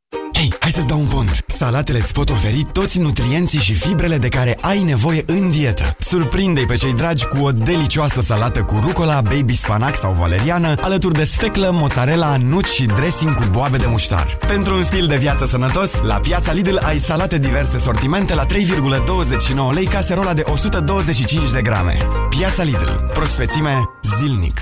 Hei, hai să-ți dau un pont! Salatele îți pot oferi toți nutrienții și fibrele de care ai nevoie în dietă. Surprinde-i pe cei dragi cu o delicioasă salată cu rucola, baby spanac sau valeriană, alături de sfeclă, mozzarella, nuci și dressing cu boabe de muștar. Pentru un stil de viață sănătos, la Piața Lidl ai salate diverse sortimente la 3,29 lei caserola de 125 de grame. Piața Lidl. Prospețime zilnic.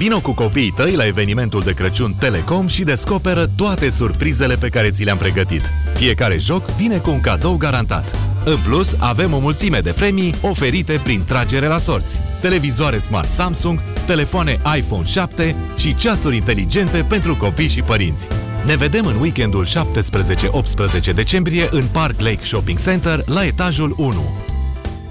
Vino cu copiii tăi la evenimentul de Crăciun Telecom și descoperă toate surprizele pe care ți le-am pregătit. Fiecare joc vine cu un cadou garantat. În plus, avem o mulțime de premii oferite prin tragere la sorți. Televizoare Smart Samsung, telefoane iPhone 7 și ceasuri inteligente pentru copii și părinți. Ne vedem în weekendul 17-18 decembrie în Park Lake Shopping Center la etajul 1.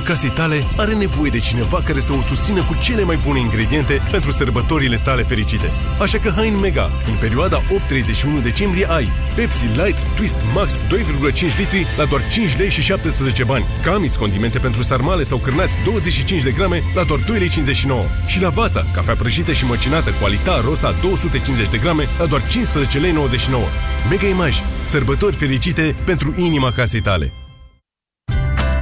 Casei tale are nevoie de cineva care să o susțină cu cele mai bune ingrediente pentru sărbătorile tale fericite. Așa că hai în Mega. În perioada 8-31 decembrie ai Pepsi Light Twist Max 2,5 litri la doar 5 lei și 17 bani. Camis condimente pentru sarmale sau cârnați 25 de grame la doar 2 lei 59. Și la Vața, cafea prăjită și măcinată cu alita rosa 250 de grame la doar 15 lei 99. Mega Image. Sărbători fericite pentru inima casei tale.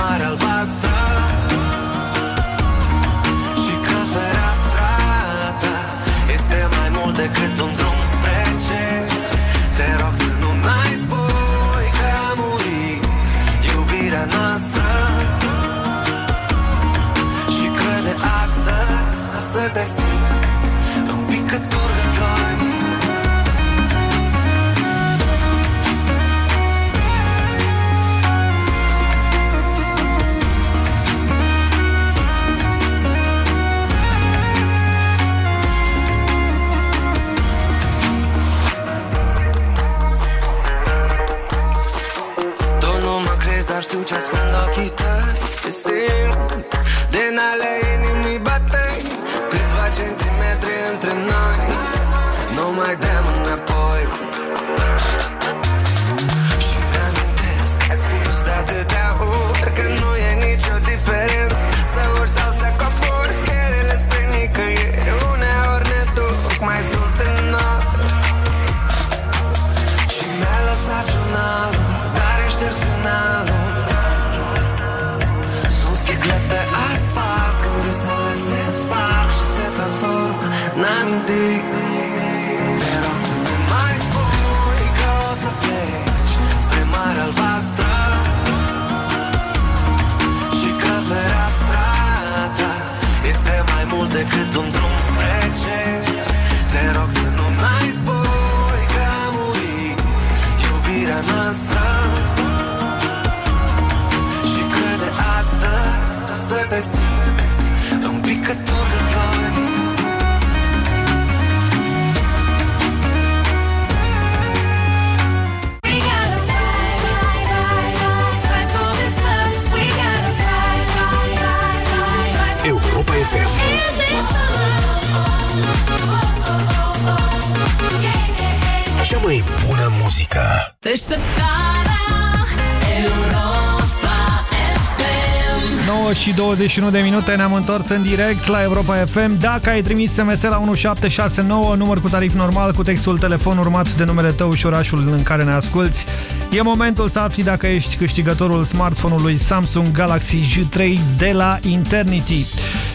Spre Marea Albastră Și că fereastra ta Este mai mult decât un drum spre cer. Te rog să nu mai spui că a murit Iubirea noastră Și că de astăzi o să te simți Un picături de ploi dar știu ce ascund ochii tăi Te simt. Din ale inimii batei Câțiva centimetri între noi. Nu mai dăm decât un drum spre cer. Te rog să nu mai spui Că a murit iubirea noastră. Și că de astăzi o să te simți Cea mai bună muzică. Deșteptarea Europa FM 9 și 21 de minute ne-am întors în direct la Europa FM. Dacă ai trimis SMS la 1769, număr cu tarif normal, cu textul telefon urmat de numele tău și orașul în care ne asculti, e momentul să afli dacă ești câștigătorul smartphone-ului Samsung Galaxy J3 de la Internity.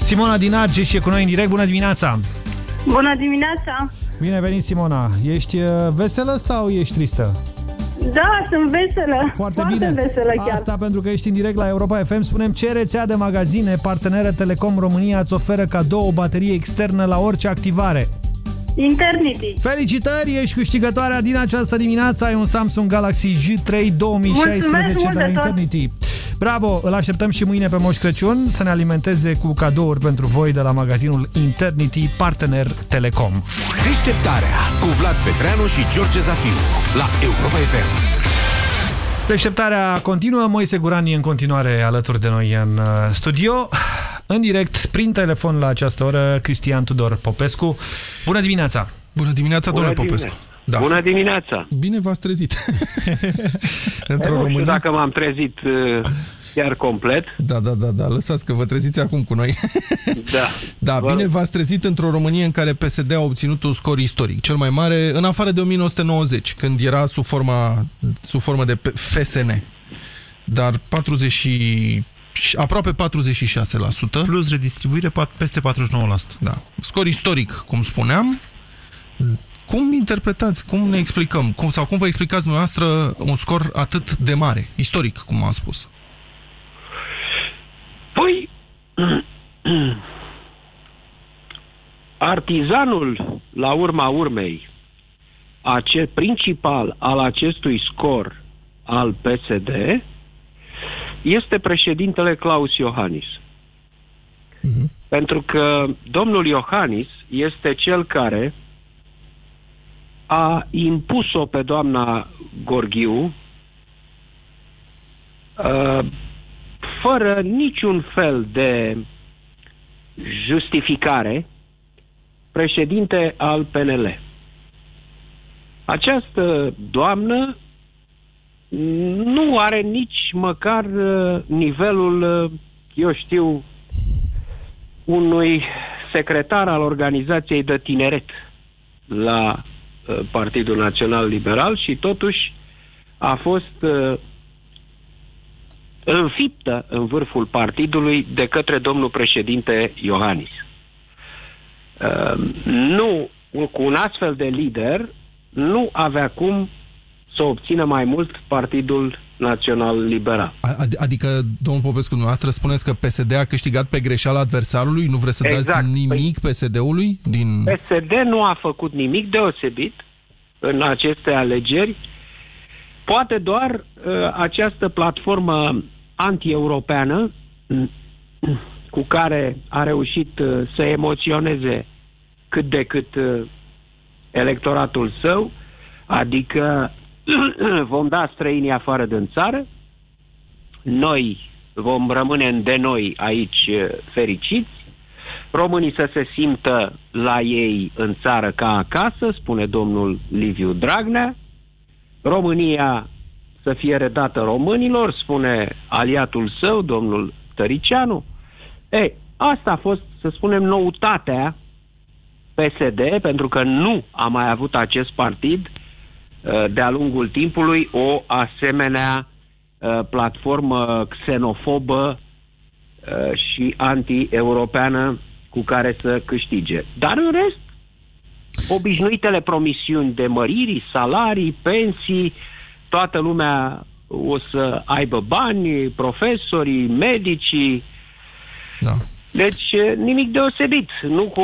Simona din Argeș e cu noi în direct. Bună dimineața! Bună dimineața! Bine venit, Simona! Ești uh, veselă sau ești tristă? Da, sunt veselă. Foarte, Foarte bine. veselă chiar. Asta pentru că ești în direct la Europa FM. Spunem ce rețea de magazine parteneră Telecom România îți oferă cadou o baterie externă la orice activare. Internity. Felicitări, ești câștigătoarea din această dimineață. Ai un Samsung Galaxy J3 2016 Mulțumesc mult de la de tot. Internity. Bravo, îl așteptăm și mâine pe Moș Crăciun să ne alimenteze cu cadouri pentru voi de la magazinul Internity, partener Telecom. Deșteptarea cu Vlad Petreanu și George Zafiu la Europa FM. Deșteptarea continuă, Moise Guran e în continuare alături de noi în uh, studio. În direct, prin telefon la această oră, Cristian Tudor Popescu. Bună dimineața! Bună dimineața, Bună domnule dimine- Popescu. Da. Bună dimineața! Bine v-ați trezit. Într-o Nu știu Românie... dacă m-am trezit uh, chiar complet. Da, da, da, da, lăsați că vă treziți acum cu noi. Da. Da, Vă- bine v-ați trezit într-o Românie în care PSD a obținut un scor istoric, cel mai mare, în afară de 1990, când era sub, forma, sub formă de P- FSN. Dar 40 și- și- aproape 46%. Plus redistribuire pat- peste 49%. Da. Scor istoric, cum spuneam. Cum interpretați, cum ne explicăm, cum, sau cum vă explicați dumneavoastră un scor atât de mare, istoric, cum am spus? Păi, artizanul, la urma urmei, ace- principal al acestui scor al PSD este președintele Claus Iohannis. Pentru că domnul Iohannis este cel care a impus-o pe doamna Gorghiu uh, fără niciun fel de justificare președinte al PNL. Această doamnă nu are nici măcar uh, nivelul, uh, eu știu, unui secretar al organizației de tineret la uh, Partidul Național Liberal și totuși a fost uh, înfiptă în vârful partidului de către domnul președinte Iohannis. Uh, nu, cu un astfel de lider, nu avea cum să obțină mai mult Partidul Național Liberal. Ad- Adică, domnul Popescu, dumneavoastră spuneți că PSD a câștigat pe greșeala adversarului? Nu vreți să Exact. dați nimic PSD-ului? Din... PSD nu a făcut nimic deosebit în aceste alegeri. Poate doar uh, această platformă anti-europeană mm, cu care a reușit uh, să emoționeze cât de cât uh, electoratul său, adică vom da străinii afară din țară, noi vom rămâne de noi aici uh, fericiți, românii să se simtă la ei în țară ca acasă, spune domnul Liviu Dragnea, România să fie redată românilor, spune aliatul său, domnul Tăricianu. Ei, asta a fost, să spunem, noutatea PSD, pentru că nu a mai avut acest partid. uh, de-a lungul timpului o asemenea uh, platformă xenofobă uh, și anti-europeană cu care să câștige. Dar în rest, obișnuitele promisiuni de măriri, salarii, pensii, toată lumea o să aibă bani, profesorii, medicii. Da. Deci eh, nimic deosebit, nu cu,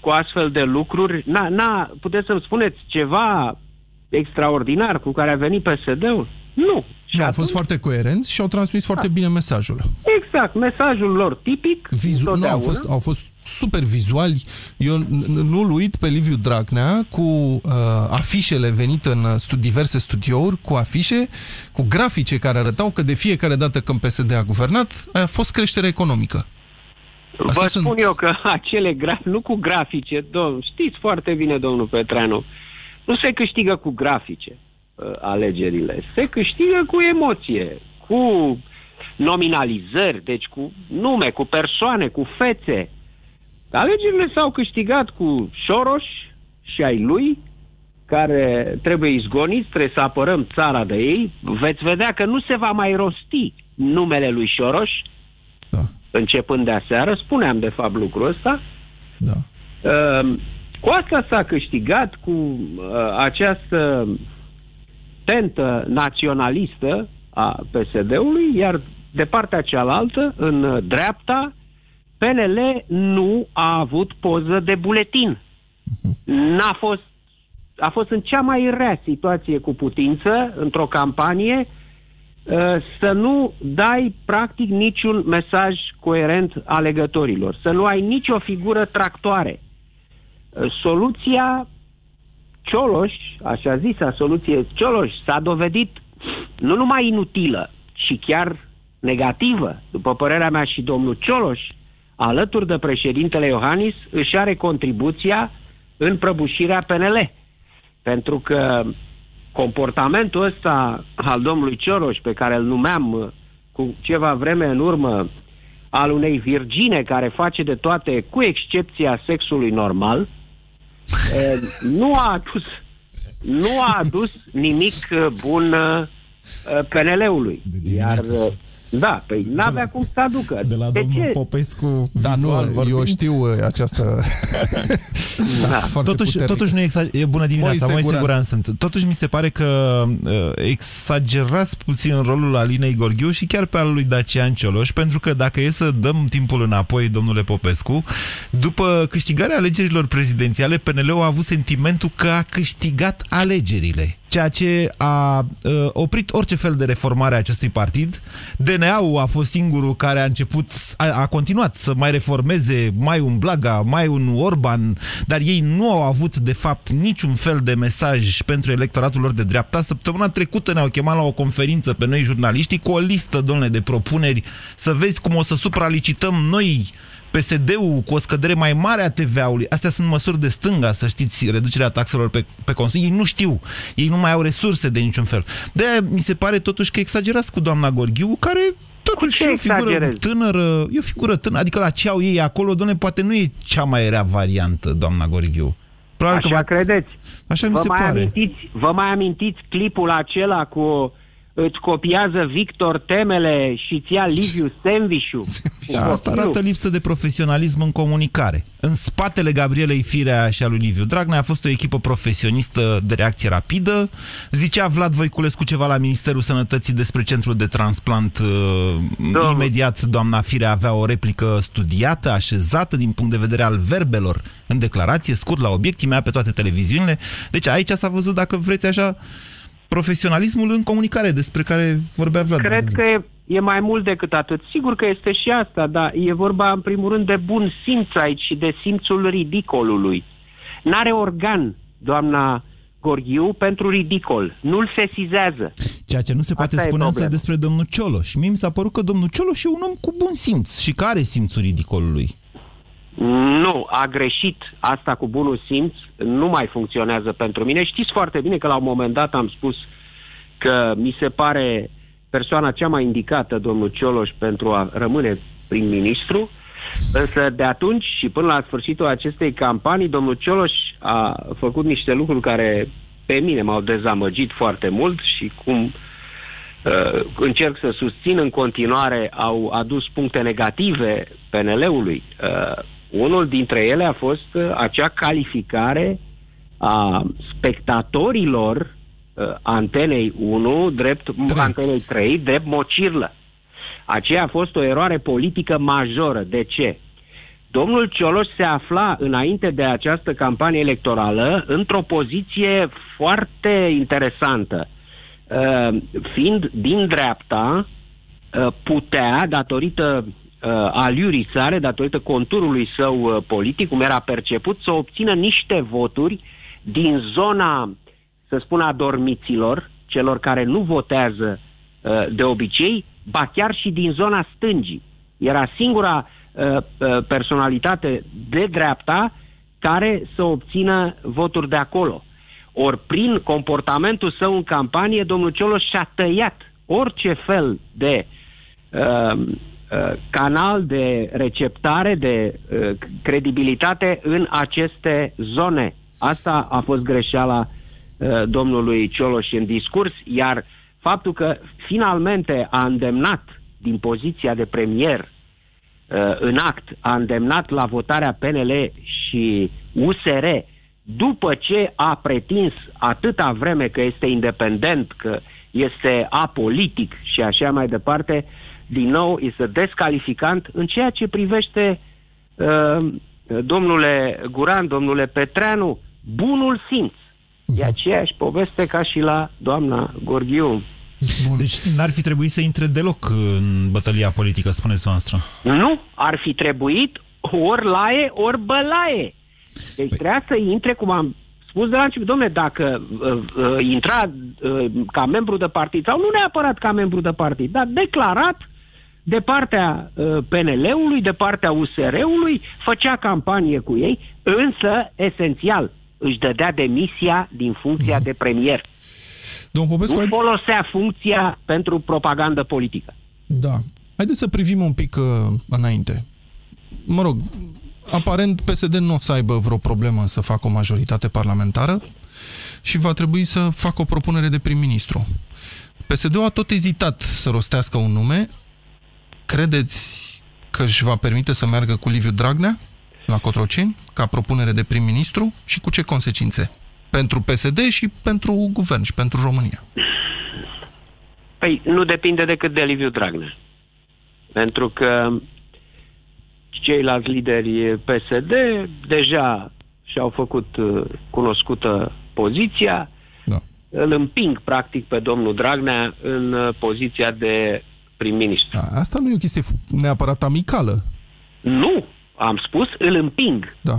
cu astfel de lucruri. Na, na, puteți să-mi spuneți ceva extraordinar cu care a venit PSD-ul? Nu. Nu, au fost foarte coerenți și au transmis foarte bine mesajul. Exact, mesajul lor tipic. Vizu- nu, au întotdeauna. fost, au fost super vizuali. Eu n- n- nu-l uit pe Liviu Dragnea cu uh, afișele venite în stu- diverse studiouri, cu afișe, cu grafice care arătau că de fiecare dată când PSD a guvernat, a fost creștere economică. Vă spun eu că acele graf, nu cu grafice, domn, știți foarte bine, domnul Petreanu, nu se câștigă cu grafice uh, alegerile, se câștigă cu emoție, cu nominalizări, deci cu nume, cu persoane, cu fețe. Alegerile s-au câștigat cu Soros și ai lui, care trebuie izgoniți, trebuie să apărăm țara de ei. Veți vedea că nu se va mai rosti numele lui Soros, da. începând de aseară, spuneam de fapt lucrul ăsta. Da. Uh, cu asta s-a câștigat cu uh, această tentă naționalistă a PSD-ului, iar de partea cealaltă, în uh, dreapta, PNL nu a avut poză de buletin. N-a fost, a fost în cea mai rea situație cu putință, într-o campanie, uh, să nu dai practic niciun mesaj coerent alegătorilor, să nu ai nicio figură tractoare. Uh, Soluția Cioloș, așa zisa soluție Cioloș, s-a dovedit nu numai inutilă, ci chiar negativă. După părerea mea și domnul Cioloș, alături de președintele Iohannis, își are contribuția în prăbușirea PNL. Pentru că comportamentul ăsta al domnului Cioloș, pe care îl numeam uh, cu ceva vreme în urmă, al unei virgine care face de toate, cu excepția sexului normal, eh, nu a adus, nu a adus nimic eh, bun eh, PNL-ului. Iar eh, Da, păi n-avea cum să aducă. De la de domnul ce? Popescu Da, vizual nu, vorbind. eu știu uh, această... Da. foarte Totuși, puternic. totuși nu exager... E bună dimineața, Moi mai Siguran. siguran sunt. Totuși mi se pare că uh, exagerați puțin rolul Alinei Gorghiu și chiar pe al lui Dacian Cioloș, pentru că dacă e să dăm timpul înapoi, domnule Popescu, după câștigarea alegerilor prezidențiale, PNL-ul a avut sentimentul că a câștigat alegerile ceea ce a uh, oprit orice fel de reformare a acestui partid. DNA-ul a fost singurul care a început, a, a continuat să mai reformeze mai un Blaga, mai un Orban, dar ei nu au avut de fapt niciun fel de mesaj pentru electoratul lor de dreapta. Săptămâna trecută ne-au chemat la o conferință pe noi jurnaliștii cu o listă, domnule, de propuneri să vezi cum o să supralicităm noi PSD-ul cu o scădere mai mare a TVA-ului, astea sunt măsuri de stânga, să știți, reducerea taxelor pe, pe consum. Ei nu știu, ei nu mai au resurse de niciun fel. de mi se pare totuși că exagerați cu doamna Gorghiu, care totuși ce e o figură exagerez? tânără, e o figură tânără, adică la ce au ei acolo, doamne, poate nu e cea mai rea variantă, doamna Gorghiu. Probabil Așa va- credeți? Așa mi vă se mai pare. Amintiți, vă mai amintiți clipul acela cu îți copiază Victor temele și îți ia Liviu sandwich-ul? cu Da, asta copilul? arată lipsă de profesionalism în comunicare. În spatele Gabrielei Firea și a lui Liviu Dragnea a fost o echipă profesionistă de reacție rapidă. Zicea Vlad Voiculescu ceva la Ministerul Sănătății despre centrul de transplant. uh, Da. Imediat doamna Firea avea o replică studiată, așezată din punct de vedere al verbelor în declarație, scurt la obiect, imea pe toate televiziunile. Deci aici s-a văzut, dacă vreți așa, profesionalismul în comunicare despre care vorbea Vlad. Cred că e, e mai mult decât atât. Sigur că este și asta, dar e vorba în primul rând de bun simț aici și de simțul ridicolului. N-are organ, doamna Gorghiu, pentru ridicol. Nu-l sesizează. Ceea ce nu se poate Asta e spune însă problema. despre domnul Cioloș. Mie mi s-a părut că domnul Cioloș e un om cu bun simț și care are simțul ridicolului. Nu, a greșit asta cu bunul simț, nu mai funcționează pentru mine. Știți foarte bine că la un moment dat am spus că mi se pare persoana cea mai indicată, domnul Cioloș, pentru a rămâne prim-ministru, însă de atunci și până la sfârșitul acestei campanii, domnul Cioloș a făcut niște lucruri care pe mine m-au dezamăgit foarte mult și cum uh, încerc să susțin în continuare, au adus puncte negative PNL-ului. Uh, unul dintre ele a fost uh, acea calificare a spectatorilor uh, Antenei 1, drept Antenei 3, drept mocirlă. Aceea a fost o eroare politică majoră. De ce? Domnul Cioloș se afla înainte de această campanie electorală într-o poziție foarte interesantă. Uh, fiind din dreapta, uh, putea, datorită uh, aliurii sale, datorită conturului său uh, politic, cum era perceput, să obțină niște voturi din zona, să spun, a dormiților, celor care nu votează uh, de obicei, ba chiar și din zona stângii. Era singura uh, uh, personalitate de dreapta care să obțină voturi de acolo. Ori prin comportamentul său în campanie, domnul Cioloș și-a tăiat orice fel de uh, uh, canal de receptare, de uh, credibilitate în aceste zone. Asta a fost greșeala uh, domnului Cioloș în discurs, iar faptul că finalmente a îndemnat din poziția de premier uh, în act, a îndemnat la votarea PNL și USR după ce a pretins atâta vreme că este independent, că este apolitic și așa mai departe, din nou este descalificant în ceea ce privește uh, domnule Guran, domnule Petreanu, bunul simț. E aceeași poveste ca și la doamna Gorghiu. Deci n-ar fi trebuit să intre deloc în bătălia politică, spuneți noastră. Nu, ar fi trebuit ori laie, ori bălaie. Deci trebuia să intre, cum am spus de la început, domnule, dacă uh, uh, intra uh, ca membru de partid, sau nu neapărat ca membru de partid, dar declarat de partea uh, PNL-ului, de partea USR-ului, făcea campanie cu ei, însă, esențial, își dădea demisia din funcția de premier. Domnul Popescu, nu folosea funcția pentru propagandă politică. Da. Haideți să privim un pic uh, înainte. Mă rog, aparent PSD nu o să aibă vreo problemă să facă o majoritate parlamentară și va trebui să facă o propunere de prim-ministru. PSD-ul a tot ezitat să rostească un nume, credeți că își va permite să meargă cu Liviu Dragnea la Cotroceni ca propunere de prim-ministru și cu ce consecințe? Pentru PSD și pentru guvern și pentru România. Păi nu depinde decât de Liviu Dragnea. Pentru că ceilalți lideri PSD deja și-au făcut uh, cunoscută poziția, da. îl împing practic pe domnul Dragnea în uh, poziția de prim-ministru. A, Asta nu e o chestie f- neapărat amicală. Nu, am spus, îl împing. Da.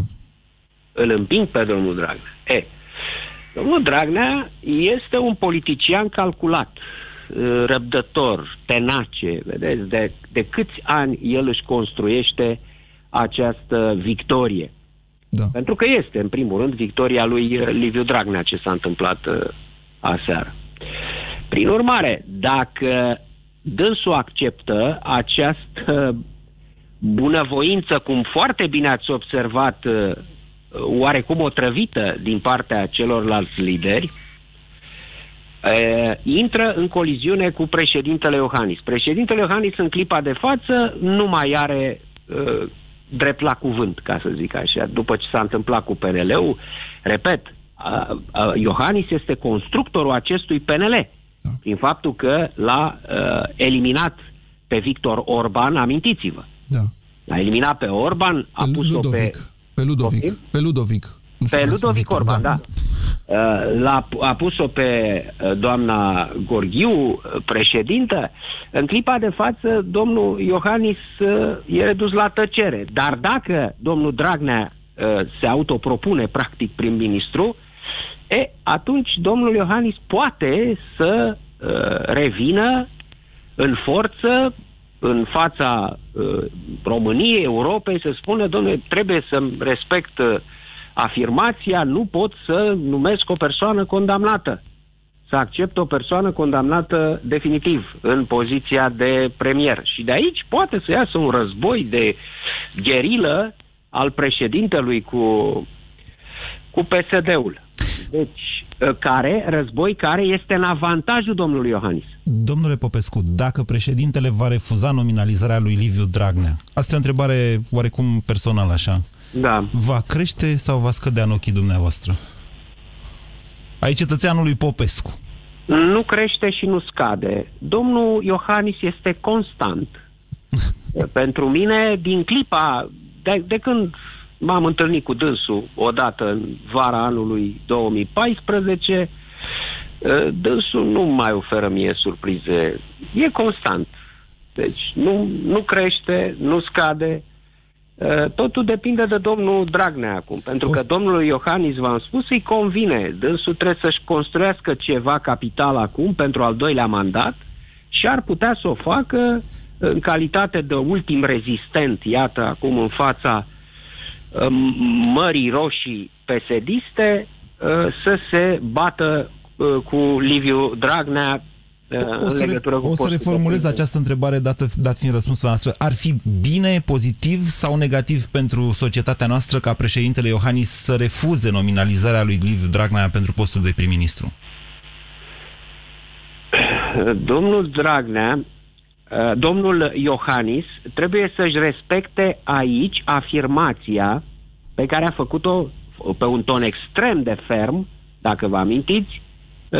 Îl împing pe domnul Dragnea. E, domnul Dragnea este un politician calculat, uh, răbdător, tenace, vedeți, de, de câți ani el își construiește această victorie. Da. Pentru că este, în primul rând, victoria lui uh, Liviu Dragnea, ce s-a întâmplat uh, aseară. Prin urmare, dacă dânsul acceptă această bunăvoință, cum foarte bine ați observat, uh, oarecum otrăvită din partea celorlalți lideri, uh, intră în coliziune cu președintele Iohannis. Președintele Iohannis în clipa de față nu mai are uh, drept la cuvânt, ca să zic așa, după ce s-a întâmplat cu PNL-ul. Repet, uh, uh, Iohannis este constructorul acestui PNL prin faptul că l-a uh, eliminat pe Victor Orban, amintiți-vă. Da. L-a eliminat pe Orban, a pus-o pe... Ludovic. Pe Ludovic. Poftim? Pe Ludovic. Nu știu Pe cum Ludovic se Orban, zice. da. Uh, L-a, a pus-o pe uh, doamna Gorghiu, uh, președintă. În clipa de față, domnul Iohannis uh, e redus la tăcere. Dar dacă domnul Dragnea uh, se autopropune, practic, prim-ministru, e, atunci domnul Iohannis poate să uh, revină în forță în fața uh, României, Europei, să spună, domnule, trebuie să-mi respect uh, afirmația, nu pot să numesc o persoană condamnată. Să accept o persoană condamnată definitiv în poziția de premier. Și de aici poate să iasă un război de gherilă al președintelui cu, cu PSD-ul. Deci, uh, care, război care este în avantajul domnului Iohannis. Domnule Popescu, dacă președintele va refuza nominalizarea lui Liviu Dragnea, asta e o întrebare oarecum personală așa, Da. va crește sau va scădea în ochii dumneavoastră? Ai cetățeanului Popescu. Nu crește și nu scade. Domnul Iohannis este constant. Pentru mine, din clipa, de, de când m-am întâlnit cu dânsul odată în vara anului 2014, eh, dânsul nu mai oferă mie surprize. E constant. Deci nu, nu crește, nu scade. Eh, Totul depinde de domnul Dragnea acum, pentru că domnul Iohannis, v-am spus, îi convine. Dânsul trebuie să-și construiască ceva capital acum pentru al doilea mandat și ar putea să o facă în calitate de ultim rezistent, iată, acum în fața uh, Mării Roșii pesediste, uh, să se bată uh, cu Liviu Dragnea uh, O în să, re, legătură cu o să postul de reformulez prim-ministru. această întrebare dată, dat fiind răspunsul noastră. Ar fi bine, pozitiv sau negativ pentru societatea noastră ca președintele Iohannis să refuze nominalizarea lui Liviu Dragnea pentru postul de prim-ministru? Domnul Dragnea, uh, domnul Iohannis trebuie să-și respecte aici afirmația pe care a făcut-o pe un ton extrem de ferm, dacă vă amintiți, uh,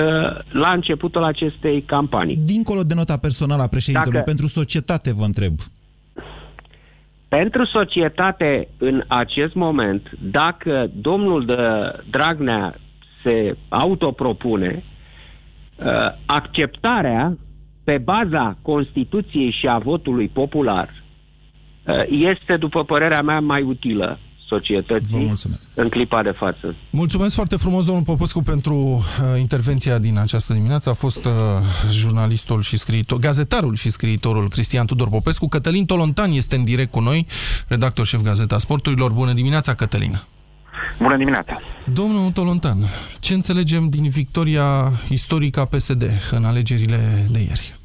la începutul acestei campanii. Dincolo de nota personală a președintelui, Dacă- pentru societate vă întreb. Pentru societate, în acest moment, dacă domnul de Dragnea se autopropune, uh, acceptarea pe baza Constituției și a votului popular uh, este, după părerea mea, mai utilă societății în clipa de față. Mulțumesc foarte frumos, domnul Popescu, pentru uh, intervenția din această dimineață. A fost uh, jurnalistul și scriitor, gazetarul și scriitorul Cristian Tudor Popescu. Cătălin Tolontan este în direct cu noi, redactor șef Gazeta Sporturilor. Bună dimineața, Cătălin! Bună dimineața! Domnul Tolontan, ce înțelegem din victoria istorică a PSD în alegerile de ieri?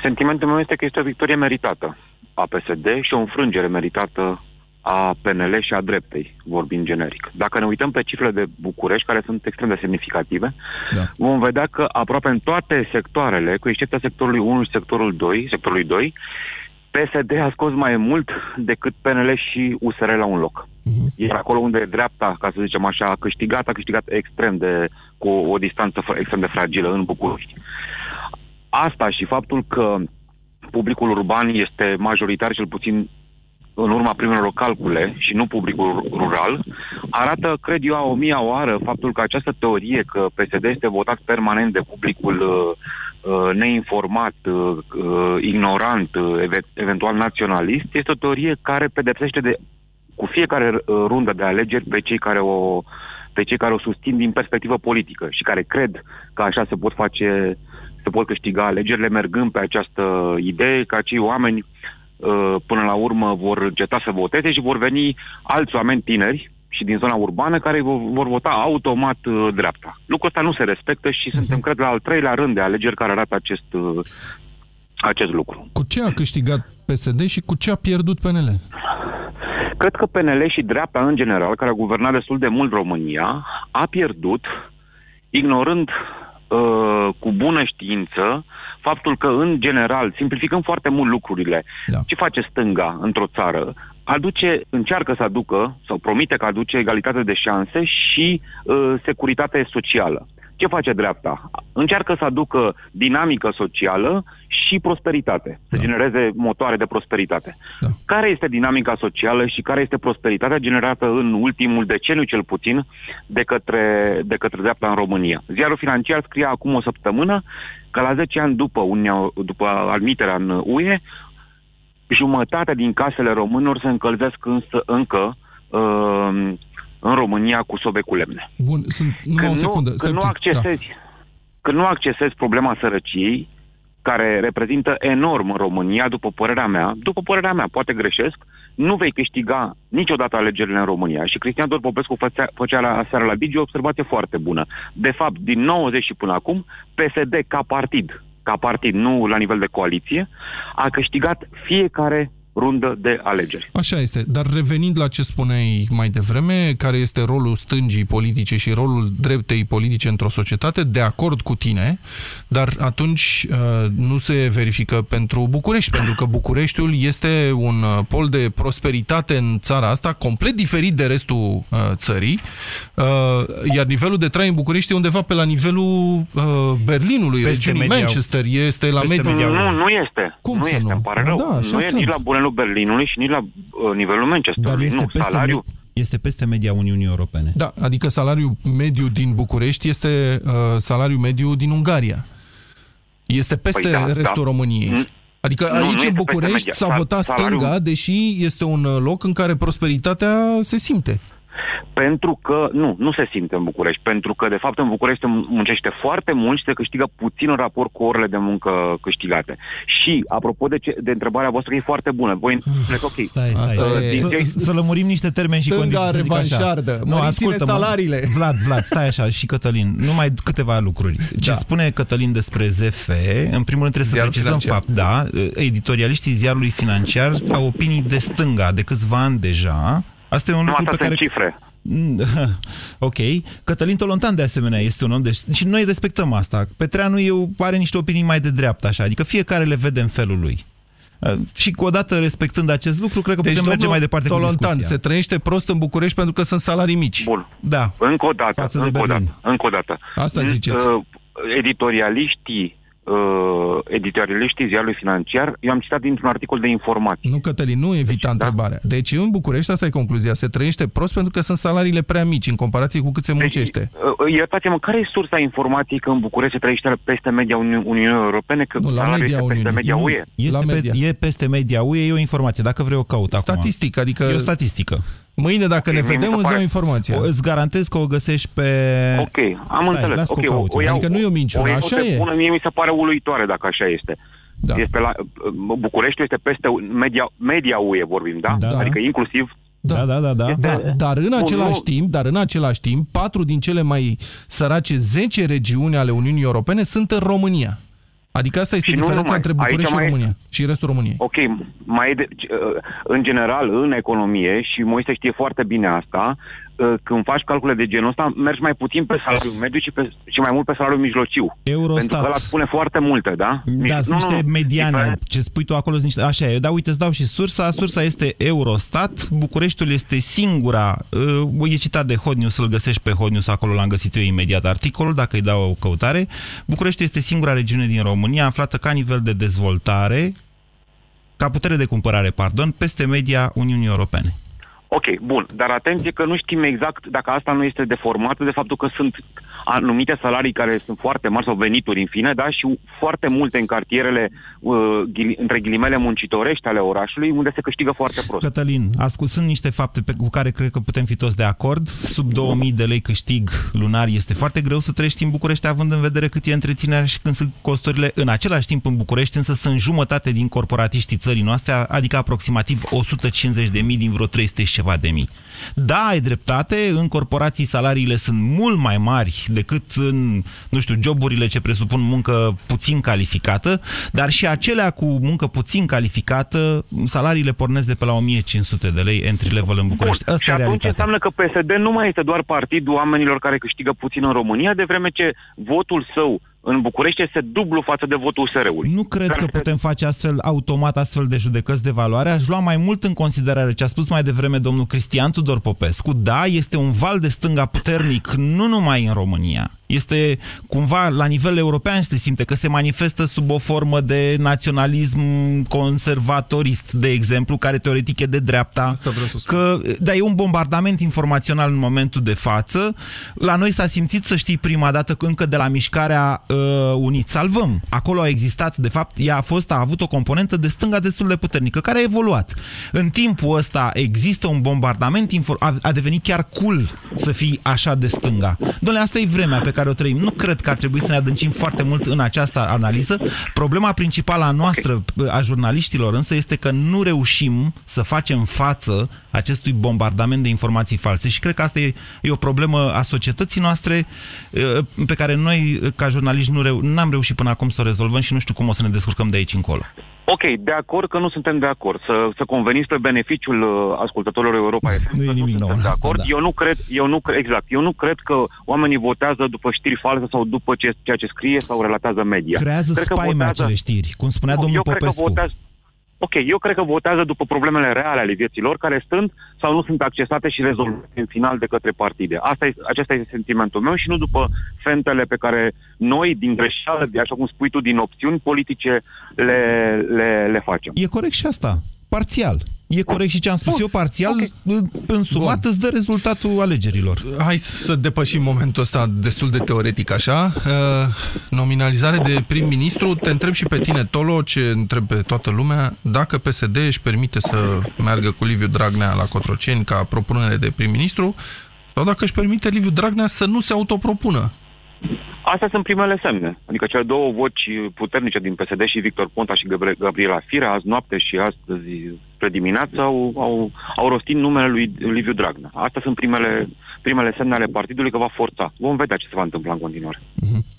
Sentimentul meu este că este o victorie meritată a PSD și o înfrângere meritată a PNL și a dreptei, vorbind generic. Dacă ne uităm pe cifrele de București, care sunt extrem de semnificative, da. vom vedea că aproape în toate sectoarele, cu excepția sectorului 1 și sectorul 2, sectorului 2, PSD a scos mai mult decât PNL și USR la un loc. Uh-huh. Iar acolo unde dreapta, ca să zicem așa, a câștigat, a câștigat extrem de, cu o distanță extrem de fragilă în București. Asta și faptul că publicul urban este majoritar, cel puțin în urma primelor calcule și nu publicul rural, arată, cred eu, a o mia oară faptul că această teorie că PSD este votat permanent de publicul uh, uh, neinformat, uh, uh, ignorant, uh, eventual naționalist, este o teorie care pedepsește de, cu fiecare uh, rundă de alegeri pe cei care o pe cei care o susțin din perspectivă politică și care cred că așa se pot face, se pot câștiga alegerile mergând pe această idee că acei oameni Uh, până la urmă vor înceta să voteze și vor veni alți oameni tineri și din zona urbană care vor vota automat uh, dreapta. Lucrul ăsta nu se respectă și uh-huh. suntem, cred, la al treilea rând de alegeri care arată acest, uh, acest lucru. Cu ce a câștigat PSD și cu ce a pierdut PNL? Cred că PNL și dreapta în general, care a guvernat destul de mult România, a pierdut ignorând uh, cu bună știință faptul că, în general, simplificăm foarte mult lucrurile. Da. Ce face stânga într-o țară? Aduce, încearcă să aducă, sau promite că aduce egalitate de șanse și uh, securitate socială. Ce face dreapta? Încearcă să aducă dinamică socială și prosperitate, să da. genereze motoare de prosperitate. Da. Care este dinamica socială și care este prosperitatea generată în ultimul deceniu cel puțin de către, de către dreapta în România? Ziarul financiar scria acum o săptămână că la 10 ani după, unia, după admiterea în UE, jumătate din casele românilor se încălzesc însă încă uh, în România cu sobe cu lemne. Bun, sunt numai când o secundă. Nu, când, nu accesezi, da. când nu accesezi problema sărăciei, care reprezintă enorm în România, după părerea mea, după părerea mea, poate greșesc, nu vei câștiga niciodată alegerile în România. Și Cristian Dor Popescu făcea, făcea la seara la Digi o observație foarte bună. De fapt, din 90 și până acum, PSD ca partid, ca partid, nu la nivel de coaliție, a câștigat fiecare rundă de alegeri. Așa este, dar revenind la ce spuneai mai devreme, care este rolul stângii politice și rolul dreptei politice într-o societate, de acord cu tine, dar atunci uh, nu se verifică pentru București, pentru că Bucureștiul este un uh, pol de prosperitate în țara asta, complet diferit de restul uh, țării, uh, iar nivelul de trai în București e undeva pe la nivelul uh, Berlinului, peste regiunii media, Manchester, este la media. Nu, nu este. Cum nu să este, nu? îmi pare rău. Da, așa nu e sunt. nici la bunelul Berlinului și nici la uh, nivelul Manchesterului. Dar este nu, peste, salariul... me este peste media Uniunii Europene. Da, adică salariul mediu din București este uh, salariul mediu din Ungaria. Este peste Păi da, restul da. României. Nu- Adică nu, nu aici, este în peste București, media. s-a Sal- votat salariul- stânga, deși este un uh, loc în care prosperitatea se simte. Pentru că, nu, nu se simte în București, pentru că, de fapt, în București se muncește foarte mult și se câștigă puțin în raport cu orele de muncă câștigate. Și, apropo de, ce, de întrebarea voastră, e foarte bună. Voi spuneți, ok. Stai, stai. uh, din Să, cei- să lămurim niște termeni și Stânga condiții. să zic așa. revanșardă. Măriți-ne salariile. Vlad, Vlad, stai așa și Cătălin. Numai câteva lucruri. Ce Da. spune Cătălin despre ZF, în primul rând trebuie să Ziarul precizăm financiar. fapt. Da, editorialiștii ziarului financiar au opinii de stânga de câțiva ani deja. Asta e un Nu, lucru asta pe care... sunt cifre. ok. Cătălin Tolontan, de asemenea, este un om de... Și noi respectăm asta. Petreanu eu are niște opinii mai de dreapta, așa. Adică fiecare le vede în felul lui. Uh, Și odată respectând acest lucru, cred că Deci, putem merge domnul mai departe cu Tolontan, discuția. se trăiește prost în București pentru că sunt salarii mici. Bun. Da. Încă o dată, Față de încă o Berlin. dată, încă o dată. Asta ziceți. Uh, editorialiștii uh, editorialiștii ziarului financiar, eu am citat dintr-un articol de informații. Nu, Cătălin, nu evita da. întrebarea. Deci în București, asta e concluzia, se trăiește prost pentru că sunt salariile prea mici în comparație cu cât se muncește. Uh, Iertați-mă, care e sursa informației că în București se trăiește peste media Uni- Uniunii Europene, că Nu, la salariul media este peste Uniunii. media Nu, UE? Este La pe, media. e peste media UE, e o informație. Dacă vrei o caut acum. Statistic, adică E o statistică. Mâine dacă ne Mie mi se vedem îți pare- dau informația. O, îți garantez că o găsești pe... Ok, am Stai, înțeles. las că Ok, o caut. iau- Adică nu e o minciună, o, așa o te e. Bună, mie mi se pare uluitoare dacă așa este. Da. Este la, București este peste media, media UE, vorbim, da? Da. Adică inclusiv Da, da, da. da. Este- Da, dar în Bun, același nu- timp, dar în același timp, patru din cele mai sărace 10 regiuni ale Uniunii Europene sunt în România. Adică asta este Și nu diferența numai. între București Aici și mai România și restul României. Ok, mai e de, uh, în general, în economie, și Moise știe foarte bine asta, uh, când faci calcule de genul ăsta, mergi mai puțin pe salariul mediu și, pe, și mai mult pe salariul mijlociu. Eurostat. Pentru că ăla spune foarte multe, da? Da, sunt niște mediane. diferent. Ce spui tu acolo sunt niște... Așa e. Da, uite, îți dau și sursa. Sursa este Eurostat. Bucureștiul este singura... Uh, e citat de Hot News, îl găsești pe Hot News, acolo l-am găsit eu imediat articolul, dacă îi dau o căutare. București este singura regiune din România aflată ca nivel de dezvoltare, ca putere de cumpărare, pardon, peste media Uniunii Europene. Ok, bun, dar atenție că nu știm exact dacă asta nu este deformată de faptul că sunt anumite salarii care sunt foarte mari sau venituri, în fine, da, și foarte multe în cartierele, uh, ghili, între ghilimele, muncitorești ale orașului, unde se câștigă foarte prost. Cătălin, ascult, sunt niște fapte pe, cu care cred că putem fi toți de acord. Sub 2000 de lei câștig lunar este foarte greu să trăiești în București, având în vedere cât e întreținerea și când sunt costurile. În același timp, în București, însă sunt jumătate din corporatiștii țării noastre, adică aproximativ 150 de mii din vreo 300 și ceva de mii. Da, ai dreptate, în corporații salariile sunt mult mai mari decât în, nu știu, joburile ce presupun muncă puțin calificată, dar și acelea cu muncă puțin calificată, salariile pornesc de pe la 1500 de lei entry level în București. Bun, Asta și e atunci realitatea. înseamnă că PSD nu mai este doar partidul oamenilor care câștigă puțin în România, de vreme ce votul său în București este dublu față de votul USR-ului. Nu cred că putem face astfel, automat, astfel de judecăți de valoare. Aș lua mai mult în considerare ce a spus mai devreme domnul Cristian Tudor Popescu. Da, este un val de stânga puternic, nu numai în România. Este cumva la nivel european se simte că se manifestă sub o formă de naționalism conservatorist, de exemplu, care teoretic e de dreapta. Că, da, e un bombardament informațional în momentul de față. La noi s-a simțit, să știi, prima dată că încă de la mișcarea uh, Unit Salvăm. Acolo a existat, de fapt, ea a fost, a avut o componentă de stânga destul de puternică, care a evoluat. În timpul ăsta există un bombardament, infor- a, a devenit chiar cool să fii așa de stânga. Doamne, asta e vremea pe care o trăim. Nu cred că ar trebui să ne adâncim foarte mult în această analiză. Problema principală a noastră, a jurnaliștilor, însă, este că nu reușim să facem față acestui bombardament de informații false și cred că asta e, e o problemă a societății noastre eh, pe care noi, ca jurnaliști, nu reu- n-am reușit până acum să o rezolvăm și nu știu cum o să ne descurcăm de aici încolo. Ok, de acord că nu suntem de acord. Să, să conveniți pe beneficiul uh, ascultătorilor Europa FM. Nu e nimic nou. de acord. da. Eu nu cred, eu nu cred, exact, eu nu cred că oamenii votează după știri false sau după ce, ceea ce scrie sau relatează media. Creează cred că spaime acele știri, cum spunea Nu, domnul eu cred că Popescu. votează, Ok, eu cred că votează după problemele reale ale vieții lor, care sunt sau nu sunt accesate și rezolvate în final de către partide. Asta este, acesta este sentimentul meu și nu după fentele pe care noi, din greșeală, de- așa cum spui tu, din opțiuni politice, le, le, le facem. E corect și asta, parțial. E corect și ce am spus eu, parțial, okay. însumat îți dă rezultatul alegerilor. Hai să depășim momentul ăsta destul de teoretic așa. Uh, nominalizare de prim-ministru. Te întreb și pe tine, Tolo, ce întreb pe toată lumea, dacă PSD își permite să meargă cu Liviu Dragnea la Cotroceni ca propunere de prim-ministru sau dacă își permite Liviu Dragnea să nu se autopropună. Astea sunt primele semne. Adică cele două voci puternice din PSD și Victor Ponta și Gabri- Gabriela Firea, azi noapte și astăzi spre dimineață, au, au, au rostit numele lui Liviu Dragnea. Astea sunt primele, primele semne ale partidului că va forța. Vom vedea ce se va întâmpla în continuare.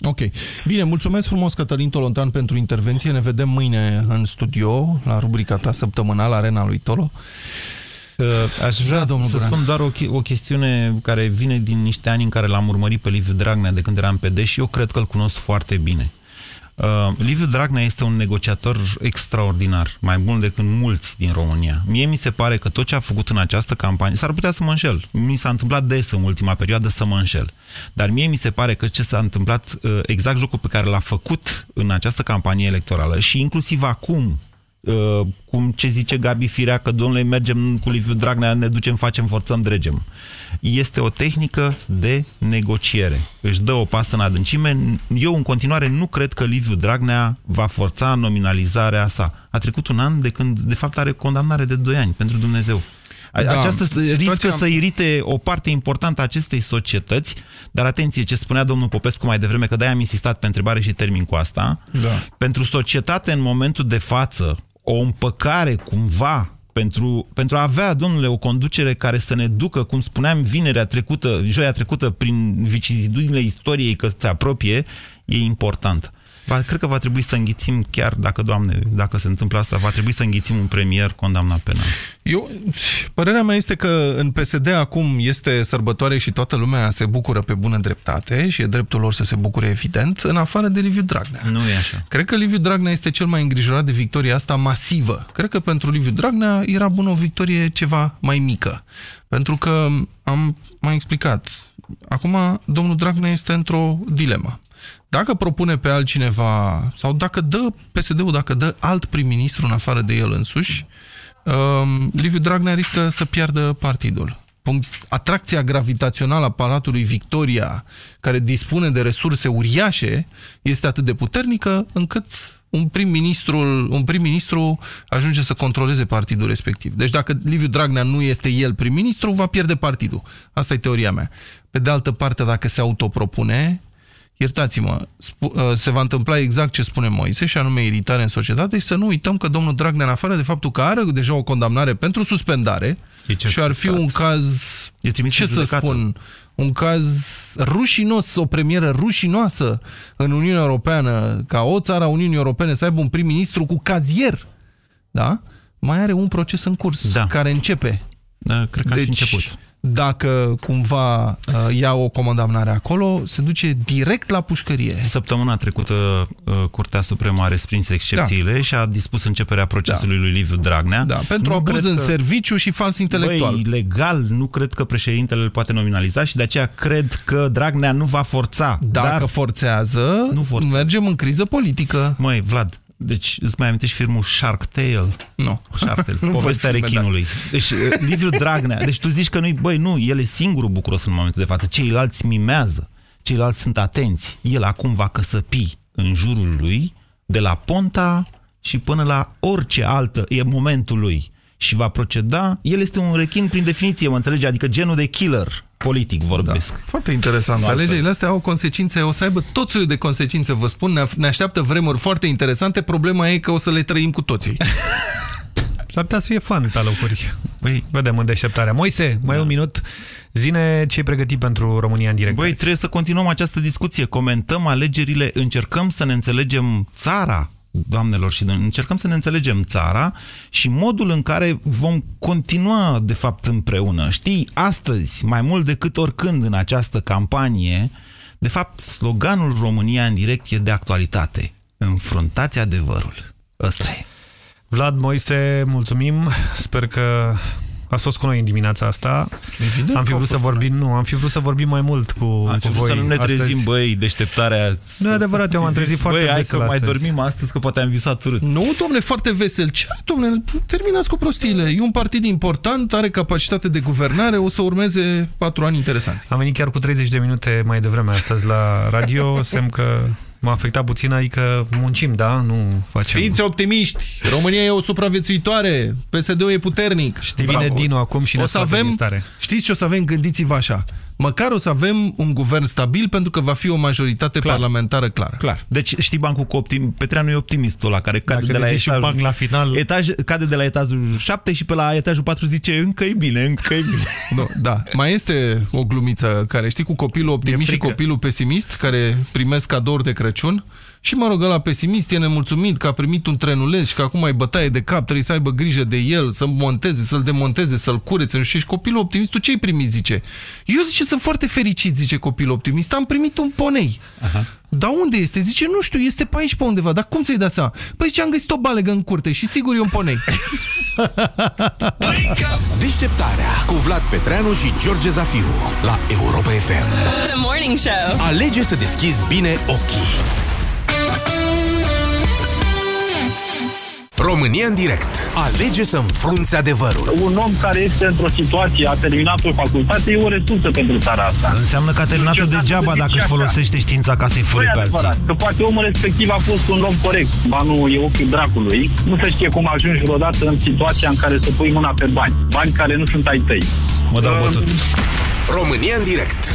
Ok. Bine, mulțumesc frumos, Cătălin Tolontan, pentru intervenție. Ne vedem mâine în studio, la rubrica ta săptămânală, Arena lui Tolo. Uh, Aș vrea Da, domnul să Guran. spun doar o, che- o chestiune care vine din niște ani în care l-am urmărit pe Liviu Dragnea de când eram PD și eu cred că îl cunosc foarte bine. Uh, Liviu Dragnea este un negociator extraordinar, mai bun decât mulți din România. Mie mi se pare că tot ce a făcut în această campanie, s-ar putea să mă înșel, mi s-a întâmplat des în ultima perioadă să mă înșel, dar mie mi se pare că ce s-a întâmplat, uh, exact jocul pe care l-a făcut în această campanie electorală și inclusiv acum, uh, cum ce zice Gabi Firea, că domnule mergem cu Liviu Dragnea, ne ducem, facem, forțăm, dregem. Este o tehnică de negociere. Își dă o pasă în adâncime. Eu în continuare nu cred că Liviu Dragnea va forța nominalizarea sa. A trecut un an de când, de fapt, are condamnare de 2 ani pentru Dumnezeu. Da, Această situația- riscă să irite o parte importantă a acestei societăți, dar atenție ce spunea domnul Popescu mai devreme, că de-aia am insistat pe întrebare și termin cu asta. Da. Pentru societate în momentul de față, o împăcare cumva pentru, pentru a avea, domnule, o conducere care să ne ducă, cum spuneam, vinerea trecută, joia trecută, prin vicisitudinile istoriei că se apropie, e important. Va, cred că va trebui să înghițim, chiar dacă, Doamne, dacă se întâmplă asta, va trebui să înghițim un premier condamnat penal. Eu, părerea mea este că în PSD acum este sărbătoare și toată lumea se bucură pe bună dreptate și e dreptul lor să se bucure evident, în afară de Liviu Dragnea. Nu e așa. Cred că Liviu Dragnea este cel mai îngrijorat de victoria asta masivă. Cred că pentru Liviu Dragnea era bună o victorie ceva mai mică. Pentru că am mai explicat. Acum domnul Dragnea este într-o dilemă. Dacă propune pe altcineva, sau dacă dă PSD-ul, dacă dă alt prim-ministru în afară de el însuși, um, Liviu Dragnea riscă să piardă partidul. Punct, atracția gravitațională a Palatului Victoria, care dispune de resurse uriașe, este atât de puternică încât un prim-ministru un prim ajunge să controleze partidul respectiv. Deci dacă Liviu Dragnea nu este el prim-ministru, va pierde partidul. Asta e teoria mea. Pe de altă parte, dacă se autopropune, iertați-mă, se va întâmpla exact ce spune Moise, și anume iritare în societate, și să nu uităm că domnul Dragnea, în afară de faptul că are deja o condamnare pentru suspendare, și ar fi un caz, e ce să spun, un caz rușinos, o premieră rușinoasă în Uniunea Europeană, ca o țară a Uniunii Europene să aibă un prim-ministru cu cazier, da? Mai are un proces în curs, da. care începe. Da, cred că deci, a început dacă cumva uh, ia o comandamnare acolo, se duce direct la pușcărie. Săptămâna trecută uh, Curtea Supremă a respins excepțiile da. și a dispus începerea procesului da. lui Liviu Dragnea. Da, pentru nu abuz în că... serviciu și fals intelectual. Băi, legal nu cred că președintele îl poate nominaliza și de aceea cred că Dragnea nu va forța. Dacă dar forțează, nu forțează, mergem în criză politică. Măi, Vlad, deci îți mai amintești filmul Shark Tale? Nu. Shark Tale, povestea rechinului. Deci uh, Liviu Dragnea, deci tu zici că nu băi, nu, el e singurul bucuros în momentul de față. Ceilalți mimează, ceilalți sunt atenți. El acum va căsăpi în jurul lui, de la Ponta și până la orice altă, e momentul lui. Și va proceda, el este un rechin prin definiție, mă înțelege, adică genul de killer politic vorbesc. Da. Foarte interesant. Nu Alegerile astea au consecințe, o să aibă tot soiul de consecințe, vă spun, ne așteaptă vremuri foarte interesante, problema e că o să le trăim cu toții. S-ar putea să fie fan pe alocuri. Băi, vedem în deșteptarea. Moise, mai da. un minut. Zine ce ai pregătit pentru România în direct. Băi, trebuie să continuăm această discuție. Comentăm alegerile, încercăm să ne înțelegem țara, doamnelor și încercăm să ne înțelegem țara și modul în care vom continua, de fapt, împreună. Știi, astăzi, mai mult decât oricând în această campanie, de fapt, sloganul România în direct e de actualitate. Înfruntați adevărul. Ăsta e. Vlad Moise, mulțumim. Sper că a fost cu noi în dimineața asta. Evident am fi vrut să vorbim, nu, am fi vrut să vorbim mai mult cu, am cu voi să nu ne trezim, astăzi. băi, deșteptarea. Nu e adevărat, eu m-am trezit foarte băi, hai că astăzi. mai dormim astăzi, că poate am visat urât. Nu, domne, foarte vesel. Ce, domne, terminați cu prostiile. E un partid important, are capacitate de guvernare, o să urmeze patru ani interesanți. Am venit chiar cu 30 de minute mai devreme astăzi la radio, semn că m-a afectat puțin, adică muncim, da? Nu facem... Fiți optimiști! România e o supraviețuitoare, PSD-ul e puternic. Știi Vine Dinu acum și ne o să avem, Știți ce o să avem? Gândiți-vă așa măcar o să avem un guvern stabil pentru că va fi o majoritate Clar. parlamentară clară. Clar. Deci știi bancul cu optim... Petreanu e optimistul ăla care cade de la etajul... la final... Etaj, cade de la etajul 7 și pe la etajul 4 zice încă e bine, încă e bine. no, da. Mai este o glumiță care știi cu copilul optimist și copilul pesimist care primesc cadouri de Crăciun și mă rog, la pesimist e nemulțumit că a primit un trenuleț și că acum ai bătaie de cap, trebuie să aibă grijă de el, să-l monteze, să-l demonteze, să-l curețe. Și ești copilul optimist, tu ce-ai primit, zice? Eu, zice, sunt foarte fericit, zice copilul optimist, am primit un ponei. Aha. Dar unde este? Zice, nu știu, este pe aici pe undeva. Dar cum ți-ai dat seama? Păi zice, am găsit o balegă în curte și sigur e un ponei. Deșteptarea cu Vlad Petreanu și George Zafiu la Europa FM. The Morning Show. Alege să deschizi bine ochii. România în direct. Alege să înfrunți adevărul. Un om care este într-o situație, a terminat o facultate, e o resursă pentru țara asta. Înseamnă că a terminat-o degeaba dacă își folosește știința ca să-i fure pe alții. Că poate omul respectiv a fost un om corect. Banul e ochiul dracului. Nu se știe cum ajungi vreodată în situația în care să pui mâna pe bani. Bani care nu sunt ai tăi. Mă dau bătut. România în direct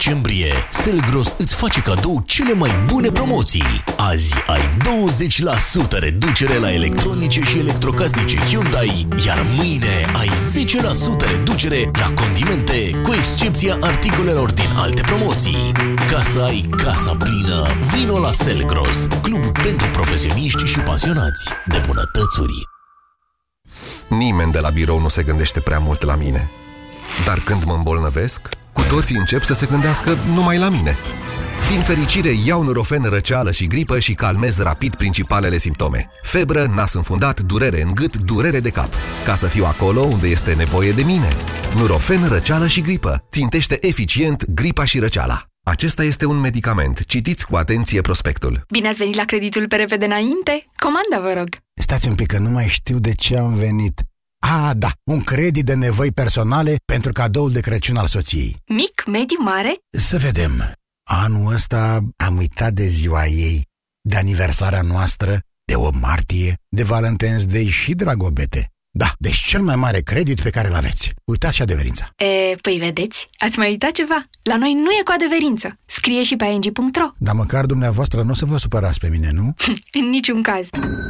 În decembrie, Selgros îți face cadou cele mai bune promoții. Azi ai 20% reducere la electronice și electrocasnice Hyundai, iar mâine ai 10% reducere la condimente, cu excepția articolelor din alte promoții. Ca să ai casa plină, vino la Selgros, club pentru profesioniști și pasionați de bunătățuri. Nimeni de la birou nu se gândește prea mult la mine. Dar când mă îmbolnăvesc, cu toții încep să se gândească numai la mine. Din fericire, iau Nurofen răceală și gripă și calmez rapid principalele simptome. Febră, nas înfundat, durere în gât, durere de cap. Ca să fiu acolo unde este nevoie de mine. Nurofen răceală și gripă. Țintește eficient gripa și răceala. Acesta este un medicament. Citiți cu atenție prospectul. Bine ați venit la creditul pe repede înainte? Comanda, vă rog. Stați un pic, că nu mai știu de ce am venit. A, da, un credit de nevoi personale pentru cadoul de Crăciun al soției. Mic, mediu, mare? Să vedem. Anul ăsta am uitat de ziua ei, de aniversarea noastră, de 8 martie, de Valentine's Day și Dragobete. Da, deci cel mai mare credit pe care îl aveți. Uitați și adeverința. E, păi vedeți, ați mai uitat ceva. La noi nu e cu adeverință. Scrie și pe ing.ro. Dar măcar dumneavoastră nu o să vă supărați pe mine, nu? în niciun caz.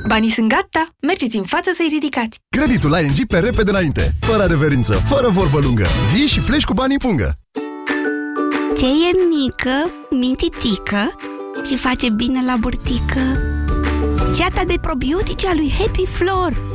Banii sunt gata, mergeți în față să-i ridicați. Creditul ING pe repede înainte. Fără adeverință, fără vorbă lungă. Vii și pleci cu banii în pungă. Ce e mică, mintitică și face bine la burtică? Ceata de probiotice a lui Happy Flor.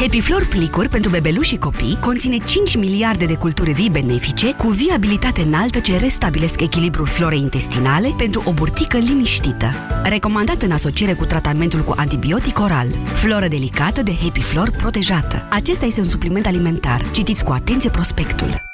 Happy Flor plicuri pentru bebeluși și copii conține 5 miliarde de culturi vii benefice cu viabilitate înaltă ce restabilesc echilibrul florei intestinale pentru o burtică liniștită. Recomandat în asociere cu tratamentul cu antibiotic oral. Floră delicată de Happy Flor protejată. Acesta este un supliment alimentar. Citiți cu atenție prospectul.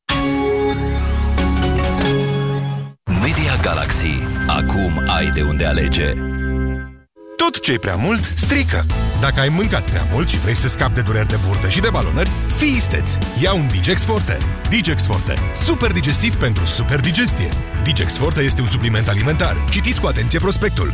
Galaxy. Acum ai de unde alege. Tot ce e prea mult, strică. Dacă ai mâncat prea mult și vrei să scapi de dureri de burtă și de balonări, fii isteț! Ia un Digex Forte. Digex Forte. Super digestiv pentru super digestie. Digex Forte este un supliment alimentar. Citiți cu atenție prospectul.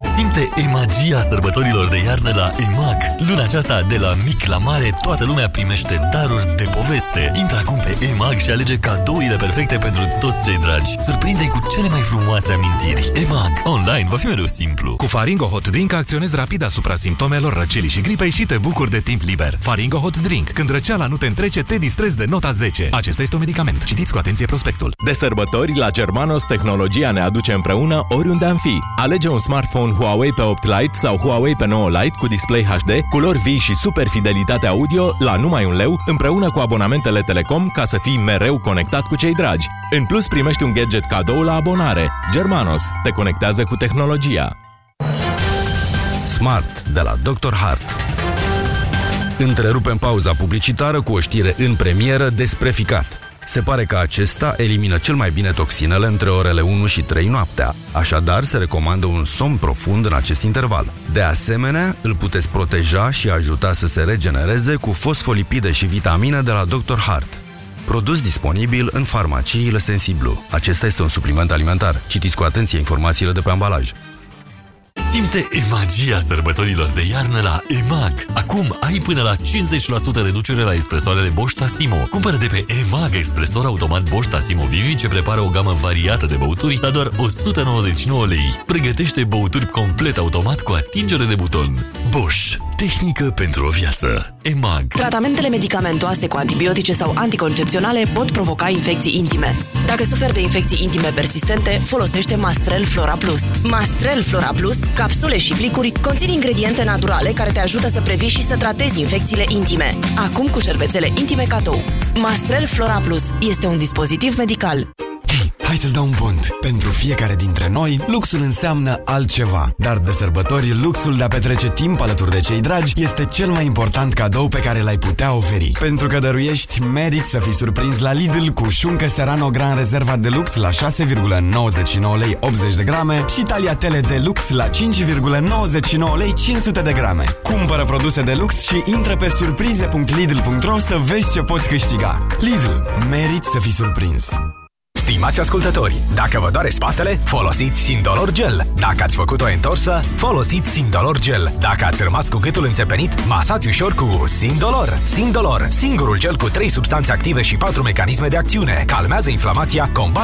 Simte e-magia sărbătorilor de iarnă la EMAG. Luna aceasta, de la mic la mare, toată lumea primește daruri de poveste. Intră acum pe EMAG și alege cadourile perfecte pentru toți cei dragi. Surprinde-i cu cele mai frumoase amintiri. EMAG. Online va fi mereu simplu. Cu Faringo Hot Drink acționezi rapid asupra simptomelor răcelii și gripei și te bucuri de timp liber. Faringo Hot Drink. Când răceala nu te întrece, te distrezi de nota 10. Acesta este un medicament. Citiți cu atenție prospectul. De sărbători, la Germanos, tehnologia ne aduce împreună oriunde am fi. Alege un smartphone un Huawei pe 8 Lite sau Huawei pe 9 Lite cu display HD, culori vii și super fidelitate audio la numai un leu, împreună cu abonamentele Telecom ca să fii mereu conectat cu cei dragi. În plus, primești un gadget cadou la abonare. Germanos te conectează cu tehnologia. Smart de la Dr. Hart. Întrerupem pauza publicitară cu o știre în premieră despre ficat. Se pare că acesta elimină cel mai bine toxinele între orele 1 și 3 noaptea. Așadar, se recomandă un somn profund în acest interval. De asemenea, îl puteți proteja și ajuta să se regenereze cu fosfolipide și vitamine de la Dr. Hart. Produs disponibil în farmaciile Sensiblu. Acesta este un supliment alimentar. Citiți cu atenție informațiile de pe ambalaj. Simte magia sărbătorilor de iarnă la EMAG. Acum ai până la 50% reducere la espresoarele Bosch Tassimo. Cumpără de pe EMAG expresor automat Bosch Tassimo Vivi ce prepară o gamă variată de băuturi la doar 199 lei. Pregătește băuturi complet automat cu atingere de buton. Bosch. Tehnică pentru o viață. EMAG. Tratamentele medicamentoase cu antibiotice sau anticoncepționale pot provoca infecții intime. Dacă suferi de infecții intime persistente, folosește Mastrel Flora Plus. Mastrel Flora Plus, capsule și plicuri, conțin ingrediente naturale care te ajută să previi și să tratezi infecțiile intime. Acum cu șervețele intime cadou. Mastrel Flora Plus este un dispozitiv medical. Hai să-ți dau un pont. Pentru fiecare dintre noi, luxul înseamnă altceva. Dar de sărbători, luxul de a petrece timp alături de cei dragi este cel mai important cadou pe care l-ai putea oferi. Pentru că dăruiești, meriți să fii surprins la Lidl cu șuncă Serrano Gran Rezerva de Lux la 6,99 lei 80 de grame și tagliatele de lux la 5,99 lei 500 de grame. Cumpără produse de lux și intră pe surprize.lidl.ro să vezi ce poți câștiga. Lidl, meriți să fii surprins. Stimați ascultători, dacă vă doare spatele, folosiți Sindolor Gel. Dacă ați făcut o întorsă, folosiți Sindolor Gel. Dacă ați rămas cu gâtul înțepenit, masați ușor cu Sindolor. Sindolor, singurul gel cu 3 substanțe active și 4 mecanisme de acțiune. Calmează inflamația, combate